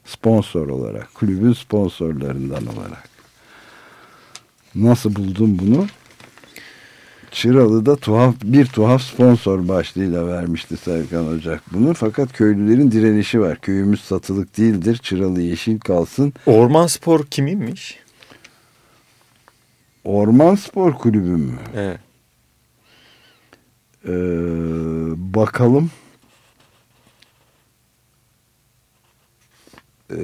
Sponsor olarak, kulübün sponsorlarından olarak. Nasıl buldun bunu? Çıralı'da tuhaf bir tuhaf sponsor başlığıyla vermişti Serkan Ocak bunu. Fakat köylülerin direnişi var. Köyümüz satılık değildir. Çıralı yeşil kalsın. Orman Spor kiminmiş? Orman Spor Kulübü mü? Evet. Ee, bakalım. Ee,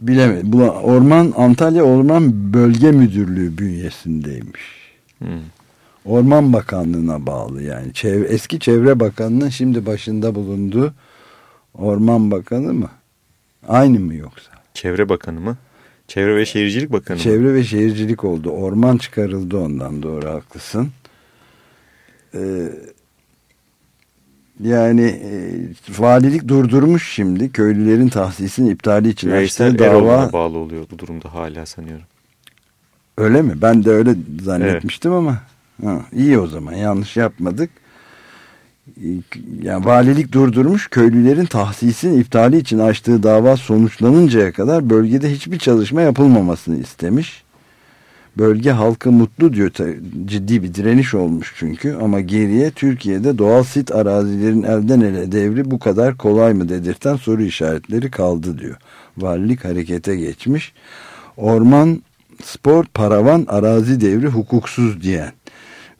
bilemedim. Bu Orman Antalya Orman Bölge Müdürlüğü bünyesindeymiş. Hmm. Orman Bakanlığı'na bağlı yani. Çevre, eski Çevre Bakanı'nın şimdi başında bulunduğu Orman Bakanı mı? Aynı mı yoksa? Çevre Bakanı mı? Çevre ve Şehircilik Bakanı mı? Çevre ve Şehircilik oldu. Orman çıkarıldı ondan doğru haklısın. Ee, Yani e, valilik durdurmuş şimdi köylülerin tahsisinin iptali için açtığı Eroğlu'na dava. bağlı oluyor bu durumda hala sanıyorum. Öyle mi? Ben de öyle zannetmiştim ama. Ha, iyi o zaman yanlış yapmadık. Yani valilik durdurmuş köylülerin tahsisin iptali için açtığı dava sonuçlanıncaya kadar bölgede hiçbir çalışma yapılmamasını istemiş. Bölge halkı mutlu diyor ciddi bir direniş olmuş çünkü ama geriye Türkiye'de doğal sit arazilerin elden ele devri bu kadar kolay mı dedirten soru işaretleri kaldı diyor. Valilik harekete geçmiş. Orman spor paravan arazi devri hukuksuz diyen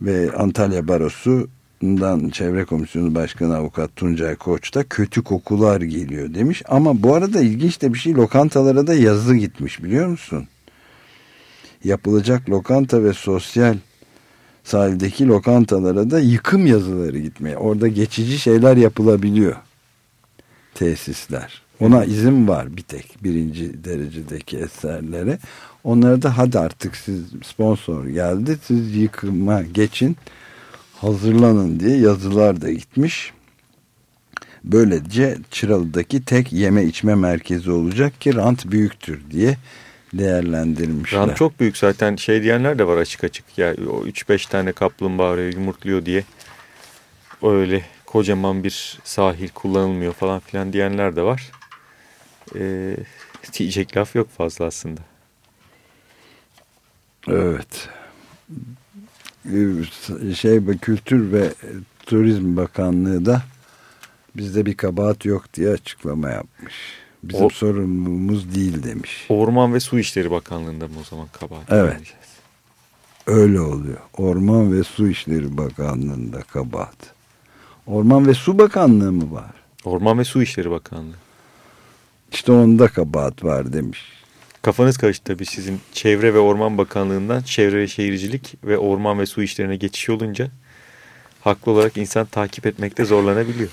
ve Antalya Barosu'ndan Çevre Komisyonu Başkanı Avukat Tuncay Koç da kötü kokular geliyor demiş. Ama bu arada ilginç de bir şey lokantalara da yazı gitmiş biliyor musun? Yapılacak lokanta ve sosyal sahildeki lokantalara da yıkım yazıları gitmeye. Orada geçici şeyler yapılabiliyor. Tesisler. Ona izin var bir tek birinci derecedeki eserlere. Onlara da hadi artık siz sponsor geldi siz yıkıma geçin hazırlanın diye yazılar da gitmiş. Böylece Çıralı'daki tek yeme içme merkezi olacak ki rant büyüktür diye değerlendirmişler. Rant çok büyük zaten şey diyenler de var açık açık. Ya o 3-5 tane kaplumbağa yumurtluyor diye öyle kocaman bir sahil kullanılmıyor falan filan diyenler de var. Ee, diyecek laf yok fazla aslında. Evet. Şey Kültür ve Turizm Bakanlığı da bizde bir kabahat yok diye açıklama yapmış. Bizim o, sorumluluğumuz değil demiş. Orman ve Su İşleri Bakanlığı'nda mı o zaman kabahat? Evet. Öyle oluyor. Orman ve Su İşleri Bakanlığı'nda kabahat. Orman ve Su Bakanlığı mı var? Orman ve Su İşleri Bakanlığı. İşte onda kabahat var demiş. Kafanız karıştı tabii sizin Çevre ve Orman Bakanlığı'ndan Çevre ve Şehircilik ve Orman ve Su İşlerine geçiş olunca haklı olarak insan takip etmekte zorlanabiliyor.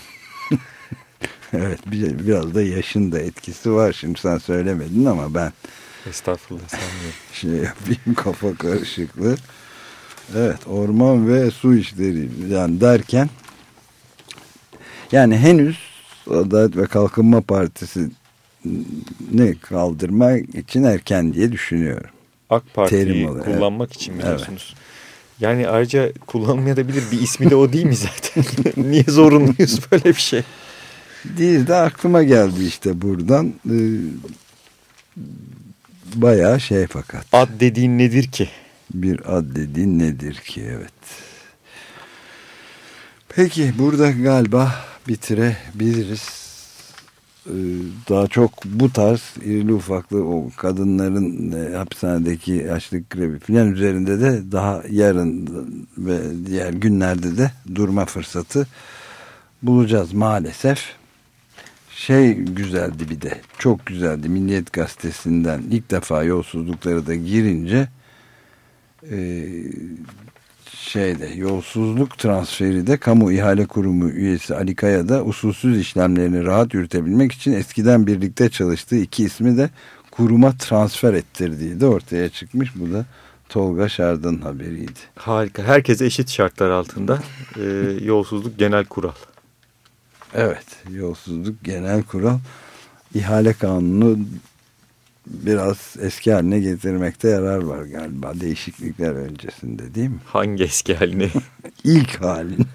Evet biraz da yaşın da etkisi var. Şimdi sen söylemedin ama ben Estağfurullah sanmıyorum. Şey yapayım kafa karışıklığı. Evet orman ve su işleri yani derken yani henüz Adalet ve Kalkınma Partisi ne kaldırmak için erken diye düşünüyorum. AK Parti'yi kullanmak evet. için biliyorsunuz. Evet. Yani ayrıca kullanmayabilir bir ismi de o değil mi zaten? (laughs) Niye zorunluyuz böyle bir şey? Değil de aklıma geldi işte buradan. Ee, bayağı şey fakat. Ad dediğin nedir ki? Bir ad dediğin nedir ki evet. Peki burada galiba bitirebiliriz. Ee, daha çok bu tarz irili ufaklı o kadınların e, hapishanedeki açlık grevi filan üzerinde de daha yarın ve diğer günlerde de durma fırsatı bulacağız maalesef. Şey güzeldi bir de çok güzeldi Milliyet Gazetesi'nden ilk defa yolsuzluklara da girince e, şeyde yolsuzluk transferi de kamu ihale kurumu üyesi Ali Kaya da usulsüz işlemlerini rahat yürütebilmek için eskiden birlikte çalıştığı iki ismi de kuruma transfer ettirdiği de ortaya çıkmış. Bu da Tolga Şardın haberiydi. Harika. Herkese eşit şartlar altında e, yolsuzluk genel kural. Evet. Yolsuzluk genel kural. ihale kanunu biraz eski haline getirmekte yarar var galiba. Değişiklikler öncesinde değil mi? Hangi eski halini? (laughs) İlk halini.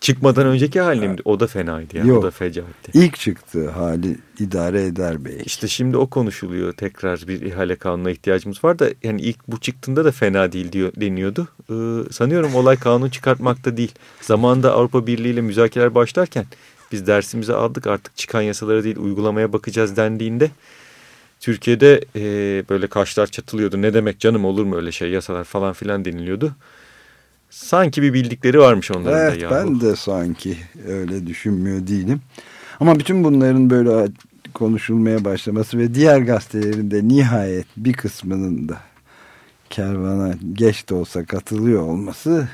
Çıkmadan önceki halini mi? O da fenaydı yani. Yok, o da fecaatti. İlk çıktığı hali idare eder belki. İşte şimdi o konuşuluyor. Tekrar bir ihale kanununa ihtiyacımız var da yani ilk bu çıktığında da fena değil diyor deniyordu. Ee, sanıyorum olay kanun çıkartmakta değil. Zamanında Avrupa Birliği ile müzakereler başlarken biz dersimizi aldık artık çıkan yasalara değil uygulamaya bakacağız dendiğinde Türkiye'de e, böyle kaşlar çatılıyordu. Ne demek canım olur mu öyle şey yasalar falan filan deniliyordu. Sanki bir bildikleri varmış onların evet, da. Evet ben de sanki öyle düşünmüyor değilim. Ama bütün bunların böyle konuşulmaya başlaması ve diğer gazetelerin de nihayet bir kısmının da kervana geç de olsa katılıyor olması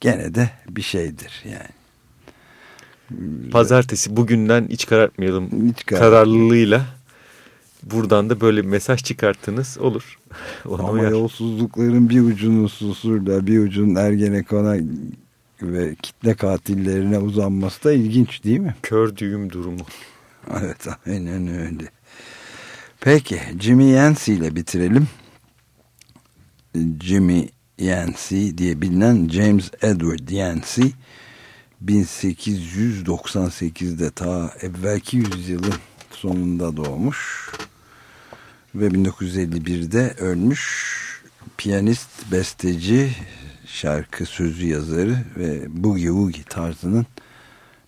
gene de bir şeydir yani. Pazartesi bugünden hiç karartmayalım hiç kararlılığıyla buradan da böyle bir mesaj çıkarttınız olur. (laughs) Ona Ama uyar. yolsuzlukların bir ucunun susurla bir ucunun Ergenekon'a ve kitle katillerine uzanması da ilginç değil mi? Kör düğüm durumu. Evet aynen öyle. Peki Jimmy Yancey ile bitirelim. Jimmy Yancey diye bilinen James Edward Yancey 1898'de ta evvelki yüzyılın sonunda doğmuş ve 1951'de ölmüş piyanist, besteci, şarkı sözü yazarı ve boogie woogie tarzının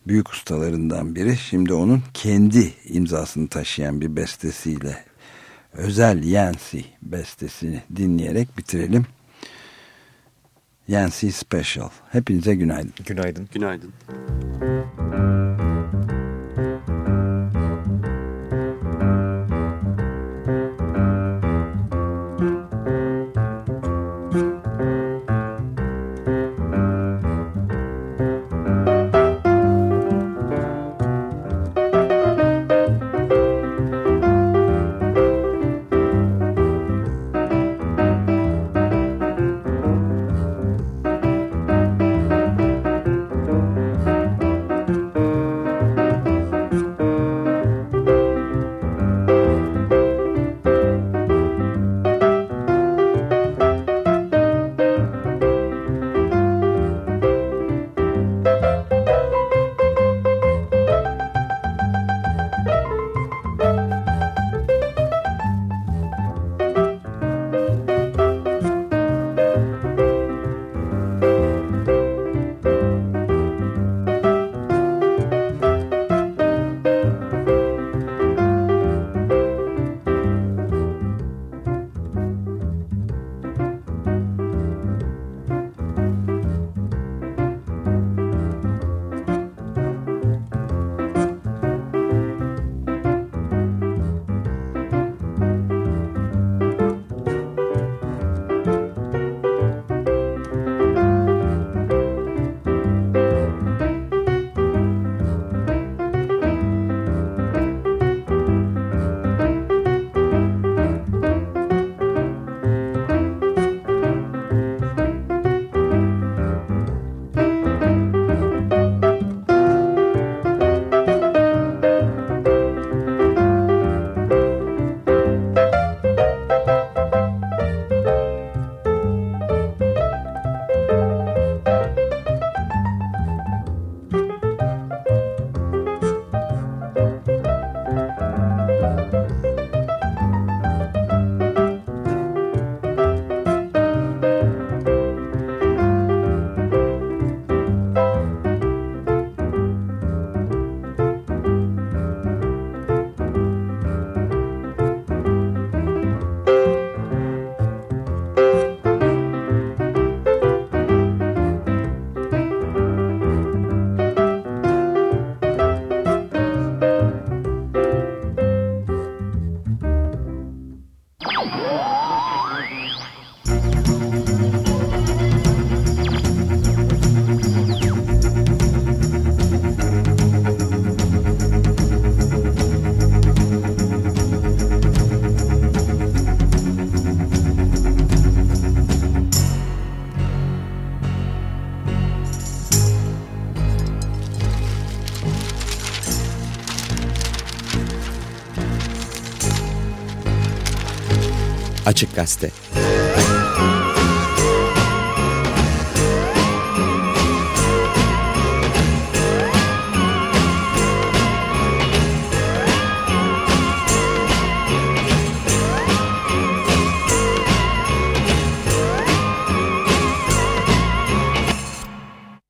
büyük ustalarından biri. Şimdi onun kendi imzasını taşıyan bir bestesiyle özel Yancey bestesini dinleyerek bitirelim. Yancey Special. Hepinize günaydın. Günaydın. Günaydın. Açık Gazete